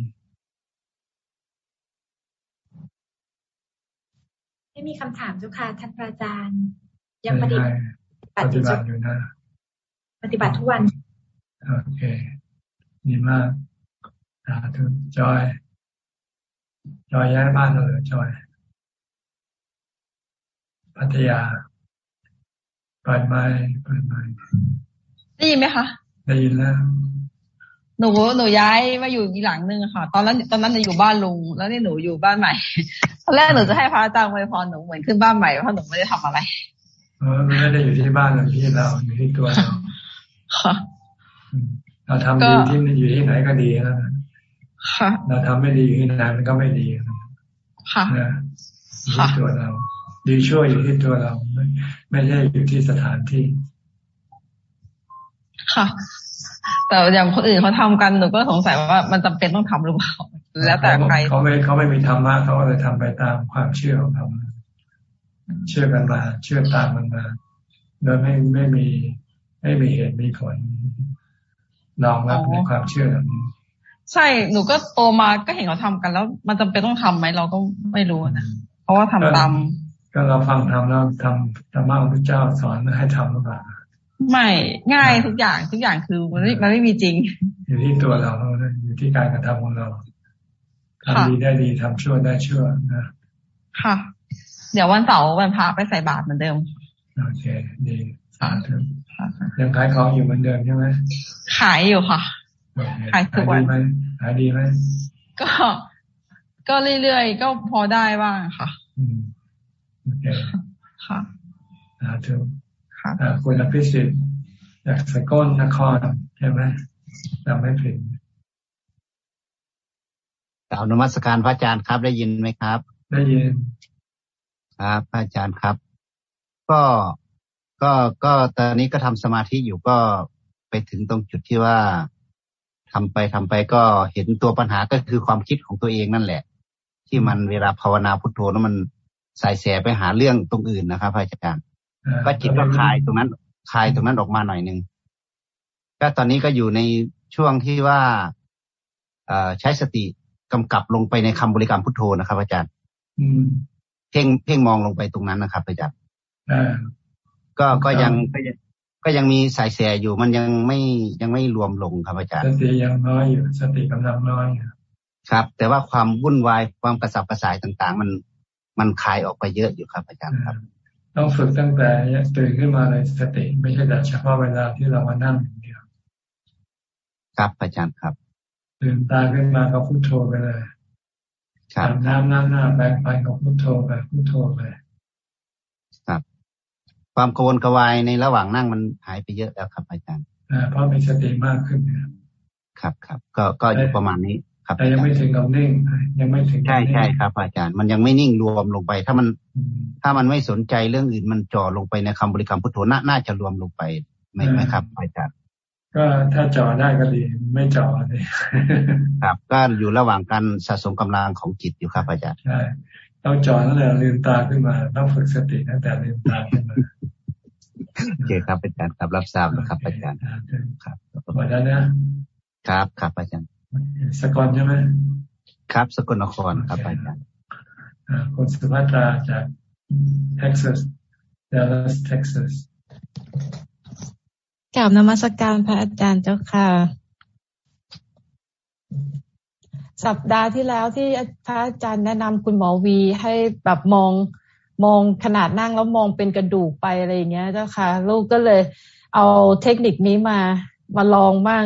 ไม่มีคำถามเจ้าค่ะท่านอาจารย์ ยังปฏิบัติปฏิบัติอยู่นะ ปฏิบัติทุกวัน โอเคดีมากสาธุจอย จอยย้ายบ้านเราเลยจอย พัทยาเปิดไม้เปิดไม้ได้ยินไหมคะ ได้ยินแล้ว หนูหนูย้ายมาอยู่อีกหลังนึงค่ะ ตอนนั้นตอนนั้นจะอยู่บ้านลุง แล้วนี่หนูอยู่บ้านใหม่ ตอนแรกหนูจะให้พระอาจารย์ไปพรหนูเหมือนขึ้นบ้านใหม่เพราะหนูไม่ได้ทำอะไรเออไม่ได้อยู่ที่บ้านเราที่เราอยู่ที่ตัวเราค่ะเราทำดีที่อยู่ที่ไหนก็ดีแล้ว เราทำไม่ดีอยู่ที่ไหนมันก็ไม่ดีค่ะนะอยู่ที่ตัวเราดีช่วยอยู่ที่ตัวเราไม่ไม่ใช่อยู่ที่สถานที่ ค่ะ แต่อย่างคนอื่นเขาทากันหนูก็สงสัยว่ามันจำเป็นต้องทำหรือเปล่าแล้วแต่ใครเขาไม่เขาไม่มีธรรมะเขาก็เลยทำไปตามความเชื่อของเขาเชื่อกันมา เชื่อตามมันมาโดยไม่ไม่มี ไม่มีเหตุมีผลรองรับในความเชื่อแบบนี้ ใช่หนูก็โตมาก็เห็นเขาทากันแล้ว มันจำเป็นต้องทํำไหมเราก็ไม่รู้นะเพราะว่าทำตามก็เราฟังทำแล้วทำธรรมะของพระเจ้าสอนให้ทำหรือเปล่าไม่ง่ายทุกอย่างทุกอย่างคือมันไม่มันไม่มีจริง อยู่ที่ตัวเราอยู่ที่การกระทำของเราทำดีได้ดีทำชั่วได้ชั่วนะค่ะ เดี๋ยววันเสาร์วันพระไปใส่บาตรเหมือนเดิมโอเคดีสาธุยังขายของอยู่เหมือนเดิมใช่ไหมขายอยู่ค่ะ ขายทุกวันขายดีไหมก็ ก็เรื่อยๆ ก็พอได้บ้างค่ะโอเคค่ะสาธุคุณอภิสิทธิ์จากสกลนครใช่ไหมจำไม่ผิดกล่าวนมัสการพระอาจารย์ครับ ได้ยินไหมครับ ได้ยิน ครับพระอาจารย์ครับ ก็ก็ก็ตอนนี้ก็ทำสมาธิอยู่ก็ไปถึงตรงจุดที่ว่า ทำไปทำไปก็เห็นตัวปัญหาก็คือความคิดของตัวเองนั่นแหละ ที่มันเวลาภาวนาพุทโธแล้วมันใส่แสไปหาเรื่องตรงอื่นนะครับพระอาจารย์ก็จิตก็คลายตรงนั้นคลายตรงนั้นออกมาหน่อยหนึ่งก็ตอนนี้ก็อยู่ในช่วงที่ว่าใช้สติกำกับลงไปในคำบริกรรมพุทโธนะครับ อาจารย์เพ่งเพ่งมองลงไปตรงนั้นนะครับอาจารย์ก็ก็ยัง ก็ยังมีสายแสอยู่มันยังไม่ยังไม่รวมลงครับอาจารย์สติยังน้อยอยู่สติกำลังน้อยครับ แต่ว่าความวุ่นวายความกระสับกระส่ายต่าง ๆ มันมันคลายออกไปเยอะอยู่ครับอาจารย์ครับ ต้องฝึกตั้งแต่ตื่นขึ้นมาเลยสติ ไม่ใช่แต่เฉพาะเวลาที่เรามานั่งอย่างเดียวครับอาจารย์ครับตื่นตาขึ้นมาก็พุโทโธไปเลยครับน้ำน้ำหน้าแบงไปก็พุโทโธไปพุโทโธไปครับ ความกังวลกวายในระหว่างนั่งมันหายไปเยอะแล้วครับอาจารย์อ่าเพราะมีสติมากขึ้นครับครับก็ก็อยู่ประมาณนี้ครับแต่ยังไม่ถึงกับนิ่ง ยังไม่ถึงใช่ใช่ครับ อาจารย์ มันยังไม่นิ่งรวมลงไป ถ้ามัน ถ้ามันไม่สนใจเรื่องอื่นมันจ่อลงไปในคำบริกรรมพุทโธน่าจะรวมลงไปไหมไหมครับ อาจารย์ ก็ถ้าจ่อได้ก็ดีไม่จ่อเลยครับ ก็อยู่ระหว่างการสะสมกำลังของจิตอยู่ครับอาจารย์ใช่ ต้องจ่อตั้งแต่ลืมตาขึ้นมา ต้องฝึกสติตั้งแต่ลืมตาขึ้นมาโอเคครับอาจารย์ครับรับทราบนะครับอาจารย์ครับหมดแล้วนะครับครับอาจารย์สกลใช่ไหมครับ สกลนครครับอาจารย์คุณสุภัตราจากเท็กซัสเดลัสเท็กซัสกราบนมัสการพระอาจารย์เจ้าค่ะ สัปดาห์ที่แล้วที่พระอาจารย์แนะนำคุณหมอวีให้แบบมองมองขนาดนั่งแล้วมองเป็นกระดูกไปอะไรอย่างเงี้ยเจ้าค่ะ ลูกก็เลย เอาเทคนิคนี้มามาลองบ้าง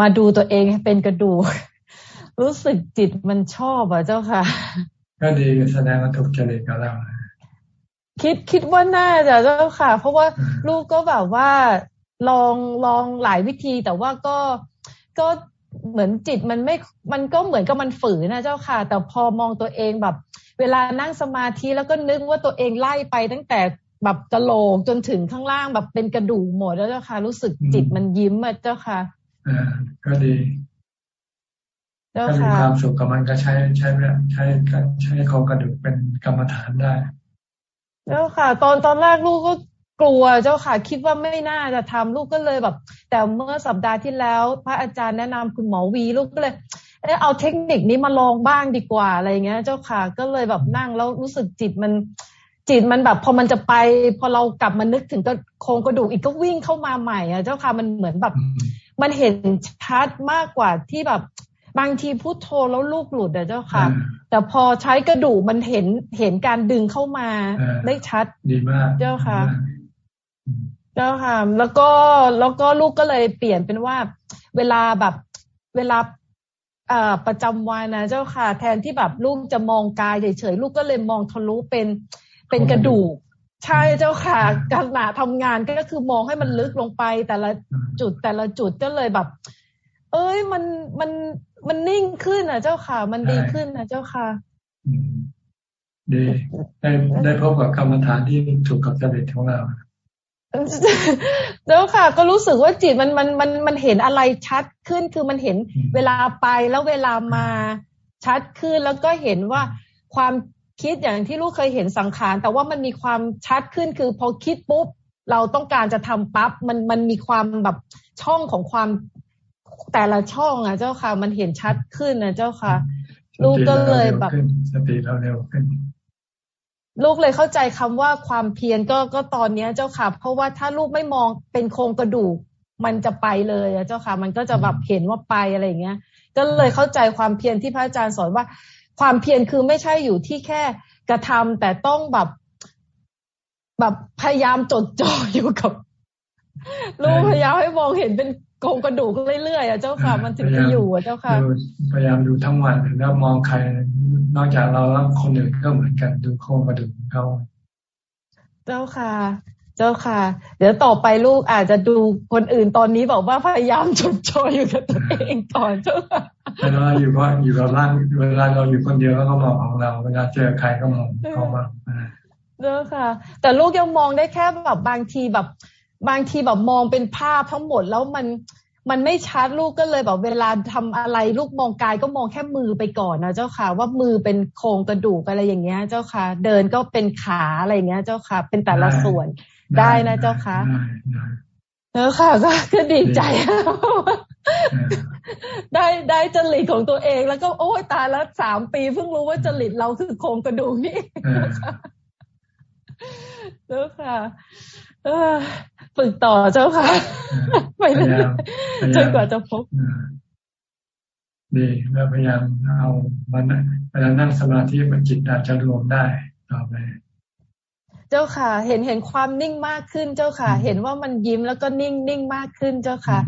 มาดูตัวเองให้เป็นกระดูก รู้สึกจิตมันชอบอะเจ้าค่ะ ก็ดีแสดงว่าถูกจริตกับเราคิดคิดว่าน่าจะเจ้าค่ะ เพราะว่าลูกก็แบบว่าลองลองหลายวิธีแต่ว่าก็ก็ เหมือนจิตมันไม่ มันก็เหมือนกับมันฝืนนะเจ้าค่ะ แต่พอมองตัวเองแบบ เวลานั่งสมาธิแล้วก็นึกว่าตัวเองไล่ไปตั้งแต่แบบกระโหลกจนถึงข้างล่างแบบเป็นกระดูกหมดแล้วเจ้าค่ะ รู้สึกจิตมันยิ้มอะเจ้าค่ะอ่าก็ดีถ้ามีความสุขกับมันก็ใช้ใช้ใช้ใช้โครงกระดูกเป็นกรรมฐานได้เจ้าค่ะ ตอนตอนแรกลูกก็ กลัวเจ้าค่ะ คิดว่าไม่น่าจะทำลูกก็เลยแบบ แต่เมื่อสัปดาห์ที่แล้ว พระอาจารย์แนะนำคุณหมอวีลูกก็เลยเออเอาเทคนิคนี้มาลองบ้างดีกว่าอะไรเงี้ย เจ้าค่ะ ก็เลยแบบนั่งแล้วรู้สึกจิตมันจิตมันแบบพอมันจะไป พอเรากลับมานึกถึงก็โครงกระดูกอีกก็วิ่งเข้ามาใหม่อะเจ้าค่ะมันเหมือนแบบ มันเห็นชัดมากกว่าที่แบบ บางทีพูดโทรแล้วลูกหลุดอะเจ้าค่ะ แต่พอใช้กระดูกมันเห็นเห็นการดึงเข้ามาได้ชัด ดีมากเจ้าค่ะ เจ้าค่ะ แล้วก็แล้วก็ลูกก็เลยเปลี่ยนเป็นว่า เวลาแบบเวลาอประจำวันนะเจ้าค่ะ แทนที่แบบลูกจะมองกายเฉยๆลูกก็เลยมองทะลุเป็นเป็นกระดูก ใช่เจ้าค่ะขณะทำงานก็คือมองให้มันลึกลงไป แต่ละจุดแต่ละจุดก็เลยแบบ เอ้ยมันมันมันนิ่งขึ้นอะเจ้าค่ะ มันดีขึ้นอะเจ้าค่ะดีได้ได้พบกับกรรมฐานที่ถูกกับจริตของเรา เจ้าค่ะ ก็รู้สึกว่าจิตมันมันมันมันเห็นอะไรชัดขึ้นคือมันเห็นเวลาไปแล้วเวลามาชัดขึ้นแล้วก็เห็นว่าความคิดอย่างที่ลูกเคยเห็นสังขาร แต่ว่ามันมีความชัดขึ้นคือพอคิดปุ๊บ เราต้องการจะทำปั๊บมันมันมีความแบบช่องของความแต่ละช่องอะเจ้าค่ะ มันเห็นชัดขึ้นนะเจ้าค่ะ ลูกก็เลยแบบสติเราเร็วขึ้น ลูกเลยเข้าใจคำว่าความเพียรก็ก็ตอนเนี้ยเจ้าค่ะ เพราะว่าถ้าลูกไม่มองเป็นโครงกระดูก มันจะไปเลยอะเจ้าค่ะ มันก็จะแบบเห็นว่าไปอะไรอย่างเงี้ย ก็เลยเข้าใจความเพียรที่พระอาจารย์สอนว่า ความเพียรคือไม่ใช่อยู่ที่แค่กระทำแต่ต้องแบบแบบพยายามจดจ่ออยู่กับลูกพยายามให้มองเห็นเป็น โครงกระดูกเรื่อยๆอะเจ้าค่ะมันถึงจะอยู่อะเจ้าค่ะพยายามดูทั้งวันแล้วมองใคร นอกจากเราแล้วคนอื่นก็เหมือนกันดูโครงกระดูกของเขาเจ้าค่ะ เจ้าค่ะ เดี๋ยวต่อไปลูกอาจจะดูคนอื่นตอนนี้บอกว่าพยายามจดจ่ออยู่กับตัวเองก่อนเจ้าค่ะเวลาอยู่ว่าอยู่กับร่างเวลาเราอยู่คนเดียวแล้วก็มองของเรา เวลาเจอใครก็มองเขาบ้างเจ้าค่ะ แต่ลูกยังมองได้แค่แบบบางทีแบบ บางทีแบบมองเป็นภาพทั้งหมดแล้วมันมันไม่ชัดลูกก็เลยแบบเวลาทำอะไรลูกมองกายก็มองแค่มือไปก่อนนะเจ้าค่ะ ว่ามือเป็นโครงกระดูกอะไรอย่างเงี้ย เจ้าค่ะ เดินก็เป็นขาอะไรอย่างเงี้ย เจ้าค่ะ เป็นแต่ละส่วนได้นะเจ้าค่ะเจ้าค่ะก็ก็ดีใจได้ได้จริตของตัวเอง แล้วก็โอ้ยตายแล้วสามปีเพิ่งรู้ว่าจริตเราคือโครงกระดูกนี่เจ้าค่ะ ฝึกต่อเจ้าค่ะ ไปเรื่อยจนกว่าจะพบดีแล้วพยายามเอามันเวลานั่งสมาธิมันจิตอาจจะรวมได้ต่อไปเจ้าค่ะ เห็นเห็นความนิ่งมากขึ้นเจ้าค่ะ เห็นว่ามันยิ้มแล้วก็นิ่งนิ่งมากขึ้นเจ้าค่ะ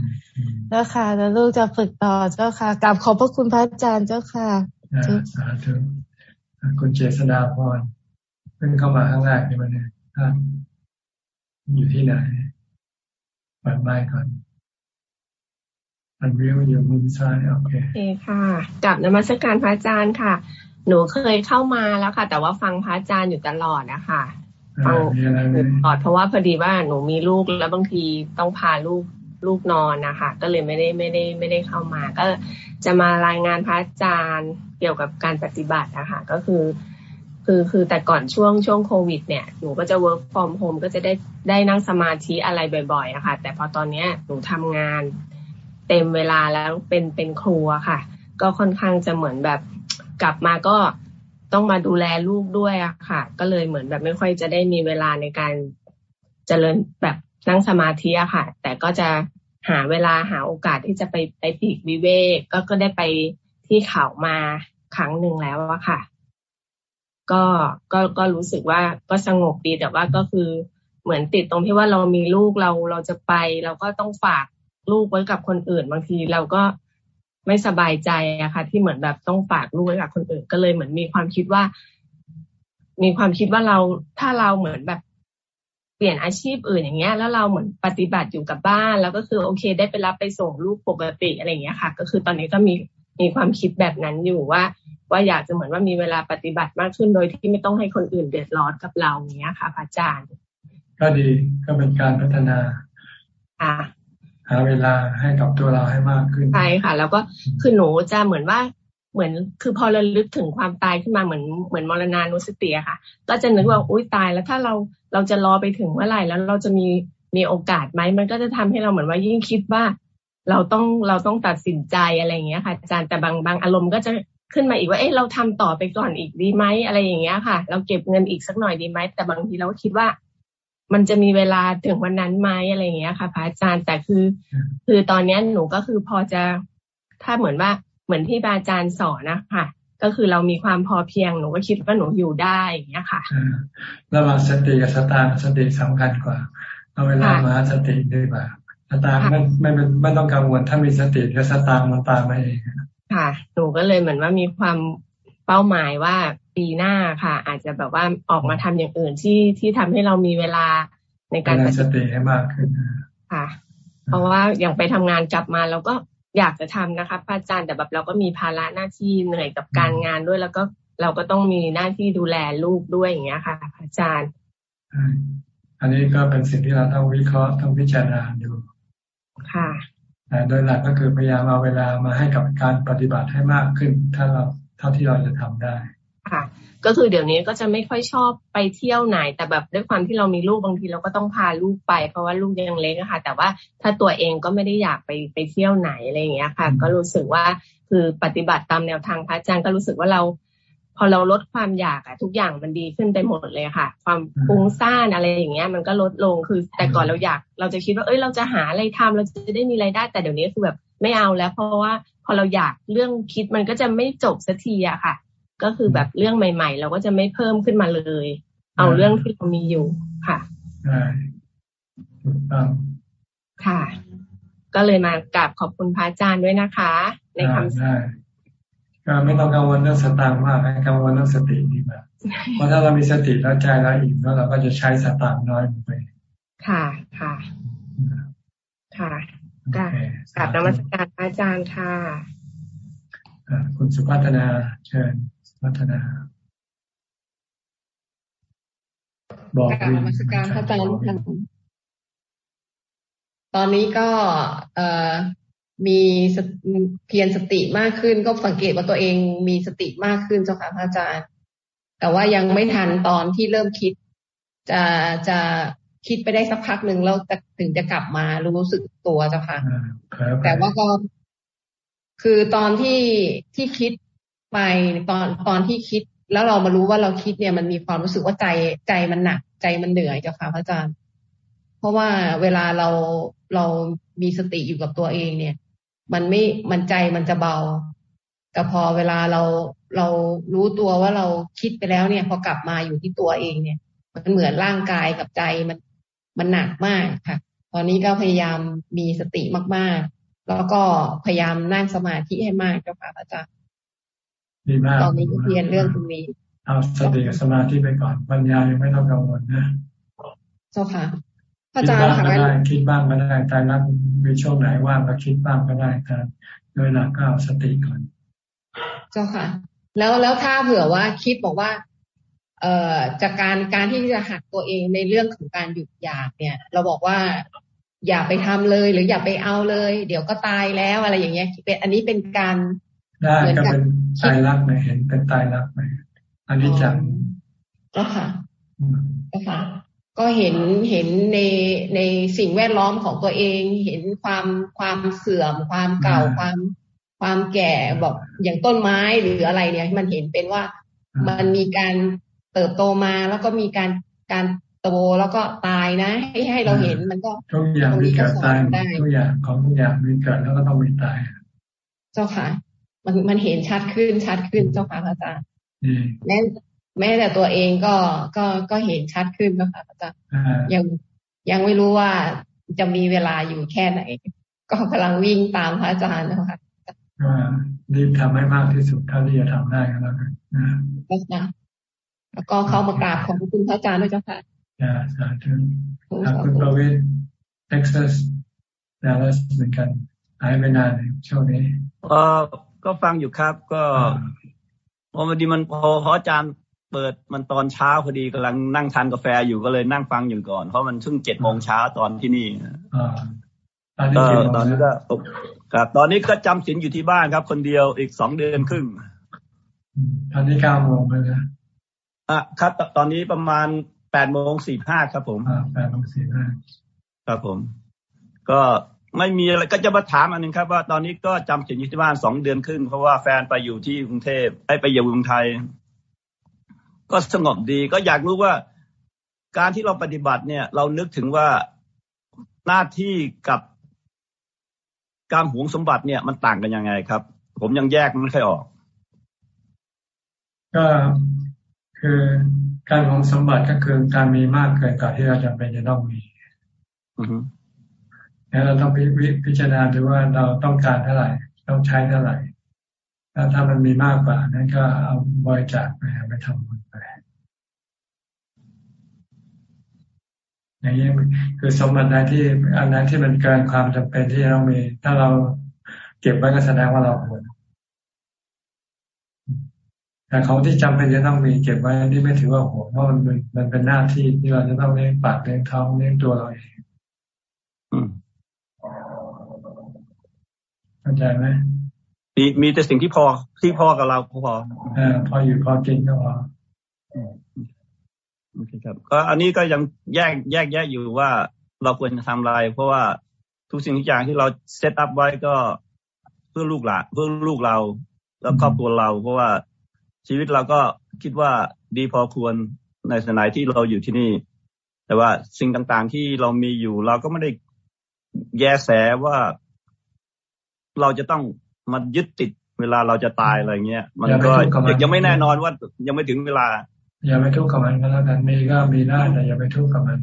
เจ้าค่ะแล้วลูกจะฝึกต่อเจ้าค่ะกราบขอบพระคุณพระอาจารย์เจ้าค่ะสาธุคุณเจษดาพรเพิ่งเข้ามาข้างแรกในวันนี้อยู่ที่ไหน ปิดไมค์ก่อนอันวิวอยู่มุมซ้ายโอเคโอเคค่ะกลับนมัสการพระอาจารย์ค่ะ หนูเคยเข้ามาแล้วค่ะ แต่ว่าฟังพระอาจารย์อยู่ตลอดนะคะฟังตลอดเพราะว่าพอดีว่าหนูมีลูกแล้วบางทีต้องพาลูกลูกนอนนะคะก็เลยไม่ได้ไม่ได้ไม่ได้เข้ามา ก็จะมารายงานพระอาจารย์เกี่ยวกับการปฏิบัตินะคะก็คือ คือคือแต่ก่อนช่วงช่วงโควิด เนี่ยหนูก็จะ work from home ก็จะได้ได้นั่งสมาธิอะไรบ่อยๆอะค่ะ แต่พอตอนเนี้ยหนูทำงาน เต็มเวลาแล้วเป็นเป็นครูอะค่ะ ก็ค่อนข้างจะเหมือนแบบกลับมาก็ต้องมาดูแลลูกด้วยอะค่ะ ก็เลยเหมือนแบบไม่ค่อยจะได้มีเวลาในการเจริญแบบนั่งสมาธิอะค่ะ แต่ก็จะหาเวลาหาโอกาสที่จะไปไปปีกวิเวกก็ก็ได้ไปที่เขามาครั้งหนึ่งแล้วอะค่ะ ก็ก็ก็รู้สึกว่าก็สงบดีแต่ว่าก็คือเหมือนติดตรงที่ว่าเรามีลูกเราเราจะไป เราก็ต้องฝากลูกไว้กับคนอื่น บางทีเราก็ไม่สบายใจอะค่ะ ที่เหมือนแบบต้องฝากลูกไว้กับคนอื่น ก็เลยเหมือนมีความคิดว่า มีความคิดว่าเราถ้าเราเหมือนแบบเปลี่ยนอาชีพอื่นอย่างเงี้ย แล้วเราเหมือนปฏิบัติอยู่กับบ้าน แล้วก็คือโอเค ได้ไปรับไปส่งลูกปกติอะไรเงี้ยค่ะ ก็คือตอนนี้ก็มี มีความคิดแบบนั้นอยู่ว่า ว่าอยากจะเหมือนว่ามีเวลาปฏิบัติมากขึ้นโดยที่ไม่ต้องให้คนอื่นเดือดร้อนกับเราอย่างเงี้ยค่ะพระอาจารย์ ก็ดีก็เป็นการพัฒนาค่ะหาเวลาให้กับตัวเราให้มากขึ้นใช่ค่ะ แล้วก็คือหนูจะเหมือนว่าเหมือนคือพอเราลึกถึงความตายขึ้นมาเหมือนเหมือนมรณานุสติอะค่ะ ก็จะนึกว่าอุ้ยตายแล้วถ้าเราเราจะรอไปถึงเมื่อไหร่แล้วเราจะมีมีโอกาสไหมมันก็จะทำให้เราเหมือนว่ายิ่งคิดว่า เราต้องเราต้องตัดสินใจอะไรอย่างเงี้ยค่ะอาจารย์แต่บางบางอารมณ์ก็จะขึ้นมาอีกว่าเอ๊ะเราทำต่อไปก่อนอีกดีไหมอะไรอย่างเงี้ยค่ะ เราเก็บเงินอีกสักหน่อยดีไหมแต่บางทีเราก็คิดว่า มันจะมีเวลาถึงวันนั้นไหมอะไรอย่างเงี้ยค่ะพระอาจารย์แต่คือ คือตอนนี้หนูก็คือพอจะถ้าเหมือนว่าเหมือนที่อาจารย์สอนนะคะก็คือเรามีความพอเพียงหนูก็คิดว่าหนูอยู่ได้อย่างเงี้ยค่ะระหว่างสติกับสตางสติสำคัญกว่าเอาเวลามาสติดีกว่าส ตางไม่ไม่ไม่ต้องกังวลถ้ามีสติกับสตางมันตามมาเองค่ะหนูก็เลยเหมือนว่ามีความเป้าหมายว่าปีหน้าค่ะ อาจจะแบบว่าออกมาทำอย่างอื่นที่ที่ทำให้เรามีเวลาในการปฏิบัติให้มากขึ้นค่ะ เพราะว่าอย่างไปทำงานกลับมาเราก็อยากจะทำนะคะพระอาจารย์แต่แบบเราก็มีภาระหน้าที่เหนื่อยกับการงานด้วย แล้วก็เราก็ต้องมีหน้าที่ดูแลลูกด้วยอย่างเงี้ยค่ะพระอาจารย์ อันนี้ก็เป็นสิ่งที่เราต้องวิเคราะห์ต้องพิจารณาดู ค่ะโดยหลักก็คือพยายามเอาเวลามาให้กับการปฏิบัติให้มากขึ้น ถ้าเราเท่าที่เราจะทำได้ ค่ะ ก็คือเดี๋ยวนี้ก็จะไม่ค่อยชอบไปเที่ยวไหน แต่แบบด้วยความที่เรามีลูกบางทีเราก็ต้องพาลูกไป เพราะว่าลูกยังเล็กอะค่ะ แต่ว่าถ้าตัวเองก็ไม่ได้อยากไปไปเที่ยวไหนอะไรอย่างเงี้ยค่ะ ก็รู้สึกว่าคือปฏิบัติตามแนวทางพระอาจารย์ก็รู้สึกว่าเรา พอเราลดความอยากอะทุกอย่างมันดีขึ้นไปหมดเลยค่ะ ความฟุ้งซ่านอะไรอย่างเงี้ย มันก็ลดลงคือ แต่ก่อนเราอยาก เราจะคิดว่าเอ้ยเราจะหาอะไรทำเราจะได้มีไรายได้ แต่เดี๋ยวนี้คือแบบไม่เอาแล้ว เพราะว่าพอเราอยากเรื่องคิดมันก็จะไม่จบสักทีอะค่ะ ก็คือแบบเรื่องใหม่ ๆ เราก็จะไม่เพิ่มขึ้นมาเลย เอาเรื่องที่เรามีอยู่ค่ะใช่ถูกต้องค่ะ ก็เลยมากราบขอบคุณพระอาจารย์ด้วยนะคะ ในคำสั่ง ก็ไม่ต้องกังวลเรื่องสตางค์มากให้กังวลเรื่องสติดีกว่าเพราะถ้าเรามีสติแล้วใจเราอิ่มแล้วเราก็จะใช้สตางค์น้อยไป ค่ะ ค่ะ ค่ะกราบนมัสการอาจารย์ค่ะคุณสุพัฒนาเชิญสุพัฒนา บอกกราบนมัสการพระอาจารย์ตอนนี้ก็ เอ่อ มีเพียรสติมากขึ้น ก็สังเกตว่าตัวเองมีสติมากขึ้นเจ้าค่ะพระอาจารย์ แต่ว่ายังไม่ทันตอนที่เริ่มคิด จะจะคิดไปได้สักพักหนึ่งแล้วถึงจะกลับมารู้สึกตัวเจ้าค่ะแต่ว่าก็คือตอนที่ที่คิดไปตอนตอนที่คิด แล้วเรามารู้ว่าเราคิดเนี่ยมันมีความรู้สึกว่าใจใจมันหนัก ใจมันเหนื่อยเจ้าค่ะพระอาจารย์ เพราะว่าเวลาเราเรามีสติอยู่กับตัวเองเนี่ย มันไม่มันใจมันจะเบาแต่พอเวลาเราเรารู้ตัวว่าเราคิดไปแล้วเนี่ย พอกลับมาอยู่ที่ตัวเองเนี่ย มันเหมือนร่างกายกับใจมันมันหนักมากค่ะ ตอนนี้ก็พยายามมีสติมากๆ แล้วก็พยายามนั่งสมาธิให้มากเจ้าค่ะอาจารย์ดีมากตอนนี้เรียนเรื่องตรงนี้เอาสติกับสมาธิไปก่อนปัญญายังไม่ต้องกังวลนะ เจ้าค่ะ อาจารย์ค่ะคิดบ้างก็ได้ใจรักมีช่วงไหนว่างก็คิดบ้างก็ได้แต่โดยหลักก็เอาสติก่อน เจ้าค่ะ แล้วแล้วถ้าเผื่อว่าคิดบอกว่า เอ่อจากการการที่จะหักตัวเองในเรื่องของการหยุดอยากเนี่ย เราบอกว่าอย่าไปทำเลยหรืออย่าไปเอาเลย เดี๋ยวก็ตายแล้วอะไรอย่างเงี้ยเป็นอันนี้เป็นการได้ก็เป็นตายรักไหมเห็นเป็นตายรักไหมอันนี้จังก็ค่ะก็ค่ะ ก็เห็นเห็นในในสิ่งแวดล้อมของตัวเอง เห็นความความเสื่อม ความเก่าความความแก่บอกอย่างต้นไม้หรืออะไรเนี่ยมันเห็นเป็นว่ามันมีการเติบโตมาแล้วก็มีการการโตแล้วก็ตายนะ ให้ให้เราเห็นมันก็ทุกอย่างมีเกิดตายทุกอย่างของทุกอย่างมีเกิดแล้วก็ต้องมีตาย เจ้าค่ะ มันมันเห็นชัดขึ้นชัดขึ้นเจ้าค่ะอาจารย์แม้ แม้แต่ตัวเองก็ก็ก็เห็นชัดขึ้นนะคะอาจารย์ยังยังไม่รู้ว่าจะมีเวลาอยู่แค่ไหน ก็กำลังวิ่งตามพระอาจารย์นะคะรีบทำให้มากที่สุดเท่าที่จะทำได้ก็แล้วกันนะแล้วก็เข้ามากราบของคุณพระอาจารย์ด้วยเจ้าค่ะสาธุคุณประวิทเท็กซัสดัลลัสเหมือนกันหายไปนานช่วงนี้เออก็ฟังอยู่ครับ ก็พอมาดีมันพอพออาจารย์ เปิดมันตอนเช้าพอดีกำลังนั่งทานกาแฟอยู่ก็เลยนั่งฟังอยู่ก่อน เพราะมันช่วงเจ็ดโมงเช้าตอนที่นี่ก็ตอนนี้ก็ครับตอนนี้ก็จำศีลอยู่ที่บ้านครับ คนเดียวอีกสองเดือนครึ่งตอนนี้เก้าโมงเลยนะอะครับ ตอนนี้ประมาณแปดโมงสี่ห้าครับ ผมแปดโมงสี่ห้าครับผม ก็ไม่มีอะไรก็จะมาถามอันนึงครับ ว่าตอนนี้ก็จำศีลอยู่ที่บ้านสองเดือนครึ่งเพราะว่าแฟนไปอยู่ที่กรุงเทพไปอยู่เมืองไทย ก็สงบดีก็อยากรู้ว่าการที่เราปฏิบัติเนี่ย เรานึกถึงว่าหน้าที่กับการหวงสมบัติเนี่ยมันต่างกันยังไงครับ ผมยังแยกไม่ค่อยออก ก็คือการหวงสมบัติก็คือการมีมากเกินกว่าที่เราจำเป็นจะต้องมีแล้วเราต้องพิพจารณาดูว่าเราต้องการเท่าไหร่ ต้องใช้เท่าไหร่ถ้าถ้ามันมีมากกว่านั้นก็เอาบริจาคไปไปทำบุญไป อย่างนี้คือสมบัติใดที่อันนั้นที่มันเกินความจำเป็นที่เรามี ถ้าเราเก็บไว้ก็แสดงว่าเราหวงแต่ของที่จำเป็นจะต้องมีเก็บไว้นี่ไม่ถือว่าหวงเพราะมันเป็นมันเป็นหน้าที่ที่เราจะต้องเลี้ยงปากเลี้ยงท้องเลี้ยงตัวเราเองเข้าใจไหมมีมีแต่สิ่งที่พอที่พอกับเราพออพออยู่พอกินก็พอ โอเคครับ ก็อันนี้ก็ยังแยกแยกแยกอยู่ว่าเราควรจะทำอะไรเพราะว่าทุกสิ่งทุกอย่างที่เราเซตอัพไว้ก็เพื่อลูกหลานเพื่อลูกเรา แล้วครอบครัวเรา เพราะว่าชีวิตเราก็คิดว่าดีพอควรในสมัยที่เราอยู่ที่นี่ แต่ว่าสิ่งต่างๆที่เรามีอยู่ เราก็ไม่ได้แยแสว่าเราจะต้องมายึดติดเวลาเราจะตายอะไรเงี้ย มันก็ยังไม่แน่นอนว่ายังไม่ถึงเวลา อย่าไปทุกข์กับมันก็แล้วกันมีก็มีได้แต่อย่าไปทุกข์กับมัน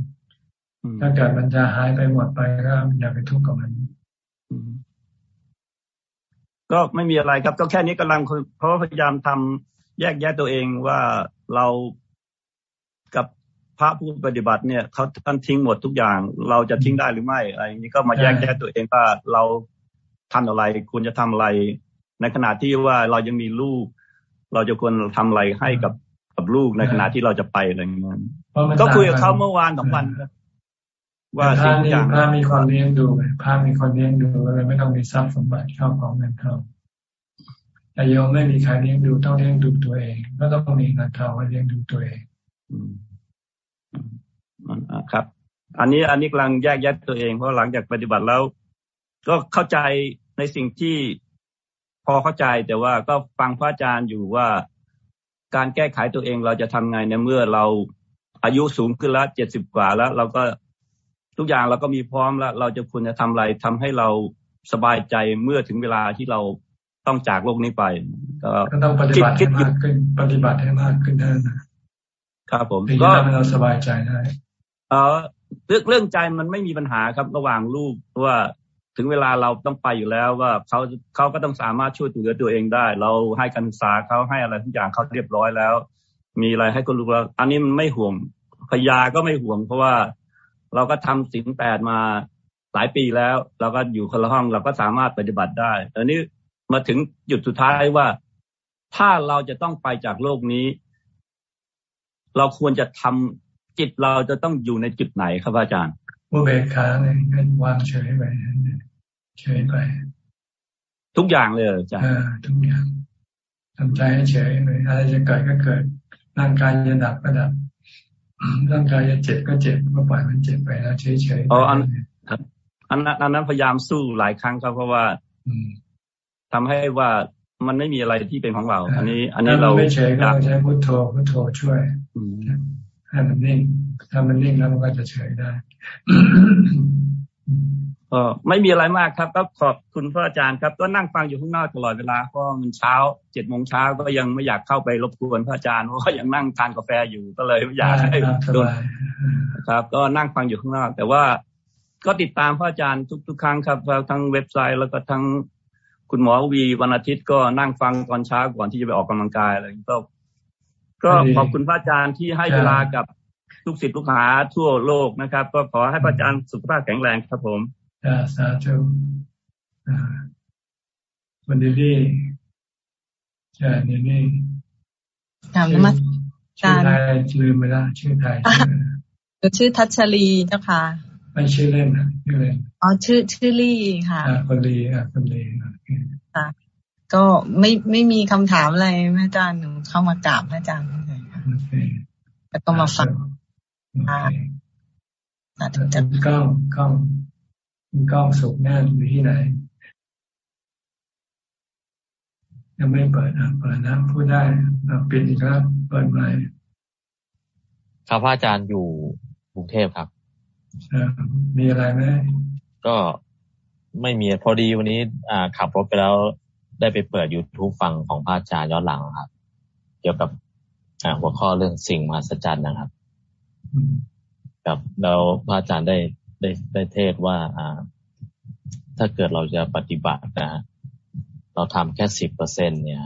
ถ้าเกิดมันจะหายไปหมดไปก็อย่าไปทุกข์กับมันก็ไม่มีอะไรครับ ก็แค่นี้กำลังเพราะพยายามทำแยกแยะตัวเองว่าเรากับพระผู้ปฏิบัติเนี่ยเขาท่านทิ้งหมดทุกอย่าง เราจะทิ้งได้หรือไม่อะไรอย่างนี้ก็มาแยกแยะตัวเองว่าเราทำอะไรควรจะทำอะไร ในขณะที่ว่าเรายังมีลูก เราจะควรทำอะไรให้กับ กับลูกในขณะที่เราจะไปอะไรอย่างเงี้ยก็คุยกับเขาเมื่อวานสองวันว่าสิ่งอย่างพระมีคนเลี้ยงดูพระมีคนเลี้ยงดูเลยไม่ต้องมีทรัพย์สมบัติเข้าของเงินทองแต่โยมไม่มีใครเลี้ยงดูต้องเลี้ยงดูตัวเองก็ต้องมีเงินทองมาเลี้ยงดูตัวเองครับ อันนี้อันนี้กำลังแยกแยะตัวเองเพราะหลังจากปฏิบัติแล้ว ก็เข้าใจในสิ่งที่พอเข้าใจแต่ว่าก็ฟังพระอาจารย์อยู่ว่า การแก้ไขตัวเองเราจะทำไงในเมื่อเราอายุสูงขึ้นแล้วเจ็ดสิบกว่าแล้ว เราก็ทุกอย่างเราก็มีพร้อมแล้วเราจะควรจะทำอะไรทำให้เราสบายใจเมื่อถึงเวลาที่เราต้องจากโลกนี้ไป ก็ต้องปฏิบัติให้มากขึ้น ปฏิบัติให้มากขึ้นนั่นครับผมก็ทำให้เราสบายใจได้เออเรื่องเรื่องใจมันไม่มีปัญหาครับระหว่างลูกว่า ถึงเวลาเราต้องไปอยู่แล้วว่าเขาเขาก็ต้องสามารถช่วยเหลือตัวเองได้ เราให้การศึกษาเขาให้อะไรทุกอย่างเขาเรียบร้อยแล้ว มีอะไรให้คนรู้แล้ว อันนี้มันไม่ห่วงพยาก็ไม่ห่วง เพราะว่าเราก็ทำสินแปดมาหลายปีแล้ว เราก็อยู่คนละห้องเราก็สามารถปฏิบัติได้ตอนนี้มาถึงจุดสุดท้ายว่า ถ้าเราจะต้องไปจากโลกนี้ เราควรจะทำจิตเราจะต้องอยู่ในจุดไหนครับอาจารย์อุเบกขาเลยวางเฉยไป เฉยไป ทุกอย่างเลยอาจารย์ทุกอย่างทำใจให้เฉยไปอะไรจะเกิดก็เกิด ร่างกายจะดับก็ดับ ร่างกายจะเจ็บก็เจ็บก็ปล่อยมันเจ็บไปแล้วเฉยเฉยอ๋ออันอันนั้นพยายามสู้หลายครั้งครับเพราะว่าทำให้ว่ามันไม่มีอะไรที่เป็นของเรา อันนี้ อันนี้เราไม่เฉยก็ใช้พุทโธพุทโธช่วยให้มันนิ่งถ้ามันนิ่งแล้วมันก็จะเฉยได้ ก็ไม่มีอะไรมากครับก็ขอบคุณพระอาจารย์ครับ ก็นั่งฟังอยู่ข้างนอกตลอดเวลาเพราะมันเช้าเจ็ดโมงเช้าก็ยังไม่อยากเข้าไปรบกวนพระอาจารย์เพราะยังนั่งทานกาแฟอยู่ก็เลยไม่อยากให้โดนครับ ก็นั่งฟังอยู่ข้างนอก แต่ว่าก็ติดตามพระอาจารย์ทุก ๆ ครั้งครับทั้งเว็บไซต์แล้วก็ทั้งคุณหมอวีวันอาทิตย์ก็นั่งฟังตอนเช้าก่อนที่จะไปออกกำลังกายอะไรก็ก็ขอบคุณพระอาจารย์ที่ให้เวลากับลูกศิษย์ลูกหาทั่วโลกนะครับ ก็ขอให้พระอาจารย์สุขภาพแข็งแรงครับผม สาธุวันนี้ดีใช่นี่นี่ถามมาชื่อไทยลืมไปแล้วชื่อไทยชื่อทัชลีเจ้าค่ะไม่ชื่อเล่นนะชื่อเล่นอ๋อชื่อชื่อลี่ค่ะคนลีอะคนลีค่ะก็ไม่ไม่มีคำถามอะไรแม่อาจารย์หนูเข้ามากราบพระอาจารย์เลยค่ะแล้วก็มาฟังค่ะถึงจะก้องก้อง ก้องสุกแน่อยู่ที่ไหน ยังไม่เปิดอะเปิดนะพูดได้ปิดอีกแล้วเปิดใหม่ครับพระอาจารย์อยู่กรุงเทพครับมีอะไรไหมก็ไม่มีพอดีวันนี้ อ่า ขับรถไปแล้วได้ไปเปิด YouTube ฟังของพระอาจารย์ย้อนหลังครับ เกี่ยวกับอ่าหัวข้อเรื่องสิ่งมหัศจรรย์นะครับครับแล้วพระอาจารย์ได้ ได้ได้เทศว่าอ่า ถ้าเกิดเราจะปฏิบัตินะ เราทำแค่สิบเปอร์เซ็นเนี่ย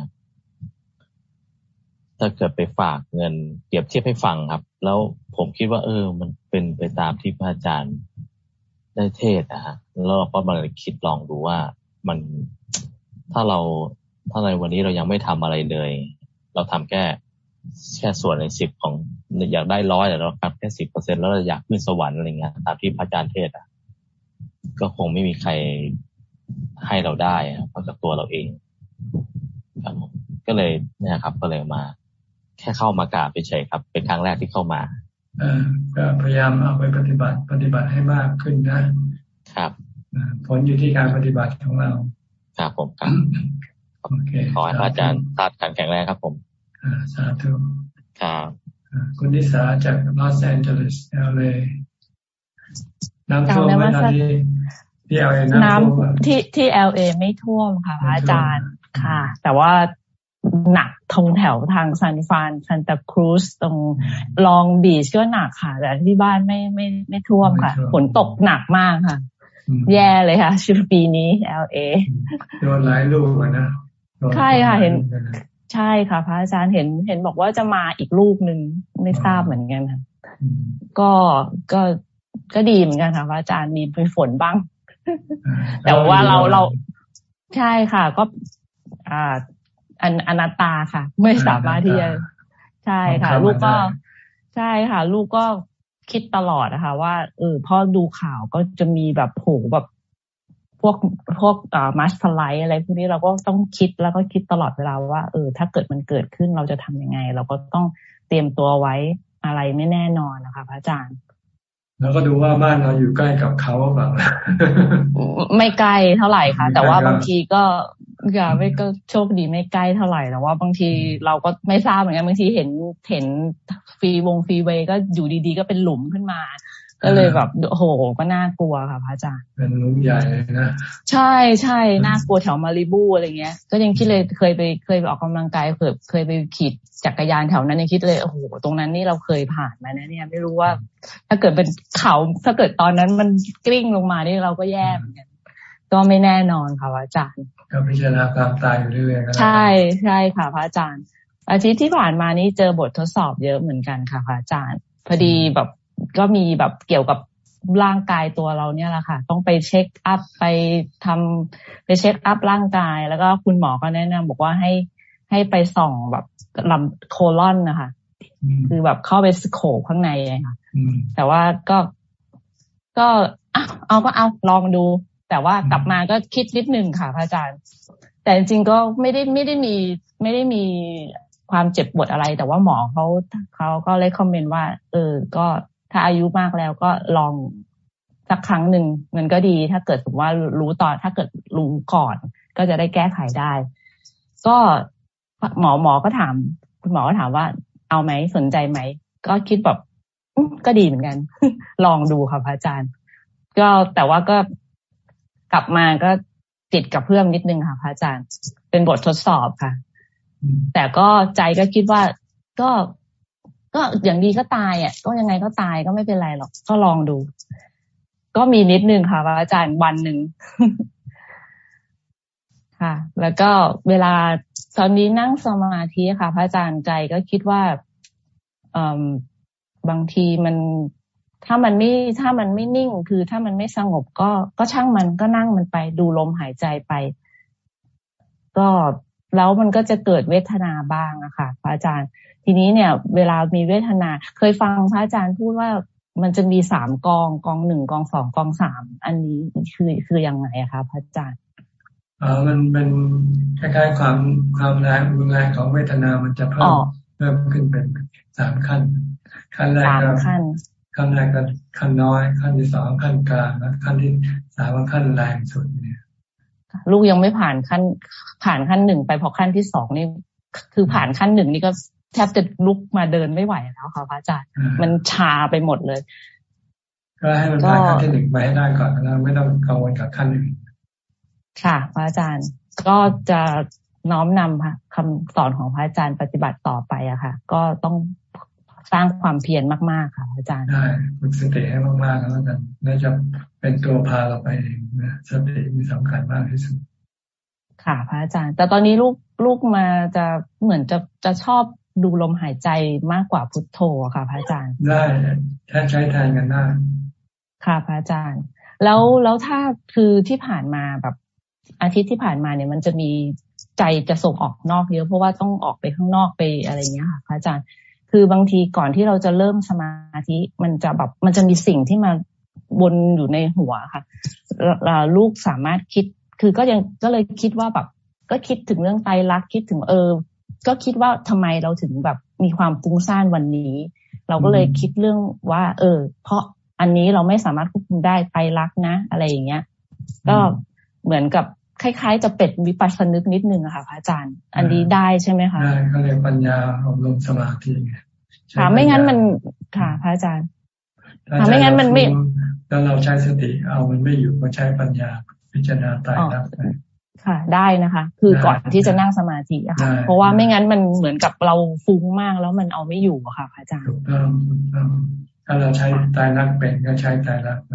ถ้าเกิดไปฝากเงินเปรียบเทียบให้ฟังครับ แล้วผมคิดว่า เออ มันเป็นไปตามที่พระอาจารย์ได้เทศนะฮะแล้วเราก็มาคิดลองดูว่ามันถ้าเราถ้าในวันนี้เรายังไม่ทำอะไรเลย เราทำแค่ แค่ส่วนในสิบของอยากได้ร้อยแต่เราทำแค่สิบเปอร์เซ็นแล้วเราอยากขึ้นสวรรค์อะไรเงี้ยตามที่พระอาจารย์เทศอะ ก็คงไม่มีใครให้เราได้เพราะจากตัวเราเองครับผมก็เลยเนี่ยครับ ก็เลยมา แค่เข้ามากราบไปเฉยครับ เป็นครั้งแรกที่เข้ามาก็พยายามเอาไปปฏิบัติปฏิบัติให้มากขึ้นนะ ครับผลอยู่ที่การปฏิบัติของเรา ครับผมครับโอเคขอให้อาจารย์ธาตุขันธ์แข็งแรงครับผมค สาธุครับคุณนิสาจากลอสแอนเจลิสเอลเอน้ำท่วมไหมตอนนี้ที่เอลเอน้ำที่ที่เอลเอไม่ท่วมค่ะพระอาจารย์ค่ะ แต่ว่าหนักทงแถวทางซานฟานซันตาครูสตรงลองบีชก็หนักค่ะ แต่ที่บ้านไม่ไม่ไม่ท่วมค่ะฝนตกหนักมากค่ะ แย่เลยค่ะชุดปีนี้เอลเอโดนหลายลูกนะใช่ค่ะเห็น ใช่ค่ะ พระอาจารย์เห็นเห็นบอกว่าจะมาอีกลูกหนึ่งไม่ทราบเหมือนกันค่ะก็ก็ก็ดีเหมือนกันค่ะพระอาจารย์มีฝนบ้าง แต่ว่าเราเราใช่ค่ะ ก็อ่าอันอนัตตาค่ะ ไม่สามารถที่จะใช่ค่ะ ลูกก็ใช่ค่ะ ลูกก็คิดตลอดนะคะว่าเออพ่อดูข่าวก็จะมีแบบโหแบบพ วกพวกอ่ามัสพลายอะไรพวกนี้เราก็ต้องคิดแล้วก็คิดตลอดเวลาว่าเออถ้าเกิดมันเกิดขึ้นเราจะทํำยังไง เราก็ต้องเตรียมตัวไว้อะไรไม่แน่นอนนะคะพระอาจารย์ แล้วก็ดูว่าบ้านเราอยู่ใกล้กับเขาหรือเปล่าไม่ใกล้เท่าไหร่ค่ะ แต่ว่าบางทีก็อย่าไม่ก็โชคดีไม่ใกล้เท่าไหร่แต่ว่าบางทีเราก็ไม่ทราบเหมือนกันบางทีเห็นเห็นฟรีวงฟรีเวย์ก็อยู่ดีๆ ก็เป็นหลุมขึ้นมา ก็เลยแบบโอ้โหก็น่ากลัวค่ะพระอาจารย์เป็นลุมใหญ่เลยนะใช่ใช่น่ากลัวแถวมาริบูอะไรเงี้ย ก็ยังคิดเลยเคยไปเคยไปออกกำลังกายเคยเคยไปขี่จักรยานแถวนั้นยังคิดเลยโอ้โหตรงนั้นนี่เราเคยผ่านมานะเนี่ย ไม่รู้ว่า ถ้าเกิดเป็นเขาถ้าเกิดตอนนั้นมันกลิ้งลงมานี่เราก็แย่เหมือนกันก็ไม่แน่นอนค่ะพระอาจารย์ ก็พิจารณาความตายอยู่เรื่อยๆใช่ใช่ค่ะพระอาจารย์ อาทิตย์ที่ผ่านมานี้เจอบททดสอบเยอะเหมือนกันค่ะพระอาจารย์ พอดีแบบ ก็มีแบบเกี่ยวกับร่างกายตัวเราเนี่ยแหละค่ะ ต้องไปเช็คอัพไปทำไปเช็คอัพร่างกาย แล้วก็คุณหมอก็แนะนำบอกว่าให้ให้ไปส่องแบบลำโคลอนนะคะคือแบบเข้าไปสโคปข้างในค่ะแต่ว่าก็ก็เอาก็เอาลองดู แต่ว่ากลับมาก็คิดนิดนึงค่ะพระอาจารย์ แต่จริงๆก็ไม่ได้ไม่ได้มีไม่ได้มีความเจ็บปวดอะไร แต่ว่าหมอเขาเขาก็เลยคอมเมนต์ว่า เออ ก็ ถ้าอายุมากแล้วก็ลองสักครั้งหนึ่งมันก็ดี ถ้าเกิดสมมติว่ารู้ตอน ถ้าเกิดรู้ก่อน ก็จะได้แก้ไขได้ ก็หมอหมอก็ถาม คุณหมอก็ถามว่า เอาไหมสนใจไหม ก็คิดแบบก็ดีเหมือนกัน ลองดูค่ะพระอาจารย์ ก็แต่ว่าก็กลับมาก็ติดกับเพื่อนนิดนึงค่ะพระอาจารย์ เป็นบททดสอบค่ะ แต่ก็ใจก็คิดว่าก็ ก็อย่างดีก็ตายอะ ก็ยังไงก็ตายก็ไม่เป็นไรหรอก ก็ลองดู ก็มีนิดนึงค่ะพระอาจารย์วันหนึ่งค่ะ แล้วก็เวลาตอนนี้นั่งสมาธิค่ะ พระอาจารย์ใจก็คิดว่าบางทีมันถ้ามันไม่ถ้ามันไม่นิ่ง คือถ้ามันไม่สงบก็ก็ช่างมันก็นั่งมันไป ดูลมหายใจไป ก็แล้วมันก็จะเกิดเวทนาบ้างอะค่ะพระอาจารย์ ทีนี้เนี่ย เวลามีเวทนา เคยฟังพระอาจารย์พูดว่ามันจะมีสามกองกองหนึ่งกองสองกองสามอันนี้คือคือยังไงอะคะพระอาจารย์อ๋อมันเป็นคล้ายๆความความแรงรุนแรงของเวทนามันจะเพิ่มเพิ่มขึ้นเป็นสามขั้น ขั้นแรกก็ขั้นแรกก็ขั้นน้อย ขั้นที่สองขั้นกลางแล้วขั้นที่สามขั้นแรงสุดเนี่ยลูกยังไม่ผ่านขั้นผ่านขั้นหนึ่งไปพอขั้นที่สองนี่คือผ่านขั้นหนึ่งนี่ก็ แทบจะลุกมาเดินไม่ไหวแล้วค่ะพระอาจารย์ มันชาไปหมดเลย ก็ให้มันผ่านขั้นที่หนึ่งไปให้ได้ก่อนแล้วไม่ต้องกังวลกับขั้นอื่นค่ะพระอาจารย์ ก็จะน้อมนำคำสอนของพระอาจารย์ปฏิบัติต่อไปอะค่ะ ก็ต้องสร้างความเพียรมากๆค่ะอาจารย์ได้ฝึกสติให้มากๆแล้วกันน่าจะเป็นตัวพาเราไปเองนะสติมีสำคัญมากที่สุดค่ะ พระอาจารย์ แต่ตอนนี้ลูกลูกมาจะเหมือนจะจะชอบ ดูลมหายใจมากกว่าพุทโธค่ะ พระอาจารย์ ได้ถ้าใช้แทนกันได้ค่ะพระอาจารย์ แล้วแล้วถ้าคือที่ผ่านมาแบบอาทิตย์ที่ผ่านมาเนี่ย มันจะมีใจจะส่งออกนอกเยอะเพราะว่าต้องออกไปข้างนอกไปอะไรเงี้ยค่ะพระอาจารย์ คือบางทีก่อนที่เราจะเริ่มสมาธิมันจะแบบมันจะมีสิ่งที่มาวนอยู่ในหัวค่ะลูกสามารถคิด คือก็ยังก็เลยคิดว่าแบบก็คิดถึงเรื่องไตรักคิดถึงเออ ก็คิดว่าทำไมเราถึงแบบมีความฟุ้งซ่านวันนี้ เราก็เลยคิดเรื่องว่า เออ เพราะอันนี้เราไม่สามารถควบคุมได้ไปรักนะ อะไรอย่างเงี้ย ก็เหมือนกับคล้ายๆ จะเป็ดวิปัสสนึกนิดนึงอะค่ะพระอาจารย์ อันนี้ได้ใช่ไหมคะได้ก็เรียกปัญญาอบรมสมาธิค่ะไม่งั้นมันค่ะพระอาจารย์ค่ะไม่งั้นมันไม่แล้วเราใช้สติเอามันไม่อยู่ก็ใช้ปัญญาพิจารณาตายรักไป ค่ะ ได้นะคะ คือก่อนที่จะนั่งสมาธิอะค่ะ เพราะว่าไม่งั้นมันเหมือนกับเราฟุ้งมากแล้วมันเอาไม่อยู่อะค่ะพระอาจารย์ถูกต้องถูกต้องถ้าเราใช้ตายรักเป็นก็ใช้ตายรักไป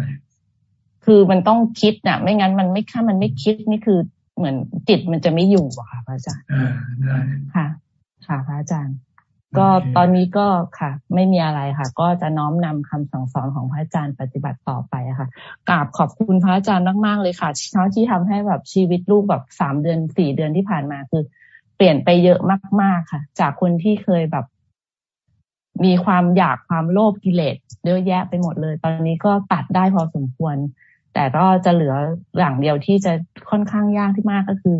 คือมันต้องคิดน่ะไม่งั้นมันไม่ถ้ามันไม่คิดนี่คือเหมือนจิตมันจะไม่อยู่อะค่ะพระอาจารย์อ่าได้ค่ะ ค่ะพระอาจารย์ ก็ตอนนี้ก็ค่ะ ไม่มีอะไรค่ะ ก็จะน้อมนำคำสั่งสอนของพระอาจารย์ปฏิบัติต่อไปค่ะกราบขอบคุณพระอาจารย์มากๆเลยค่ะเช้าที่ทำให้แบบชีวิตลูกแบบสามเดือนสี่เดือนที่ผ่านมาคือ เปลี่ยนไปเยอะมาก ๆ ค่ะ จากคนที่เคยแบบ มีความอยากความโลภกิเลสเยอะแยะไปหมดเลย ตอนนี้ก็ตัดได้พอสมควร แต่ก็จะเหลืออย่างเดียวที่จะค่อนข้างยากที่มากก็คือ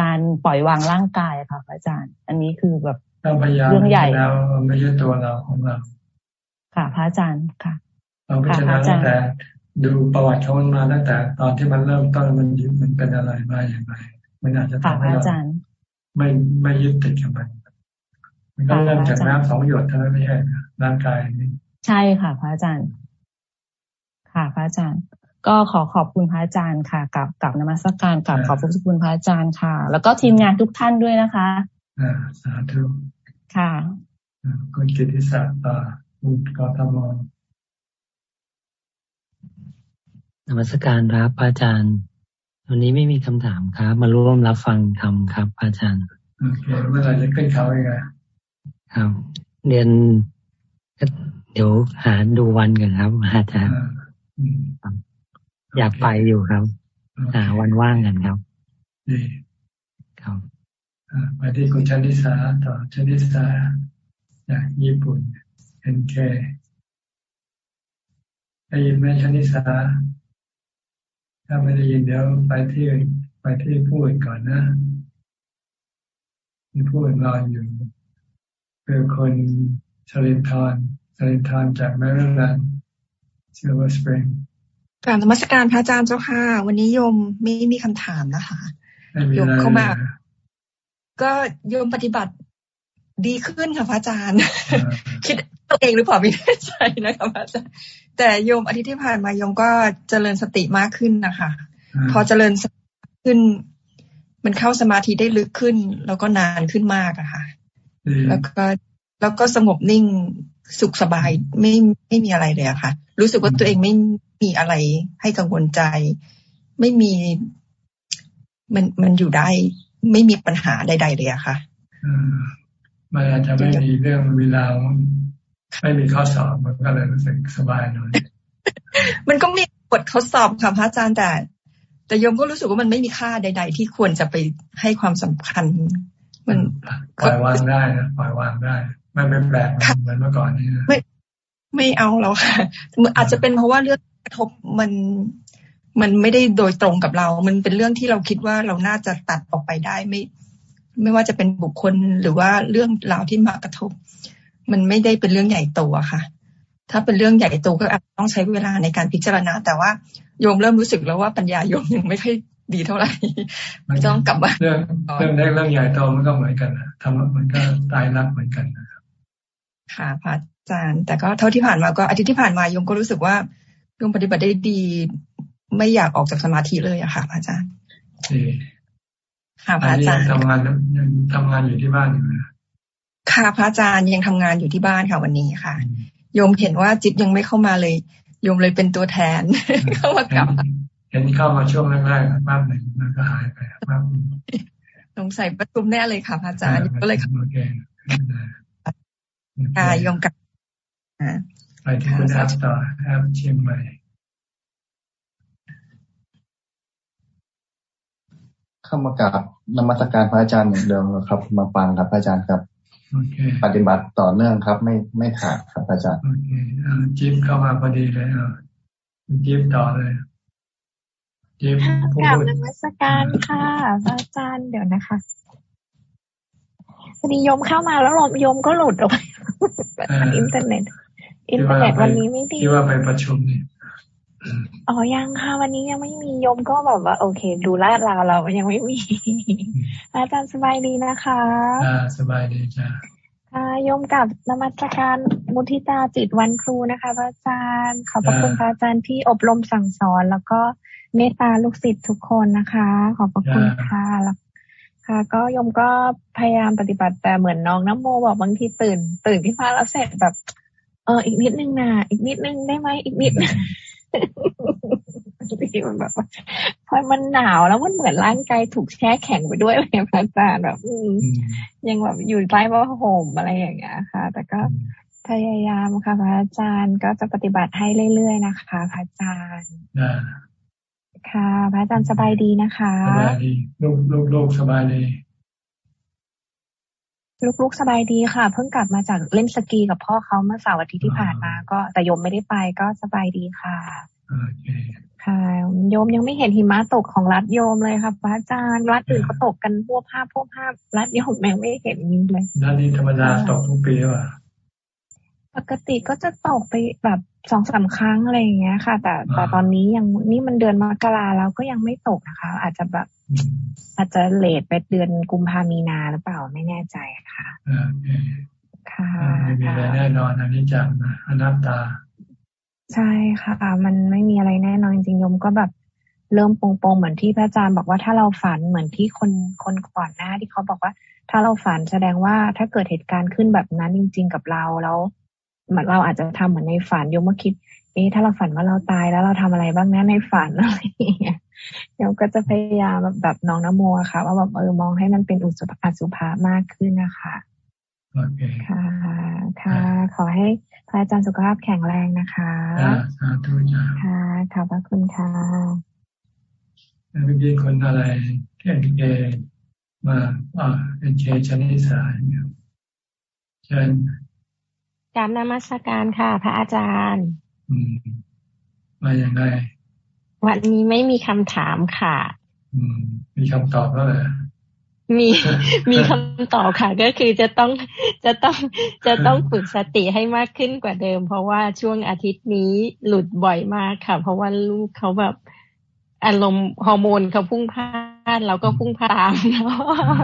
การปล่อยวางร่างกายค่ะอาจารย์ อันนี้คือแบบ เรื่องใหญ่แล้วไม่ใช่ตัวเราของเรา ค่ะพระอาจารย์ค่ะ เราพิจารณาตั้งแต่ดูประวัติเขามันมาตั้งแต่ ตอนที่มันเริ่มต้นมันมันเป็นอะไรมาอย่างไรมันอาจจะทำให้เราไม่ไม่ยึดติดกับมัน มันก็เริ่มจากน้ำสองหยดเท่านั้นไม่ใช่ร่างกายนี้ใช่ค่ะพระอาจารย์ ค่ะพระอาจารย์ ก็ขอขอบคุณพระอาจารย์ค่ะ กับกับนมัสการกับขอบคุณพระอาจารย์ค่ะ แล้วก็ทีมงานทุกท่านด้วยนะคะ อ่าสาธุค่ะคุณกิติศักดิ์คุณกทมนมัสการครับพระอาจารย์ วันนี้ไม่มีคำถามครับ มาร่วมรับฟังธรรมครับพระอาจารย์โอเคเมื่อไหร่จะขึ้นเขาอีกครับเรียนเดี๋ยวหาดูวันกันครับ อาจารย์อยากไปอยู่ครับ หาวันว่างกันครับดีครับ ไปที่คุณชนิสาต่อชนิสาจากญี่ปุ่นเอ็นเคได้ยินไหมชนิสาถ้าไม่ได้ยินเดี๋ยวไปที่ไปที่พูดก่อนนะที่พูดรออยู่คือคนชลินทอนชลินทอนจากแมริแลนด์ซิลเวอร์สปริงกราบนมัสการพระอาจารย์เจ้าค่ะ วันนี้โยมไม่มีคำถามนะคะโยมเข้ามา ก็โยมปฏิบัติดีขึ้นค่ะพระอาจารย์ คิดตัวเองหรือเปล่าไม่แน่ใจนะคะพระอาจารย์แต่โยมอาทิตย์ที่ผ่านมาโยมก็เจริญสติมากขึ้นนะคะพอเจริญสติขึ้น มันเข้าสมาธิได้ลึกขึ้น แล้วก็นานขึ้นมากอะค่ะ แล้วก็แล้วก็สงบนิ่งสุขสบายไม่ไม่มีอะไรเลยอะค่ะ รู้สึกว่าตัวเองไม่มีอะไรให้กังวลใจ ไม่มีมันมันอยู่ได้ ไม่มีปัญหาใดๆเลยอะค่ะมันอาจจะไม่มีเรื่องเวลาไม่มีข้อสอบมันก็เลยรู้สึกสบายหน่อยมันก็มีบททดสอบค่ะพระอาจารย์แต่ แต่โยมก็รู้สึกว่ามันไม่มีค่าใด ๆ ที่ควรจะไปให้ความสำคัญ มันปล่อยวางได้นะปล่อยวางได้ ไม่เป็นแปลกเหมือนเมื่อก่อนนี่ไม่ไม่เอาแล้วค่ะอาจจะเป็นเพราะว่าเรื่องกระทบมัน มันไม่ได้โดยตรงกับเรา มันเป็นเรื่องที่เราคิดว่าเราน่าจะตัดออกไปได้ไม่ ไม่ว่าจะเป็นบุคคลหรือว่าเรื่องราวที่มากระทบ มันไม่ได้เป็นเรื่องใหญ่โตอะค่ะ ถ้าเป็นเรื่องใหญ่โตก็อาจต้องใช้เวลาในการพิจารณา แต่ว่าโยมเริ่มรู้สึกแล้วว่าปัญญาโยมยังไม่ค่อยดีเท่าไหร่ต้องกลับมาเรื่องเรื่องเล็กเรื่องใหญ่โตมันก็เหมือนกันนะทำมันก็ตายรักเหมือนกันนะครับค่ะพระอาจารย์ แต่ก็เท่าที่ผ่านมาก็อาทิตย์ที่ผ่านมาโยมก็รู้สึกว่าโยมปฏิบัติได้ดี ไม่อยากออกจากสมาธิเลยอะค่ะพระอาจารย์ค่ะพระอาจารย์ทำงานยังทำงานอยู่ที่บ้านอยู่นะค่ะพระอาจารย์ยังทำงานอยู่ที่บ้านค่ะวันนี้ค่ะ โยมเห็นว่าจิตยังไม่เข้ามาเลย โยมเลยเป็นตัวแทนเข้ามากลับเห็นเข้ามาช่วงแรกๆบ้านหนึ่งแล้วก็หายไปบ้านสงสัยประชุมแน่เลยค่ะพระอาจารย์ก็เลยค่ะยมกับไปที่คุณแอปต่อแอปเชียงใหม่ เข้ามากราบนมัสการพระอาจารย์เหมือนเดิมครับ มาฟังครับพระอาจารย์ครับปฏิบัติต่อเนื่องครับ ไม่ไม่ขาดครับอาจารย์โอเคจิ๊บเข้ามาพอดีเลยอะจิ๊บต่อเลยจิ๊บกราบนมัสการค่ะพระอาจารย์เดี๋ยวนะคะพอดีโยมเข้ามาแล้วลมโยมก็หลุดออกไปอินเทอร์เน็ต อินเทอร์เน็ตวันนี้ไม่ดีที่ว่าไปประชุมนี่ อ๋อยังค่ะวันนี้ยังไม่มียมก็แบบว่า โอเค ดูลาดราวเรายังไม่มี อาจารย์สบายดีนะคะอ่าสบายดีจ้าค่ะยมกับนมัสการมุทิตาจิตวันครูนะคะพระอาจารย์ขอบพระคุณพระอาจารย์ที่อบรมสั่งสอน แล้วก็เมตตาลูกศิษย์ทุกคนนะคะ ขอบพระคุณค่ะแล้วค่ะ ก็ยมก็พยายามปฏิบัติแต่เหมือนน้องน้ำโมบอกบางทีตื่น ตื่นที่พาแล้วเสร็จแบบ เอออีกนิดนึงนะอีกนิดนึงได้ไหมอีกนิด ทีมันแบบพอมันหนาวแล้วมันเหมือนร่างกายถูกแช่แข็งไปด้วยเลยพระอาจารย์แบบยังแบบอยู่ใต้ผ้าห่มอะไรอย่างเงี้ยค่ะ แต่ก็พยายามค่ะพระอาจารย์ก็จะปฏิบัติให้เรื่อยๆนะคะพระอาจารย์ค่ะพระอาจารย์สบายดีนะคะสบายดีลูกลูกลูกสบายดี ลูกๆสบายดีค่ะ เพิ่งกลับมาจากเล่นสกีกับพ่อเขาเมื่อเสาร์อาทิตย์ที่ผ่านมา ก็แต่ยมไม่ได้ไปก็สบายดีค่ะค่ะ โยมยังไม่เห็นหิมะตกของรัฐโยมเลยค่ะพระอาจารย์รัฐอื่นเขาตกกันพวกภาพพวกภาพรัฐโยมแม่งไม่เห็นนี้เลยรัฐนี้ธรรมดาตกทุกปีว่ะปกติก็จะตกไปแบบ สองสาครั้งอะไรอย่างเงี้ยค่ะ แต่แต่ตอนนี้ยังนี่มันเดือนมกราแล้วก็ยังไม่ตกนะคะ อาจจะแบบอาจจะเลทไปเดือนกุมภามีนาหรือเปล่าไม่แน่ใจค่ะค่ะไม่มีอะไรแน่นอนอันนี้จากอนัตตา ใช่ค่ะ มันไม่มีอะไรแน่นอนจริงๆยมก็แบบเริ่มปงๆเหมือนที่พระอาจารย์บอกว่าถ้าเราฝันเหมือนที่คนคนก่อนหน้าที่เขาบอกว่า ถ้าเราฝันแสดงว่าถ้าเกิดเหตุการณ์ขึ้นแบบนั้นจริง ๆ กับเราแล้ว เหมือนเราอาจจะทำเหมือนในฝันโยมก็คิด เอ๊ะถ้าเราฝันว่าเราตายแล้วเราทำอะไรบ้างนะในฝันอะไรอย่างเงี้ยโยมก็จะพยายามแบบน้องนโมค่ะ ว่าแบบเออมองให้มันเป็นอุสุภาสุภามากขึ้นนะคะโอเคค่ะ ค่ะ ขอให้พระอาจารย์สุขภาพแข็งแรงนะคะสาธุจ้าค่ะขอบพระคุณค่ะเมื่อกี้คนอะไรเก่งเกมาอ่าเป็นเคชนิสาเชิญก รารนมัสการค่ะ พระอาจารย์อืมมาอย่างไรวันนี้ไม่มีคำถามค่ะอืมมีคำตอบแล้วเหรอมีมีคำตอบค่ะ ก็คือจะต้องจะต้องจะต้องฝึกสติให้มากขึ้นกว่าเดิม เพราะว่าช่วงอาทิตย์นี้หลุดบ่อยมากค่ะ เพราะว่าลูกเขาแบบอารมณ์ฮอร์โมนเขาพุ่งพลาดเราก็พุ่งพลาดเนาะ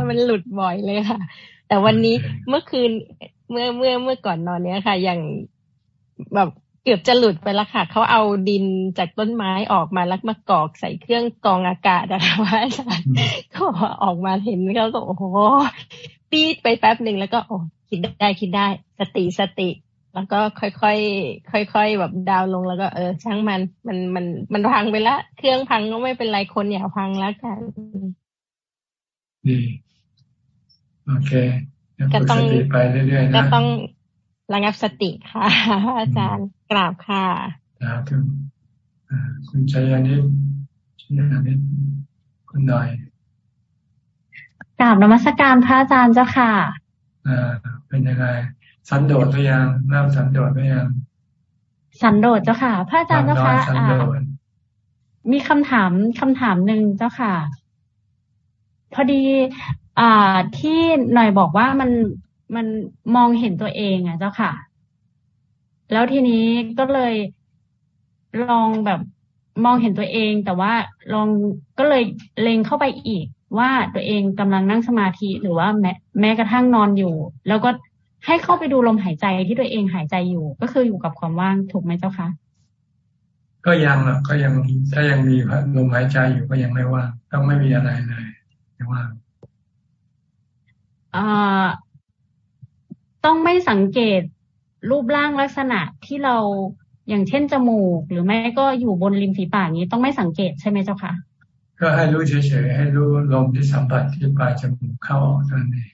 มันหลุดบ่อยเลยค่ะ แต่วันนี้เมื่อคืน เมื่อเมื่อเมื่อก่อนนอนเนี้ยค่ะ อย่างแบบเกือบจะหลุดไปแล้วค่ะเขาเอาดินจากต้นไม้ออกมาแล้วมากอกใส่เครื่องกรองอากาศนะคะว่าอาจารย์ก็ออกมาเห็นเขาก็โอ้โหปีดไปแป๊บหนึ่งแล้วก็โอ้คิดได้คิดได้ สติสติ แล้วก็ค่อยๆค่อยๆแบบดาวลงแล้วก็เออ ช่างมันมันมันมันพังไปละ เครื่องพังก็ไม่เป็นไรคนอย่าพังแล้วกันดีโอเค ก็ต้องไปเรื่อยๆนะก็ต้องระงับสติค่ะ อาจารย์กราบค่ะครับคุณชัยานิชัยานิคุณหน่อยกราบนมัสการพระอาจารย์เจ้าค่ะอ่าเป็นยังไงสันโดษหรือยังเริ่มสันโดษหรือยังสันโดษเจ้าค่ะ พระอาจารย์เจ้าค่ะมีคำถามคำถามหนึ่งเจ้าค่ะ พอดี อ่าที่หน่อยบอกว่ามันมันมองเห็นตัวเองอะเจ้าค่ะ แล้วทีนี้ก็เลยลองแบบมองเห็นตัวเอง แต่ว่าลองก็เลยเล็งเข้าไปอีก ว่าตัวเองกำลังนั่งสมาธิหรือว่าแม้แม้กระทั่งนอนอยู่ แล้วก็ให้เข้าไปดูลมหายใจที่ตัวเองหายใจอยู่ ก็คืออยู่กับความว่างถูกไหมเจ้าคะก็ยังหรอกก็ยังถ้ายังมีลมหายใจอยู่ก็ยังไม่ว่างต้องไม่มีอะไรเลยไม่ว่าง ต้องไม่สังเกตรูปร่างลักษณะที่เราอย่างเช่นจมูก หรือแม่ก็อยู่บนริมฝีปากนี้ต้องไม่สังเกตใช่ไหมเจ้าคะก็ให้รู้เฉยๆให้รู้ลมที่สัมผัสที่ปลายจมูกเข้าออกนั่นเอง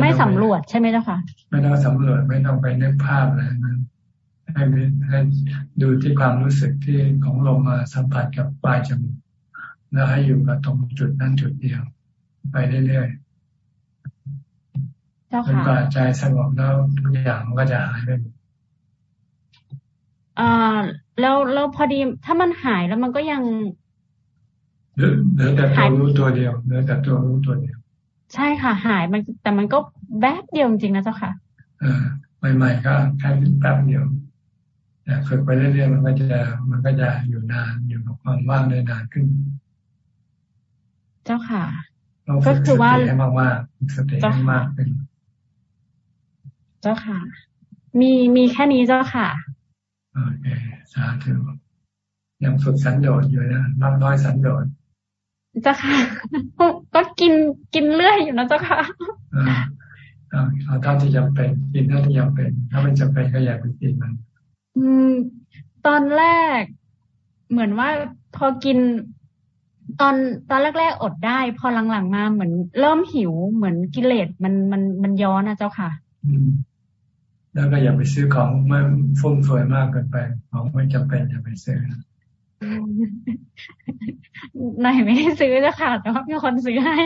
ไม่สำรวจใช่ไหมเจ้าคะไม่ต้องสำรวจไม่ต้องไปนึกภาพอะไรนั้นให้ให้ดูที่ความรู้สึกที่ของลมมาสัมผัสกับปลายจมูกแล้วให้อยู่กับตรงจุดนั้นจุดเดียว ไปเรื่อยๆ จนกว่าใจสงบแล้วทุกอย่างก็จะหายไปอ่าแล้วแล้วพอดีถ้ามันหายแล้วมันก็ยังเหลือแต่ตัวรู้ตัวเดียวเหลือแต่ตัวรู้ตัวเดียว ใช่ค่ะ หายมันแต่มันก็แป๊บเดียวจริงนะเจ้าค่ะเออใหม่ๆก็แค่แป๊บเดียวแต่ฝึกไปเรื่อยๆมันก็จะมันก็จะอยู่นานอยู่กับความว่างได้นานขึ้น เจ้าค่ะ ก็คือว่าให้มากมากสติให้มากขึ้น เจ้าค่ะ มีมีแค่นี้เจ้าค่ะโอเคสาธุยังฝึกสันโดษอยู่นะน้ำน้อยสันโดษเจ้าค่ะ ก็กินกินเรื่อยอยู่นะเจ้าค่ะเอาเท่าที่จำเป็นกินเท่าที่จำเป็น ถ้าไม่จำเป็นก็อย่าไปกินมัน อืม ตอนแรก เหมือนว่าพอกิน ตอนตอนแรกๆอดได้ พอหลังๆมาเหมือน เริ่มหิวเหมือนกิเลสมันมันมันย้อนนะเจ้าค่ะ แล้วก็อย่าไปซื้อของมันฟุ่มเฟือยมากเกินไป ของไม่จำเป็นอย่าไปซื้อนายไม่ได้ซื้อจ้ะค่ะแต่ว่ามีคนซื้อให้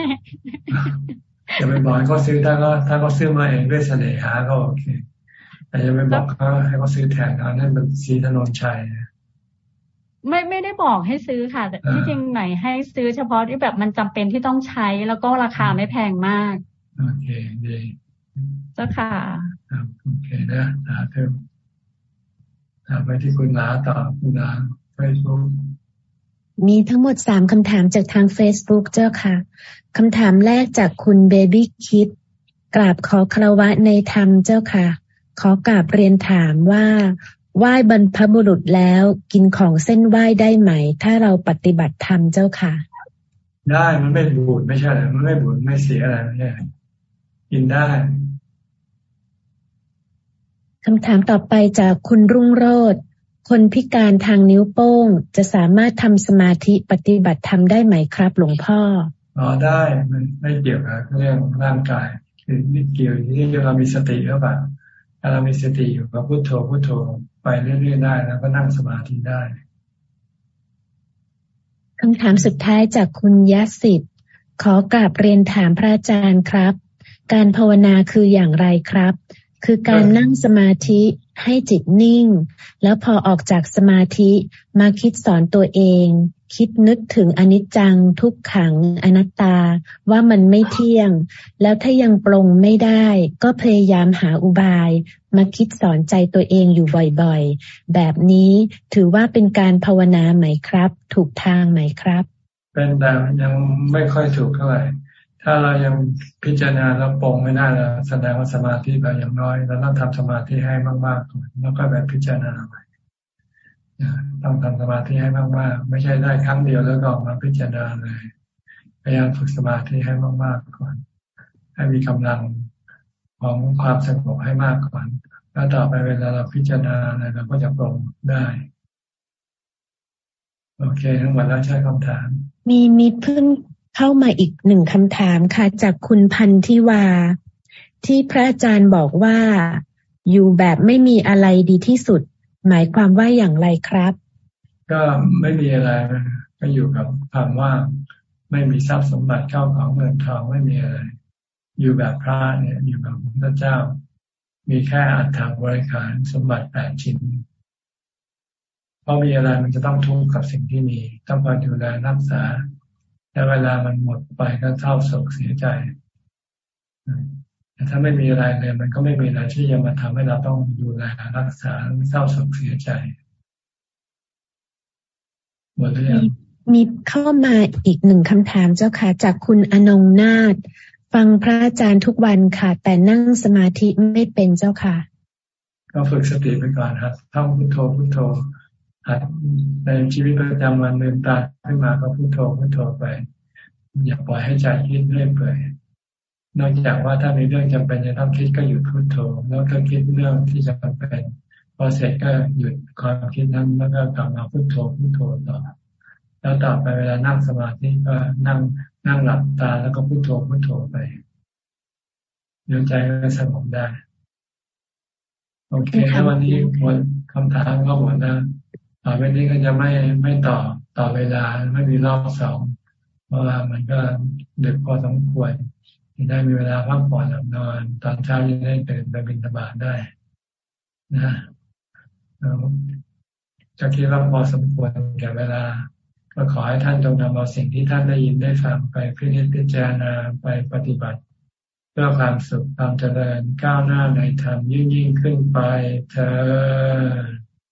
อย่าไปบอกให้เขาซื้อถ้าก็ถ้าเขาซื้อมาเองด้วยเสน่หาก็โอเคแต่อย่าไปบอกเขาให้เขาซื้อแทนเขานั่นเป็นสีถนนชัยไม่ไม่ได้บอกให้ซื้อค่ะ แต่ที่จริงไหนให้ซื้อเฉพาะที่แบบมันจำเป็นที่ต้องใช้แล้วก็ราคาไม่แพงมาก โอเคดีเจ้าค่ะ โอเคนะสาธุไปที่คุณลาต่อคุณลาเฟซบุ๊กมีทั้งหมดสามคำถามจากทาง Facebook เจ้าค่ะคำถามแรกจากคุณเบบี้คิดกราบขอคารวะในธรรมเจ้าค่ะ ขอกราบเรียนถามว่าไหว้บรรพบุรุษแล้วกินของเส้นไหว้ได้ไหม ถ้าเราปฏิบัติธรรมเจ้าค่ะ ได้มันไม่บูดไม่ใช่มันไม่บูดไม่เสียอะไรไม่ใช่กินได้ คำถามต่อไปจากคุณรุ่งโรธคนพิการทางนิ้วโป้งจะสามารถทำสมาธิปฏิบัติธรรมได้ไหมครับ หลวงพ่ออ๋อได้มันไม่เกี่ยวกับเรื่องร่างกายคือนี่เกี่ยวที่เรามีสติหรือเปล่าถ้าเรามีสติอยู่กับพุโทโธพุโทโธไปเรื่อยๆได้แล้วก็นั่งสมาธิได้คำถามสุดท้ายจากคุณยสิทธิ์ขอกราบเรียนถามพระอาจารย์ครับ การภาวนาคืออย่างไรครับ คือการนั่งสมาธิให้จิตนิ่ง แล้วพอออกจากสมาธิมาคิดสอนตัวเอง คิดนึกถึงอนิจจังทุกขังอนัตตาว่ามันไม่เที่ยง แล้วถ้ายังปรงไม่ได้ ก็พยายามหาอุบาย มาคิดสอนใจตัวเองอยู่บ่อยๆ แบบนี้ถือว่าเป็นการภาวนาไหมครับ ถูกทางไหมครับ เป็นแต่ยังไม่ค่อยถูกเท่าไหร่ ถ้าเรายังพิจารณาแล้วปรงไม่ได้แล้วแสดงว่าสมาธิเราอย่างน้อยเราต้องทำสมาธิให้มากๆก่อนแล้วก็แบบพิจารณาใหม่ต้องทำสมาธิให้มากๆไม่ใช่ได้ครั้งเดียวแล้วก็มาพิจารณาเลยพยายามฝึกสมาธิให้มากๆก่อน ให้มีกำลังของความสงบให้มากก่อน แล้วต่อไปเวลาเราพิจารณาอะไรเราก็จะปรงได้โอเคทั้งหมดแล้วใช้คำถาม มีมีเพื่อน เข้ามาอีกหนึ่งคำถามค่ะ จากคุณพันธิวา ที่พระอาจารย์บอกว่าอยู่แบบไม่มีอะไรดีที่สุด หมายความว่าอย่างไรครับ ก็ไม่มีอะไรก็อยู่กับความว่างไม่มีทรัพย์สมบัติเข้าของเงินทองไม่มีอะไร อยู่แบบพระเนี่ยอยู่แบบพระเจ้า มีแค่อัฐบริขารสมบัติแปดชิ้นเพราะมีอะไรมันจะต้องทุกข์กับสิ่งที่มี ต้องคอยดูแลรักษา แต่เวลามันหมดไปก็เศร้าโศกเสียใจแต่ถ้าไม่มีอะไรเลยมันก็ไม่มีอะไรที่จะมาทำให้เราต้องดูแลรักษาเศร้าโศกเสียใจหมดแล้วมีเข้ามาอีกหนึ่งคำถามเจ้าค่ะ จากคุณอนงนาฏฟังพระอาจารย์ทุกวันค่ะ แต่นั่งสมาธิไม่เป็นเจ้าค่ะ ก็ฝึกสติไปก่อนครับท่องพุทโธพุทโธ หัดในชีวิตประจำวันเดินตาขึ้นมาก็พุโทโธพุโทโธไป อย่าปล่อยให้ใจคิดเรื่อยเปื่อยนอกจากว่าถ้ามีเรื่องจำเป็นจะต้องคิดก็หยุดพุโทโธแล้วก็คิดเรื่องที่จะเป็นพอเสร็จก็หยุดความคิดนั้นแล้วก็กลับมาพุโทโธพุโทโธต่อ แล้วต่อไปเวลานั่งสมาธิก็นั่งนั่งหลับตาแล้วก็พุโทโธพุโทโธไปเดี๋ยวใจก็สงบได้ โอเคแล้ววันนี้หมดคำถามก็หมดนะ ต่อไปนี้ก็จะไม่ไม่ต่อต่อเวลาไม่มีรอบสองเพราะว่ามันก็ดึกพอสมควรที่ได้มีเวลาพักผ่อนหลับนอน ตอนเช้าจะได้ตื่นไปบินธบาตได้ นะจะคิดว่าพอสมควรแก่เวลา ก็ขอให้ท่านจงนำเอาสิ่งที่ท่านได้ยินได้ฟังไปพิจิตพิจารณาไปปฏิบัติ เพื่อความสุขความเจริญก้าวหน้าในธรรมยิ่งยิ่งขึ้นไปเธอ